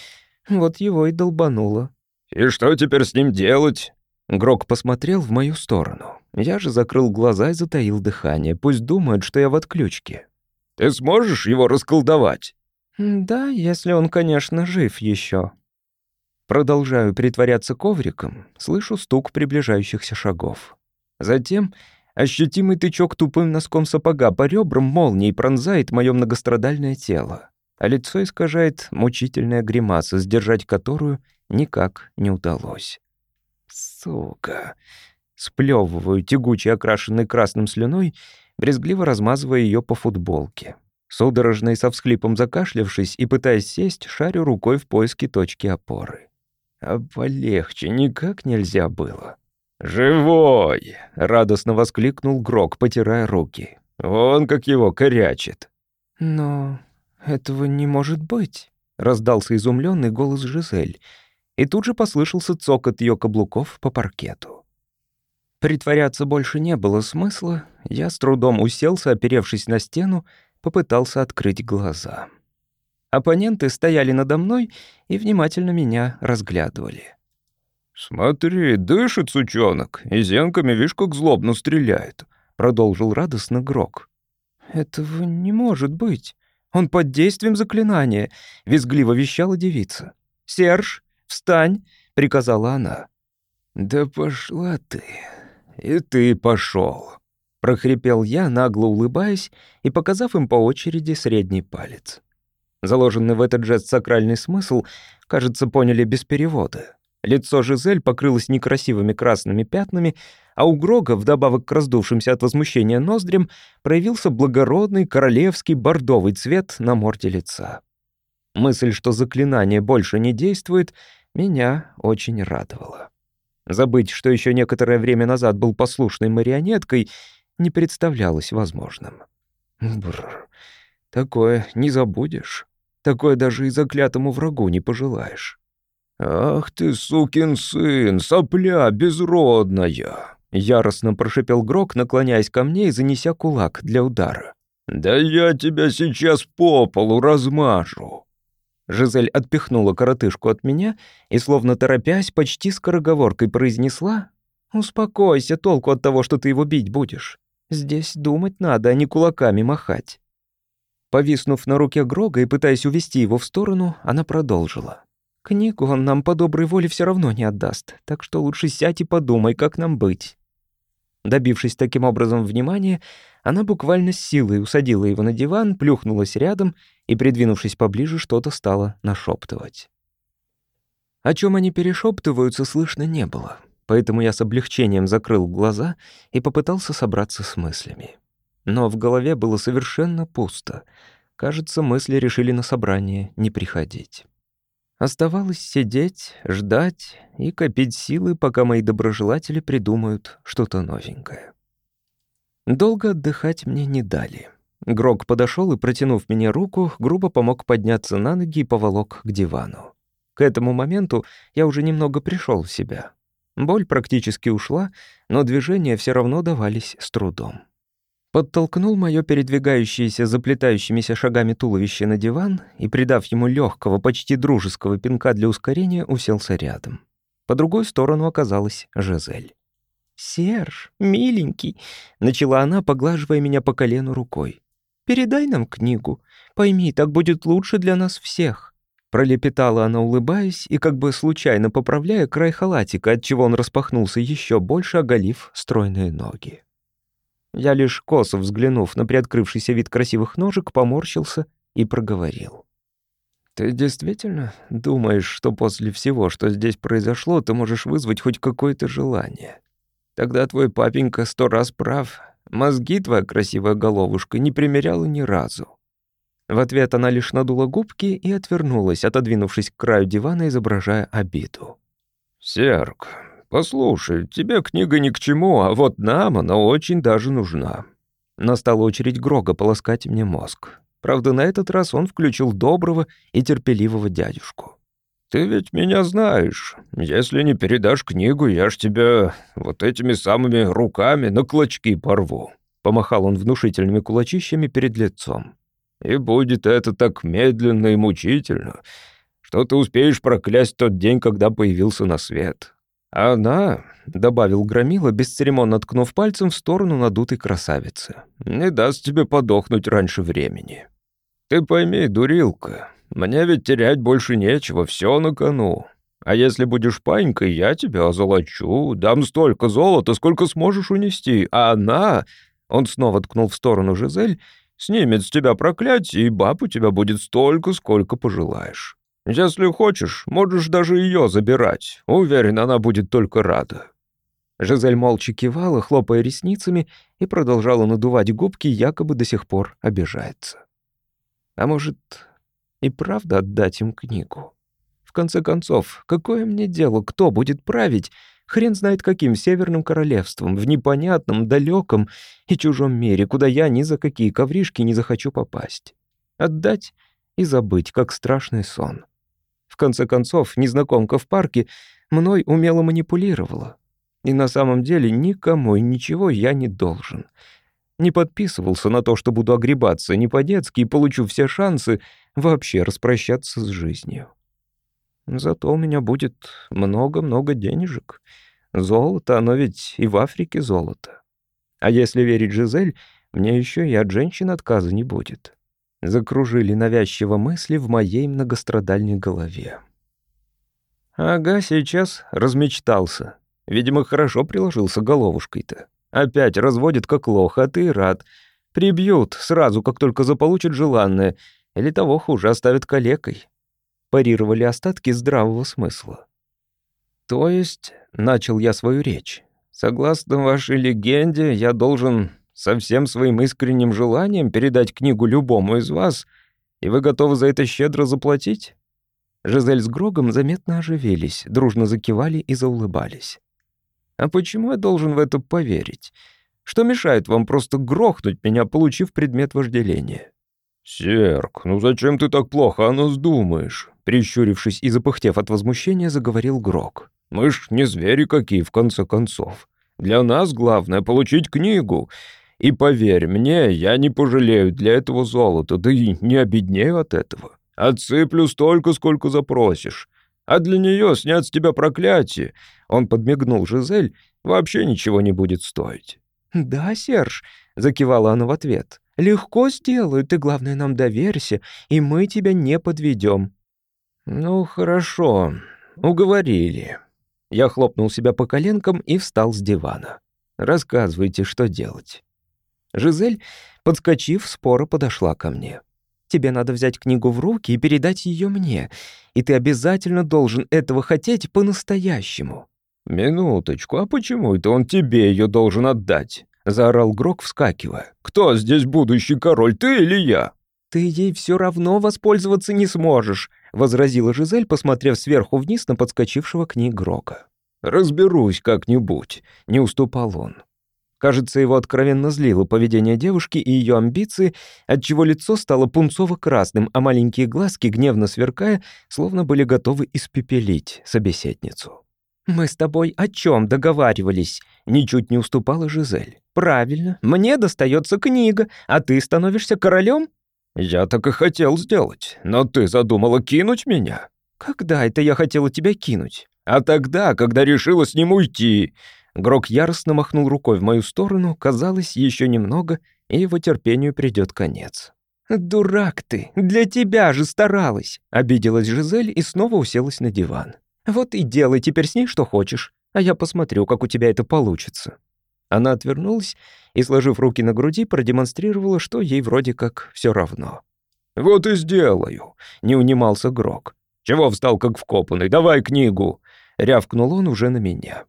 вот его и долбануло». «И что теперь с ним делать?» Грок посмотрел в мою сторону. Я же закрыл глаза и затаил дыхание. Пусть думают, что я в отключке. «Ты сможешь его расколдовать?» «Да, если он, конечно, жив еще. Продолжаю притворяться ковриком, слышу стук приближающихся шагов. Затем ощутимый тычок тупым носком сапога по ребрам молнией пронзает мое многострадальное тело, а лицо искажает мучительная гримаса, сдержать которую никак не удалось. Сука. Сплевываю тягучей, окрашенной красным слюной, брезгливо размазывая ее по футболке. Судорожно и со всхлипом закашлявшись и пытаясь сесть, шарю рукой в поиске точки опоры. А полегче никак нельзя было. «Живой!» — радостно воскликнул Грок, потирая руки. «Вон как его корячит!» «Но этого не может быть!» — раздался изумленный голос Жизель, и тут же послышался цокот ее каблуков по паркету. Притворяться больше не было смысла, я с трудом уселся, оперевшись на стену, попытался открыть глаза. Оппоненты стояли надо мной и внимательно меня разглядывали. «Смотри, дышит сучонок, и зенками, видишь, как злобно стреляет», — продолжил радостно Грок. «Этого не может быть. Он под действием заклинания», — визгливо вещала девица. «Серж, встань», — приказала она. «Да пошла ты, и ты пошел», — прохрипел я, нагло улыбаясь и показав им по очереди средний палец. Заложенный в этот жест сакральный смысл, кажется, поняли без перевода. Лицо Жизель покрылось некрасивыми красными пятнами, а у Грога, вдобавок к раздувшимся от возмущения ноздрям, проявился благородный королевский бордовый цвет на морде лица. Мысль, что заклинание больше не действует, меня очень радовала. Забыть, что еще некоторое время назад был послушной марионеткой, не представлялось возможным. Бррр. Такое не забудешь. Такое даже и заклятому врагу не пожелаешь. «Ах ты, сукин сын, сопля безродная!» Яростно прошипел Грок, наклоняясь ко мне и занеся кулак для удара. «Да я тебя сейчас по полу размажу!» Жизель отпихнула коротышку от меня и, словно торопясь, почти скороговоркой произнесла «Успокойся, толку от того, что ты его бить будешь. Здесь думать надо, а не кулаками махать». Повиснув на руке Грога и пытаясь увести его в сторону, она продолжила. «Книгу он нам по доброй воле все равно не отдаст, так что лучше сядь и подумай, как нам быть». Добившись таким образом внимания, она буквально с силой усадила его на диван, плюхнулась рядом и, придвинувшись поближе, что-то стала нашептывать. О чем они перешептываются, слышно не было, поэтому я с облегчением закрыл глаза и попытался собраться с мыслями. Но в голове было совершенно пусто. Кажется, мысли решили на собрание не приходить. Оставалось сидеть, ждать и копить силы, пока мои доброжелатели придумают что-то новенькое. Долго отдыхать мне не дали. Грог подошел и, протянув мне руку, грубо помог подняться на ноги и поволок к дивану. К этому моменту я уже немного пришел в себя. Боль практически ушла, но движения все равно давались с трудом подтолкнул мое передвигающееся заплетающимися шагами туловище на диван и, придав ему легкого, почти дружеского пинка для ускорения, уселся рядом. По другой сторону оказалась Жизель. «Серж, миленький», — начала она, поглаживая меня по колену рукой. «Передай нам книгу. Пойми, так будет лучше для нас всех». Пролепетала она, улыбаясь и как бы случайно поправляя край халатика, отчего он распахнулся еще больше, оголив стройные ноги. Я лишь косо взглянув на приоткрывшийся вид красивых ножек, поморщился и проговорил. «Ты действительно думаешь, что после всего, что здесь произошло, ты можешь вызвать хоть какое-то желание? Тогда твой папенька сто раз прав. Мозги твоя красивая головушка не примеряла ни разу». В ответ она лишь надула губки и отвернулась, отодвинувшись к краю дивана, изображая обиду. «Серк, «Послушай, тебе книга ни к чему, а вот нам она очень даже нужна. Настала очередь Грога полоскать мне мозг. Правда, на этот раз он включил доброго и терпеливого дядюшку. «Ты ведь меня знаешь. Если не передашь книгу, я ж тебя вот этими самыми руками на клочки порву». Помахал он внушительными кулачищами перед лицом. «И будет это так медленно и мучительно, что ты успеешь проклясть тот день, когда появился на свет. Она, — добавил Громила, бесцеремонно ткнув пальцем в сторону надутой красавицы, — не даст тебе подохнуть раньше времени. Ты пойми, дурилка, мне ведь терять больше нечего, все на кону. А если будешь панькой, я тебя озолочу, дам столько золота, сколько сможешь унести, а она...» Он снова ткнул в сторону Жизель, снимет с тебя проклятие, и баб у тебя будет столько, сколько пожелаешь. Если хочешь, можешь даже ее забирать. Уверен, она будет только рада». Жизель молча кивала, хлопая ресницами, и продолжала надувать губки, якобы до сих пор обижается. А может, и правда отдать им книгу? В конце концов, какое мне дело, кто будет править, хрен знает каким северным королевством, в непонятном, далеком и чужом мире, куда я ни за какие ковришки не захочу попасть. Отдать и забыть, как страшный сон. В конце концов, незнакомка в парке мной умело манипулировала. И на самом деле никому и ничего я не должен. Не подписывался на то, что буду огребаться не по-детски и получу все шансы вообще распрощаться с жизнью. Зато у меня будет много-много денежек. Золото, оно ведь и в Африке золото. А если верить Жизель, мне еще и от женщин отказа не будет. Закружили навязчиво мысли в моей многострадальной голове. Ага, сейчас размечтался. Видимо, хорошо приложился головушкой-то. Опять разводит как лох, а ты рад. Прибьют сразу, как только заполучат желанное, или того хуже, оставят калекой. Парировали остатки здравого смысла. То есть, начал я свою речь, согласно вашей легенде, я должен со всем своим искренним желанием передать книгу любому из вас, и вы готовы за это щедро заплатить?» Жизель с Грогом заметно оживились, дружно закивали и заулыбались. «А почему я должен в это поверить? Что мешает вам просто грохнуть меня, получив предмет вожделения?» «Серк, ну зачем ты так плохо о нас думаешь?» Прищурившись и запыхтев от возмущения, заговорил Грог. «Мы ж не звери какие, в конце концов. Для нас главное — получить книгу. И поверь мне, я не пожалею для этого золота, да и не обеднею от этого. Отсыплю столько, сколько запросишь. А для нее снять с тебя проклятие, он подмигнул Жизель, вообще ничего не будет стоить. «Да, Серж», — закивала она в ответ, — «легко сделаю, ты, главное, нам доверься, и мы тебя не подведем». «Ну, хорошо, уговорили». Я хлопнул себя по коленкам и встал с дивана. «Рассказывайте, что делать». Жизель, подскочив, споро подошла ко мне. «Тебе надо взять книгу в руки и передать ее мне, и ты обязательно должен этого хотеть по-настоящему». «Минуточку, а почему это он тебе ее должен отдать?» — заорал Грок, вскакивая. «Кто здесь будущий король, ты или я?» «Ты ей все равно воспользоваться не сможешь», — возразила Жизель, посмотрев сверху вниз на подскочившего к ней Грока. «Разберусь как-нибудь», — не уступал он. Кажется, его откровенно злило поведение девушки и ее амбиции, отчего лицо стало пунцово-красным, а маленькие глазки, гневно сверкая, словно были готовы испепелить собеседницу. «Мы с тобой о чем договаривались?» — ничуть не уступала Жизель. «Правильно, мне достается книга, а ты становишься королем?» «Я так и хотел сделать, но ты задумала кинуть меня?» «Когда это я хотела тебя кинуть?» «А тогда, когда решила с ним уйти. Грок яростно махнул рукой в мою сторону, казалось, еще немного, и его терпению придет конец. «Дурак ты! Для тебя же старалась!» — обиделась Жизель и снова уселась на диван. «Вот и делай теперь с ней что хочешь, а я посмотрю, как у тебя это получится». Она отвернулась и, сложив руки на груди, продемонстрировала, что ей вроде как все равно. «Вот и сделаю», — не унимался Грок. «Чего встал как вкопанный? Давай книгу!» — рявкнул он уже на меня.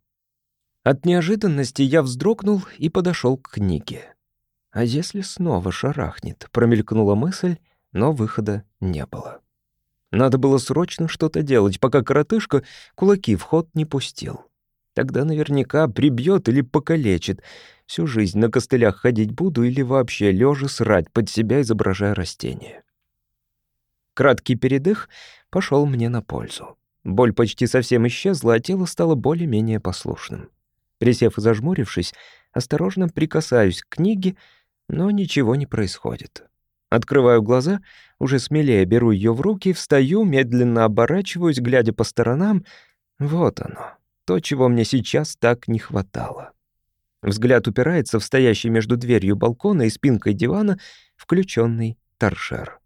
От неожиданности я вздрогнул и подошел к книге. А если снова шарахнет, промелькнула мысль, но выхода не было. Надо было срочно что-то делать, пока коротышка кулаки в ход не пустил. Тогда наверняка прибьет или покалечит. Всю жизнь на костылях ходить буду или вообще лежа срать под себя, изображая растение. Краткий передых пошел мне на пользу. Боль почти совсем исчезла, а тело стало более-менее послушным. Присев и зажмурившись, осторожно прикасаюсь к книге, но ничего не происходит. Открываю глаза, уже смелее беру ее в руки, встаю, медленно оборачиваюсь, глядя по сторонам. Вот оно, то, чего мне сейчас так не хватало. Взгляд упирается в стоящий между дверью балкона и спинкой дивана включенный торшер.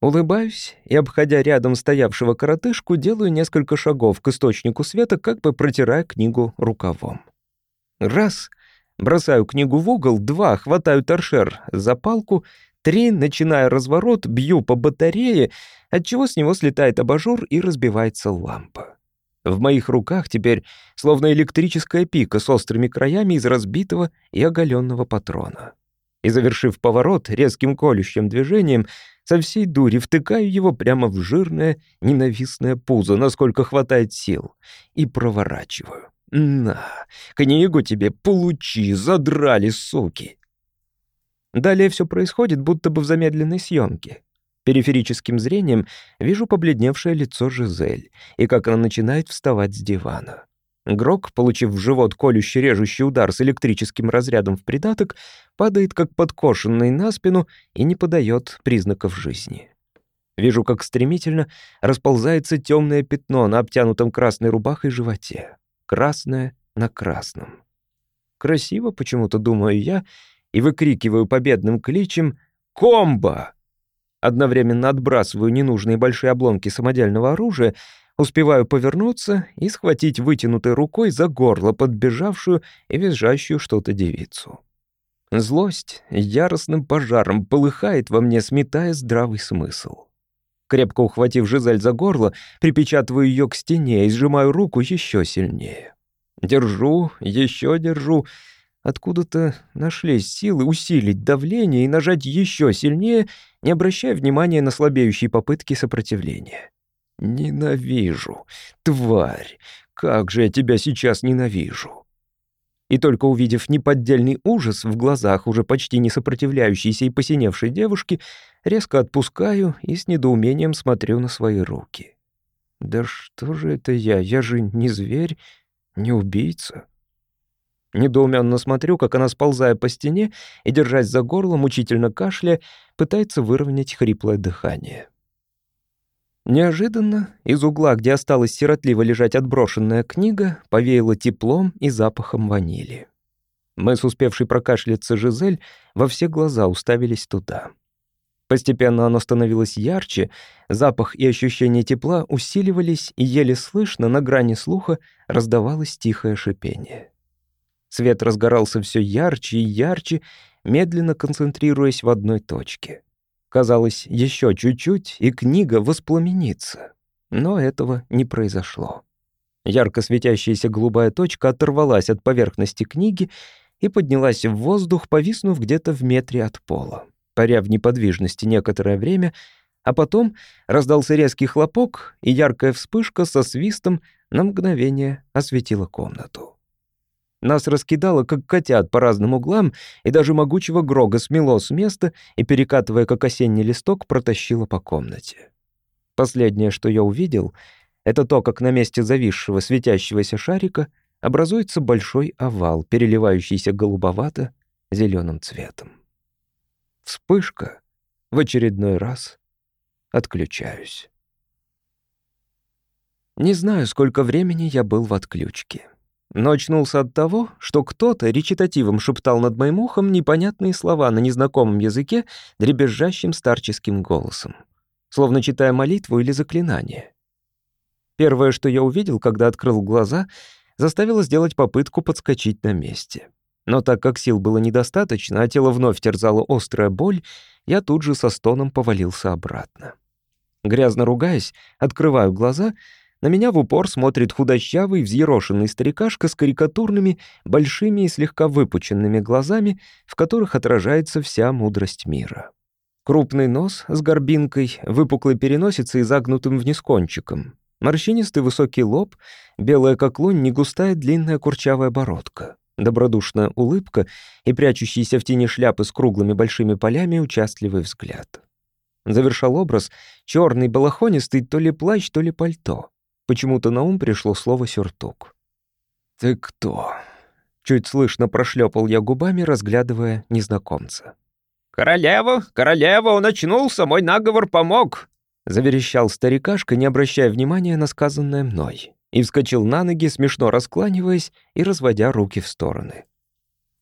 Улыбаюсь и, обходя рядом стоявшего коротышку, делаю несколько шагов к источнику света, как бы протирая книгу рукавом. Раз — бросаю книгу в угол, два — хватаю торшер за палку, Три, начиная разворот, бью по батарее, отчего с него слетает абажур и разбивается лампа. В моих руках теперь словно электрическая пика с острыми краями из разбитого и оголенного патрона. И, завершив поворот резким колющим движением, со всей дури втыкаю его прямо в жирное, ненавистное пузо, насколько хватает сил, и проворачиваю. «На, книгу тебе получи, задрали, суки!» Далее все происходит будто бы в замедленной съемке. Периферическим зрением вижу побледневшее лицо Жизель и как она начинает вставать с дивана. Грок, получив в живот колющий режущий удар с электрическим разрядом в придаток, падает как подкошенный на спину и не подает признаков жизни. Вижу, как стремительно расползается темное пятно на обтянутом красной рубахой животе. Красное на красном. Красиво почему-то, думаю я, и выкрикиваю победным кличем «Комбо!». Одновременно отбрасываю ненужные большие обломки самодельного оружия, успеваю повернуться и схватить вытянутой рукой за горло подбежавшую и визжащую что-то девицу. Злость яростным пожаром полыхает во мне, сметая здравый смысл. Крепко ухватив Жизель за горло, припечатываю ее к стене и сжимаю руку еще сильнее. Держу, еще держу — Откуда-то нашлись силы усилить давление и нажать еще сильнее, не обращая внимания на слабеющие попытки сопротивления. «Ненавижу! Тварь! Как же я тебя сейчас ненавижу!» И только увидев неподдельный ужас в глазах уже почти не сопротивляющейся и посиневшей девушки, резко отпускаю и с недоумением смотрю на свои руки. «Да что же это я? Я же не зверь, не убийца!» Недоуменно смотрю, как она, сползая по стене и, держась за горло, мучительно кашля, пытается выровнять хриплое дыхание. Неожиданно из угла, где осталась сиротливо лежать отброшенная книга, повеяло теплом и запахом ванили. Мы с успевшей прокашляться Жизель во все глаза уставились туда. Постепенно оно становилось ярче, запах и ощущение тепла усиливались, и еле слышно на грани слуха раздавалось тихое шипение. Свет разгорался все ярче и ярче, медленно концентрируясь в одной точке. Казалось, еще чуть-чуть, и книга воспламенится. Но этого не произошло. Ярко светящаяся голубая точка оторвалась от поверхности книги и поднялась в воздух, повиснув где-то в метре от пола. Паря в неподвижности некоторое время, а потом раздался резкий хлопок, и яркая вспышка со свистом на мгновение осветила комнату. Нас раскидало, как котят, по разным углам, и даже могучего Грога смело с места и, перекатывая, как осенний листок, протащило по комнате. Последнее, что я увидел, это то, как на месте зависшего светящегося шарика образуется большой овал, переливающийся голубовато зеленым цветом. Вспышка. В очередной раз отключаюсь. Не знаю, сколько времени я был в отключке но очнулся от того, что кто-то речитативом шептал над моим ухом непонятные слова на незнакомом языке дребезжащим старческим голосом, словно читая молитву или заклинание. Первое, что я увидел, когда открыл глаза, заставило сделать попытку подскочить на месте. Но так как сил было недостаточно, а тело вновь терзала острая боль, я тут же со стоном повалился обратно. Грязно ругаясь, открываю глаза — на меня в упор смотрит худощавый, взъерошенный старикашка с карикатурными, большими и слегка выпученными глазами, в которых отражается вся мудрость мира. Крупный нос с горбинкой, выпуклой переносицей и загнутым вниз кончиком. Морщинистый высокий лоб, белая как лунь, негустая длинная курчавая бородка, добродушная улыбка и прячущийся в тени шляпы с круглыми большими полями участливый взгляд. Завершал образ черный балахонистый то ли плащ, то ли пальто. Почему-то на ум пришло слово «сюртук». «Ты кто?» Чуть слышно прошлепал я губами, разглядывая незнакомца. «Королева, королева, он очнулся, мой наговор помог!» Заверещал старикашка, не обращая внимания на сказанное мной, и вскочил на ноги, смешно раскланиваясь и разводя руки в стороны.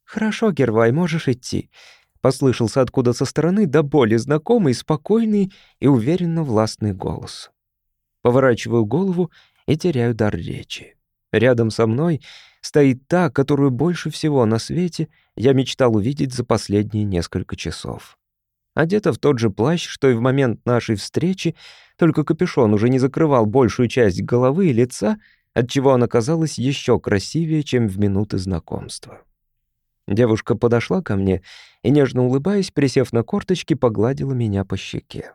«Хорошо, Гервай, можешь идти», — послышался откуда со стороны до боли знакомый, спокойный и уверенно властный голос. Поворачиваю голову и теряю дар речи. Рядом со мной стоит та, которую больше всего на свете я мечтал увидеть за последние несколько часов. Одета в тот же плащ, что и в момент нашей встречи, только капюшон уже не закрывал большую часть головы и лица, отчего она казалась еще красивее, чем в минуты знакомства. Девушка подошла ко мне и, нежно улыбаясь, присев на корточки, погладила меня по щеке.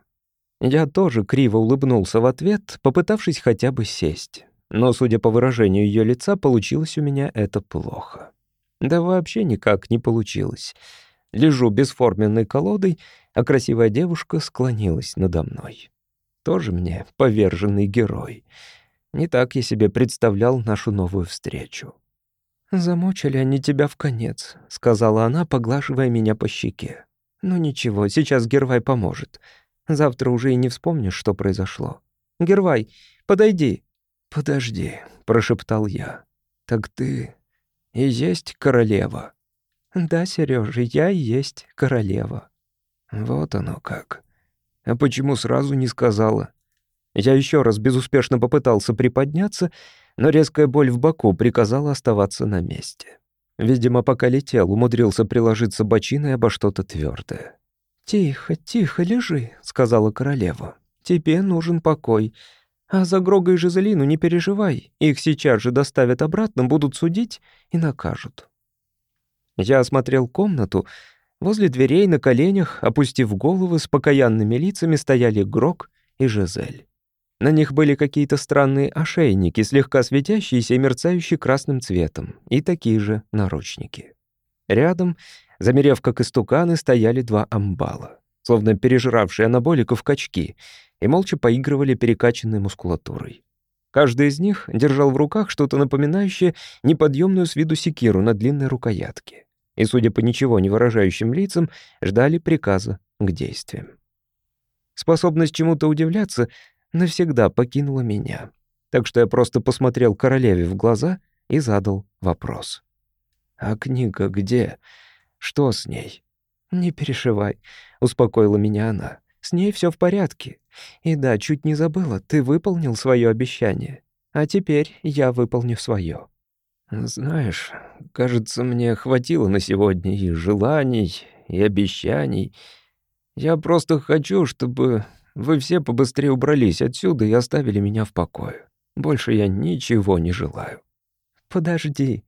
Я тоже криво улыбнулся в ответ, попытавшись хотя бы сесть. Но, судя по выражению ее лица, получилось у меня это плохо. Да вообще никак не получилось. Лежу бесформенной колодой, а красивая девушка склонилась надо мной. Тоже мне поверженный герой. Не так я себе представлял нашу новую встречу. «Замучили они тебя в конец», — сказала она, поглаживая меня по щеке. «Ну ничего, сейчас Гервай поможет. Завтра уже и не вспомнишь, что произошло. Гервай, подойди». «Подожди», — прошептал я. «Так ты и есть королева?» «Да, Сережа, я и есть королева». «Вот оно как. А почему сразу не сказала?» Я еще раз безуспешно попытался приподняться, но резкая боль в боку приказала оставаться на месте. Видимо, пока летел, умудрился приложиться бочиной обо что-то твердое. «Тихо, тихо, лежи», — сказала королева. «Тебе нужен покой. А за Грога и Жизелину не переживай. Их сейчас же доставят обратно, будут судить и накажут. Я осмотрел комнату. Возле дверей на коленях, опустив головы, с покаянными лицами стояли Грог и Жизель. На них были какие-то странные ошейники, слегка светящиеся и мерцающие красным цветом, и такие же наручники. Рядом, замерев как истуканы, стояли два амбала, словно пережиравшие анаболиков качки — и молча поигрывали перекачанной мускулатурой. Каждый из них держал в руках что-то напоминающее неподъемную с виду секиру на длинной рукоятке. И, судя по ничего не выражающим лицам, ждали приказа к действиям. Способность чему-то удивляться навсегда покинула меня. Так что я просто посмотрел королеве в глаза и задал вопрос. «А книга где? Что с ней?» «Не переживай», — успокоила меня она. С ней все в порядке. И да, чуть не забыла, ты выполнил свое обещание. А теперь я выполню свое. Знаешь, кажется, мне хватило на сегодня и желаний, и обещаний. Я просто хочу, чтобы вы все побыстрее убрались отсюда и оставили меня в покое. Больше я ничего не желаю. Подожди,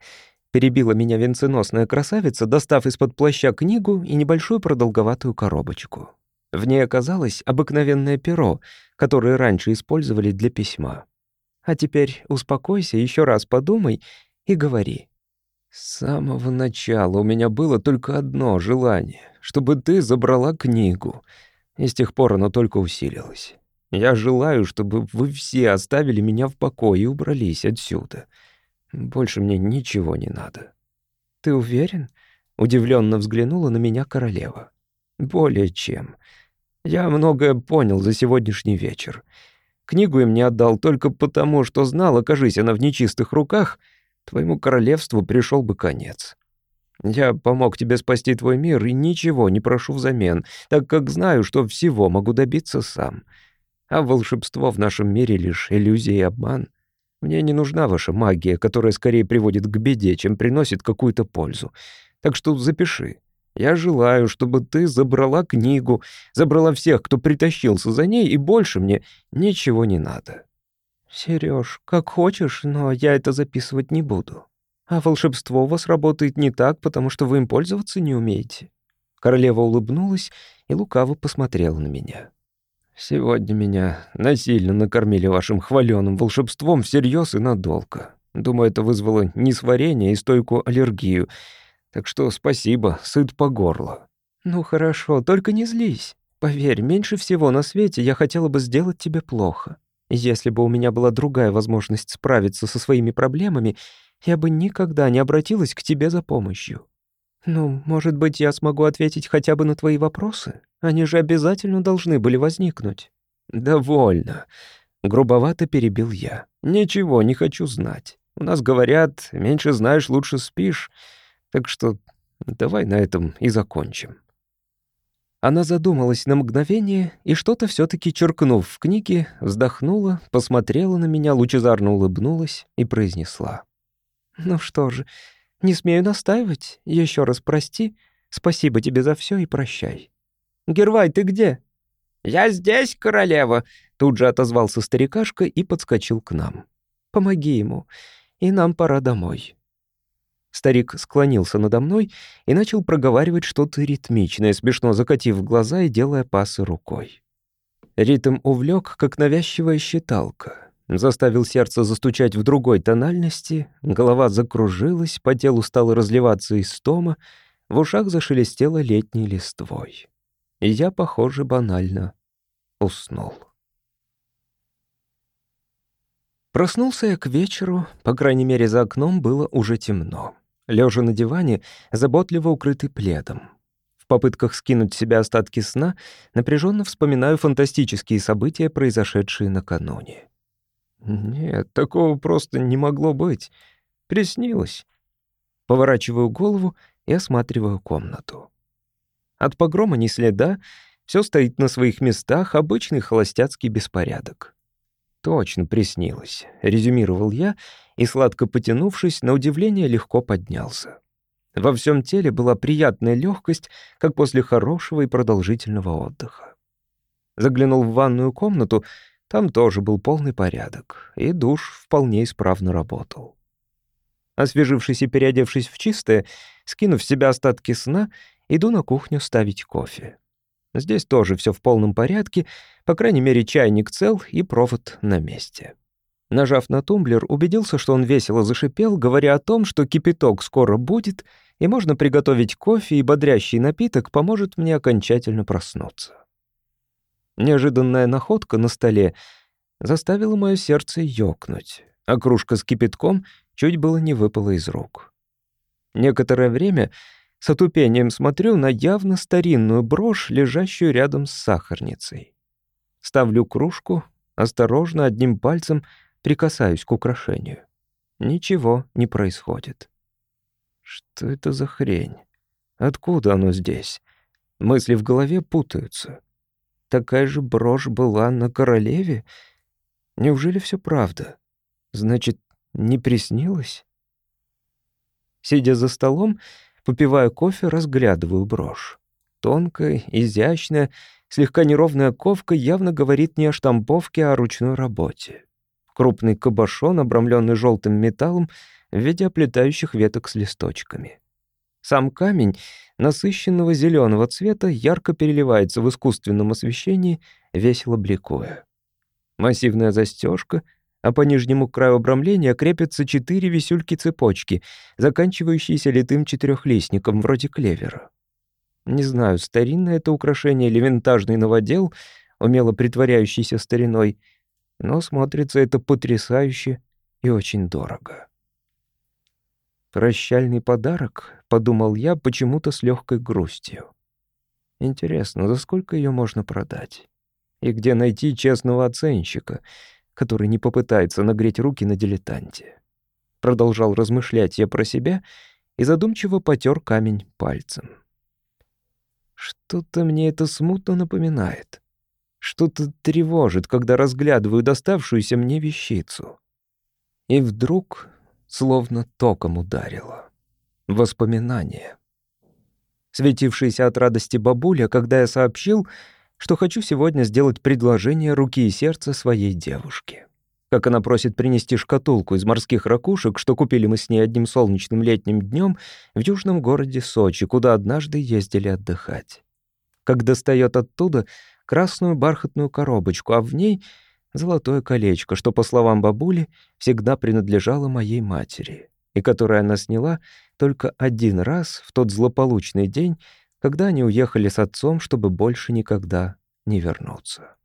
перебила меня венценосная красавица, достав из-под плаща книгу и небольшую продолговатую коробочку. В ней оказалось обыкновенное перо, которое раньше использовали для письма. А теперь успокойся, еще раз подумай и говори. С самого начала у меня было только одно желание, чтобы ты забрала книгу. И с тех пор оно только усилилось. Я желаю, чтобы вы все оставили меня в покое и убрались отсюда. Больше мне ничего не надо. Ты уверен? Удивленно взглянула на меня королева. Более чем. Я многое понял за сегодняшний вечер. Книгу им не отдал только потому, что знал, окажись она в нечистых руках, твоему королевству пришел бы конец. Я помог тебе спасти твой мир и ничего не прошу взамен, так как знаю, что всего могу добиться сам. А волшебство в нашем мире лишь иллюзия и обман. Мне не нужна ваша магия, которая скорее приводит к беде, чем приносит какую-то пользу. Так что запиши. Я желаю, чтобы ты забрала книгу, забрала всех, кто притащился за ней, и больше мне ничего не надо». «Серёж, как хочешь, но я это записывать не буду. А волшебство у вас работает не так, потому что вы им пользоваться не умеете». Королева улыбнулась и лукаво посмотрела на меня. Сегодня меня насильно накормили вашим хваленым волшебством всерьез и надолго. Думаю, это вызвало несварение и стойкую аллергию. Так что спасибо, сыт по горло. Ну хорошо, только не злись. Поверь, меньше всего на свете я хотела бы сделать тебе плохо. Если бы у меня была другая возможность справиться со своими проблемами, я бы никогда не обратилась к тебе за помощью. Ну, может быть, я смогу ответить хотя бы на твои вопросы? Они же обязательно должны были возникнуть. Довольно. Грубовато перебил я. Ничего не хочу знать. У нас говорят, меньше знаешь, лучше спишь. Так что давай на этом и закончим. Она задумалась на мгновение и что-то все таки черкнув в книге, вздохнула, посмотрела на меня, лучезарно улыбнулась и произнесла. «Ну что же, не смею настаивать. Еще раз прости. Спасибо тебе за все и прощай. Гервай, ты где?» «Я здесь, королева!» Тут же отозвался старикашка и подскочил к нам. «Помоги ему, и нам пора домой». Старик склонился надо мной и начал проговаривать что-то ритмичное, смешно закатив глаза и делая пасы рукой. Ритм увлек, как навязчивая считалка. Заставил сердце застучать в другой тональности, голова закружилась, по телу стало разливаться истома, в ушах зашелестело летней листвой. И я, похоже, банально уснул. Проснулся я к вечеру, по крайней мере, за окном было уже темно лежа на диване, заботливо укрытый пледом. В попытках скинуть с себя остатки сна, напряженно вспоминаю фантастические события, произошедшие накануне. Нет, такого просто не могло быть. Приснилось. Поворачиваю голову и осматриваю комнату. От погрома ни следа, все стоит на своих местах, обычный холостяцкий беспорядок. «Точно приснилось», — резюмировал я и, сладко потянувшись, на удивление легко поднялся. Во всем теле была приятная легкость, как после хорошего и продолжительного отдыха. Заглянул в ванную комнату, там тоже был полный порядок, и душ вполне исправно работал. Освежившись и переодевшись в чистое, скинув с себя остатки сна, иду на кухню ставить кофе. Здесь тоже все в полном порядке, по крайней мере, чайник цел и провод на месте. Нажав на тумблер, убедился, что он весело зашипел, говоря о том, что кипяток скоро будет, и можно приготовить кофе, и бодрящий напиток поможет мне окончательно проснуться. Неожиданная находка на столе заставила мое сердце ёкнуть, а кружка с кипятком чуть было не выпала из рук. Некоторое время с отупением смотрю на явно старинную брошь, лежащую рядом с сахарницей. Ставлю кружку, осторожно одним пальцем прикасаюсь к украшению. Ничего не происходит. Что это за хрень? Откуда оно здесь? Мысли в голове путаются. Такая же брошь была на королеве? Неужели все правда? Значит, не приснилось? Сидя за столом, Попивая кофе, разглядываю брошь. Тонкая, изящная, слегка неровная ковка явно говорит не о штамповке, а о ручной работе. Крупный кабошон, обрамленный желтым металлом, в виде оплетающих веток с листочками. Сам камень, насыщенного зеленого цвета, ярко переливается в искусственном освещении, весело бликуя. Массивная застежка — а по нижнему краю обрамления крепятся четыре висюльки-цепочки, заканчивающиеся литым четырехлистником, вроде клевера. Не знаю, старинное это украшение или винтажный новодел, умело притворяющийся стариной, но смотрится это потрясающе и очень дорого. «Прощальный подарок», — подумал я почему-то с легкой грустью. Интересно, за сколько ее можно продать? И где найти честного оценщика — который не попытается нагреть руки на дилетанте. Продолжал размышлять я про себя и задумчиво потер камень пальцем. Что-то мне это смутно напоминает. Что-то тревожит, когда разглядываю доставшуюся мне вещицу. И вдруг словно током ударило. Воспоминание. Светившаяся от радости бабуля, когда я сообщил, что хочу сегодня сделать предложение руки и сердца своей девушке. Как она просит принести шкатулку из морских ракушек, что купили мы с ней одним солнечным летним днем в южном городе Сочи, куда однажды ездили отдыхать. Как достает оттуда красную бархатную коробочку, а в ней золотое колечко, что, по словам бабули, всегда принадлежало моей матери, и которое она сняла только один раз в тот злополучный день, когда они уехали с отцом, чтобы больше никогда не вернуться.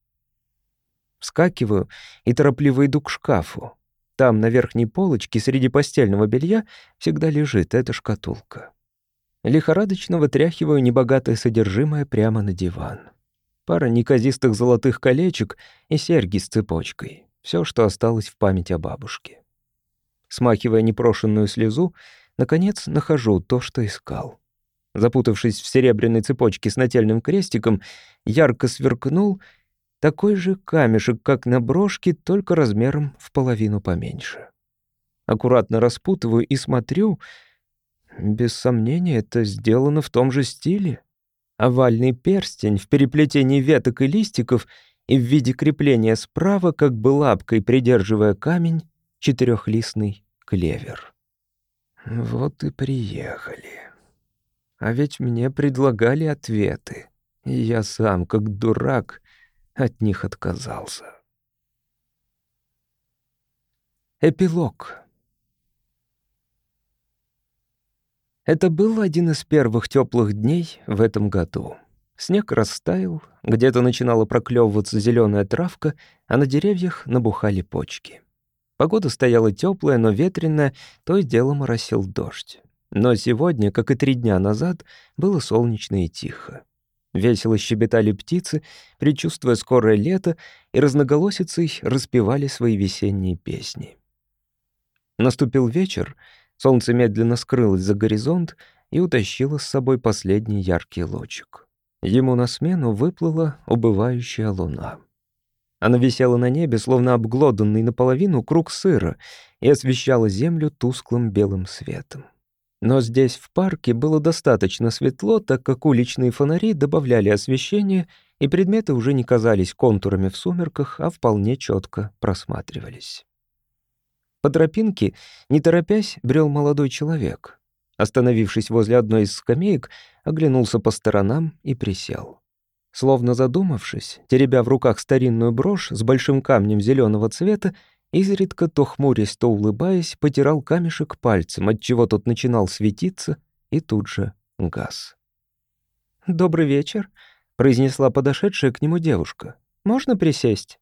Вскакиваю и торопливо иду к шкафу. Там, на верхней полочке, среди постельного белья, всегда лежит эта шкатулка. Лихорадочно вытряхиваю небогатое содержимое прямо на диван. Пара неказистых золотых колечек и серьги с цепочкой. Все, что осталось в память о бабушке. Смахивая непрошенную слезу, наконец нахожу то, что искал. Запутавшись в серебряной цепочке с нательным крестиком, ярко сверкнул такой же камешек, как на брошке, только размером в половину поменьше. Аккуратно распутываю и смотрю. Без сомнения, это сделано в том же стиле. Овальный перстень в переплетении веток и листиков и в виде крепления справа, как бы лапкой придерживая камень, четырехлистный клевер. Вот и приехали. А ведь мне предлагали ответы, и я сам, как дурак, от них отказался. Эпилог. Это был один из первых теплых дней в этом году. Снег растаял, где-то начинала проклевываться зеленая травка, а на деревьях набухали почки. Погода стояла теплая, но ветреная, то и дело моросил дождь. Но сегодня, как и три дня назад, было солнечно и тихо. Весело щебетали птицы, предчувствуя скорое лето, и разноголосицей распевали свои весенние песни. Наступил вечер, солнце медленно скрылось за горизонт и утащило с собой последний яркий лучик. Ему на смену выплыла убывающая луна. Она висела на небе, словно обглоданный наполовину круг сыра, и освещала землю тусклым белым светом. Но здесь, в парке, было достаточно светло, так как уличные фонари добавляли освещение, и предметы уже не казались контурами в сумерках, а вполне четко просматривались. По тропинке, не торопясь, брел молодой человек. Остановившись возле одной из скамеек, оглянулся по сторонам и присел. Словно задумавшись, теребя в руках старинную брошь с большим камнем зеленого цвета, изредка то хмурясь, то улыбаясь, потирал камешек пальцем, отчего тот начинал светиться и тут же газ. «Добрый вечер», — произнесла подошедшая к нему девушка. «Можно присесть?»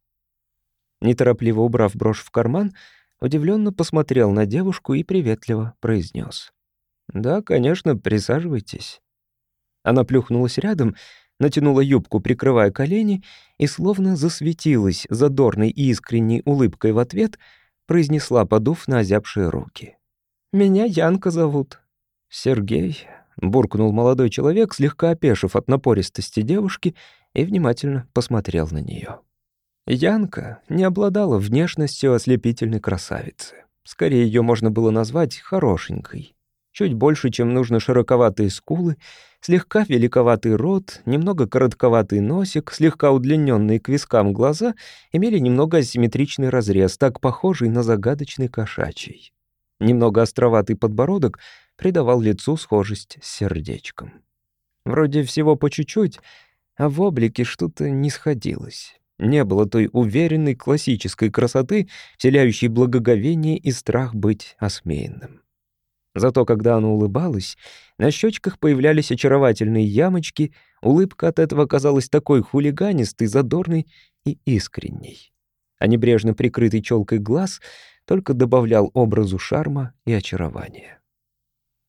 Неторопливо убрав брошь в карман, удивленно посмотрел на девушку и приветливо произнес: «Да, конечно, присаживайтесь». Она плюхнулась рядом натянула юбку, прикрывая колени, и словно засветилась задорной и искренней улыбкой в ответ, произнесла, подув на озябшие руки. «Меня Янка зовут». «Сергей», — буркнул молодой человек, слегка опешив от напористости девушки, и внимательно посмотрел на нее. Янка не обладала внешностью ослепительной красавицы. Скорее, ее можно было назвать хорошенькой. Чуть больше, чем нужно широковатые скулы — Слегка великоватый рот, немного коротковатый носик, слегка удлиненные к вискам глаза имели немного асимметричный разрез, так похожий на загадочный кошачий. Немного островатый подбородок придавал лицу схожесть с сердечком. Вроде всего по чуть-чуть, а в облике что-то не сходилось. Не было той уверенной классической красоты, вселяющей благоговение и страх быть осмеянным. Зато когда она улыбалась, на щечках появлялись очаровательные ямочки, улыбка от этого казалась такой хулиганистой, задорной и искренней. А небрежно прикрытый челкой глаз только добавлял образу шарма и очарования.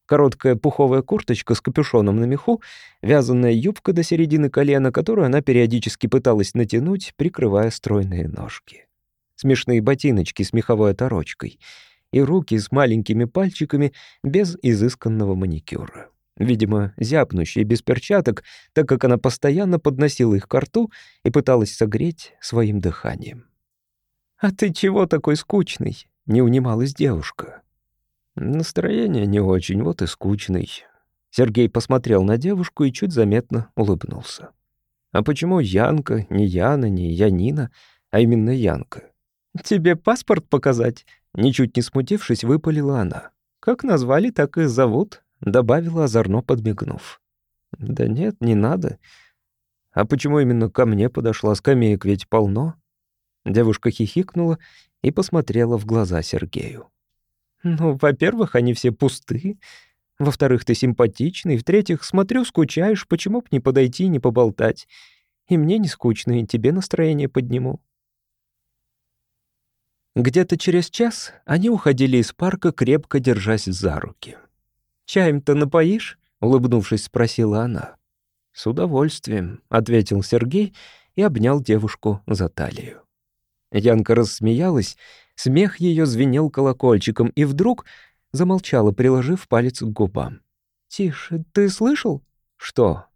Короткая пуховая курточка с капюшоном на меху, вязаная юбка до середины колена, которую она периодически пыталась натянуть, прикрывая стройные ножки. Смешные ботиночки с меховой оторочкой — и руки с маленькими пальчиками без изысканного маникюра. Видимо, зябнущие без перчаток, так как она постоянно подносила их к рту и пыталась согреть своим дыханием. «А ты чего такой скучный?» — не унималась девушка. «Настроение не очень, вот и скучный». Сергей посмотрел на девушку и чуть заметно улыбнулся. «А почему Янка, не Яна, не Янина, а именно Янка?» «Тебе паспорт показать?» Ничуть не смутившись, выпалила она. «Как назвали, так и зовут», — добавила озорно, подмигнув. «Да нет, не надо». А почему именно ко мне подошла? Скамеек ведь полно. Девушка хихикнула и посмотрела в глаза Сергею. «Ну, во-первых, они все пусты. Во-вторых, ты симпатичный. В-третьих, смотрю, скучаешь. Почему б не подойти, не поболтать? И мне не скучно, и тебе настроение подниму». Где-то через час они уходили из парка, крепко держась за руки. «Чаем-то напоишь?» — улыбнувшись, спросила она. «С удовольствием», — ответил Сергей и обнял девушку за талию. Янка рассмеялась, смех ее звенел колокольчиком, и вдруг замолчала, приложив палец к губам. «Тише, ты слышал?» «Что?»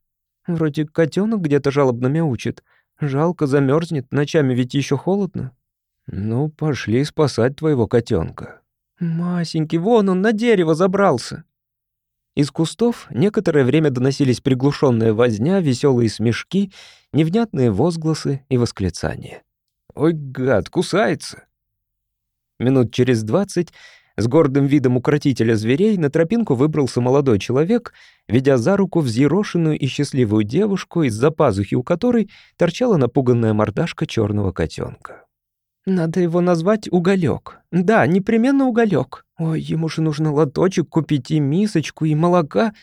«Вроде котенок где-то жалобно мяучит. Жалко, замерзнет, ночами ведь еще холодно». «Ну, пошли спасать твоего котенка. «Масенький, вон он на дерево забрался». Из кустов некоторое время доносились приглушенная возня, веселые смешки, невнятные возгласы и восклицания. «Ой, гад, кусается!» Минут через двадцать с гордым видом укротителя зверей на тропинку выбрался молодой человек, ведя за руку взъерошенную и счастливую девушку, из-за пазухи у которой торчала напуганная мордашка черного котенка. Надо его назвать Уголек. Да, непременно Уголек. Ой, ему же нужно лоточек купить и мисочку, и молока.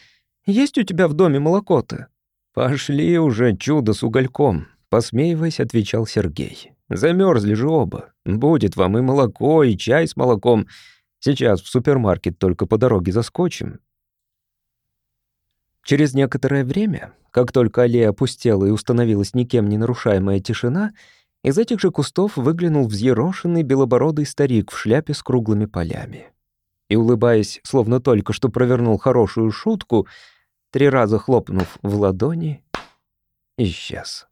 Есть у тебя в доме молоко-то? Пошли уже, чудо с угольком, посмеиваясь, отвечал Сергей. Замерзли же оба. Будет вам и молоко, и чай с молоком. Сейчас в супермаркет только по дороге заскочим. Через некоторое время, как только аллея опустела и установилась никем не нарушаемая тишина, из этих же кустов выглянул взъерошенный белобородый старик в шляпе с круглыми полями. И, улыбаясь, словно только что провернул хорошую шутку, три раза хлопнув в ладони, исчез.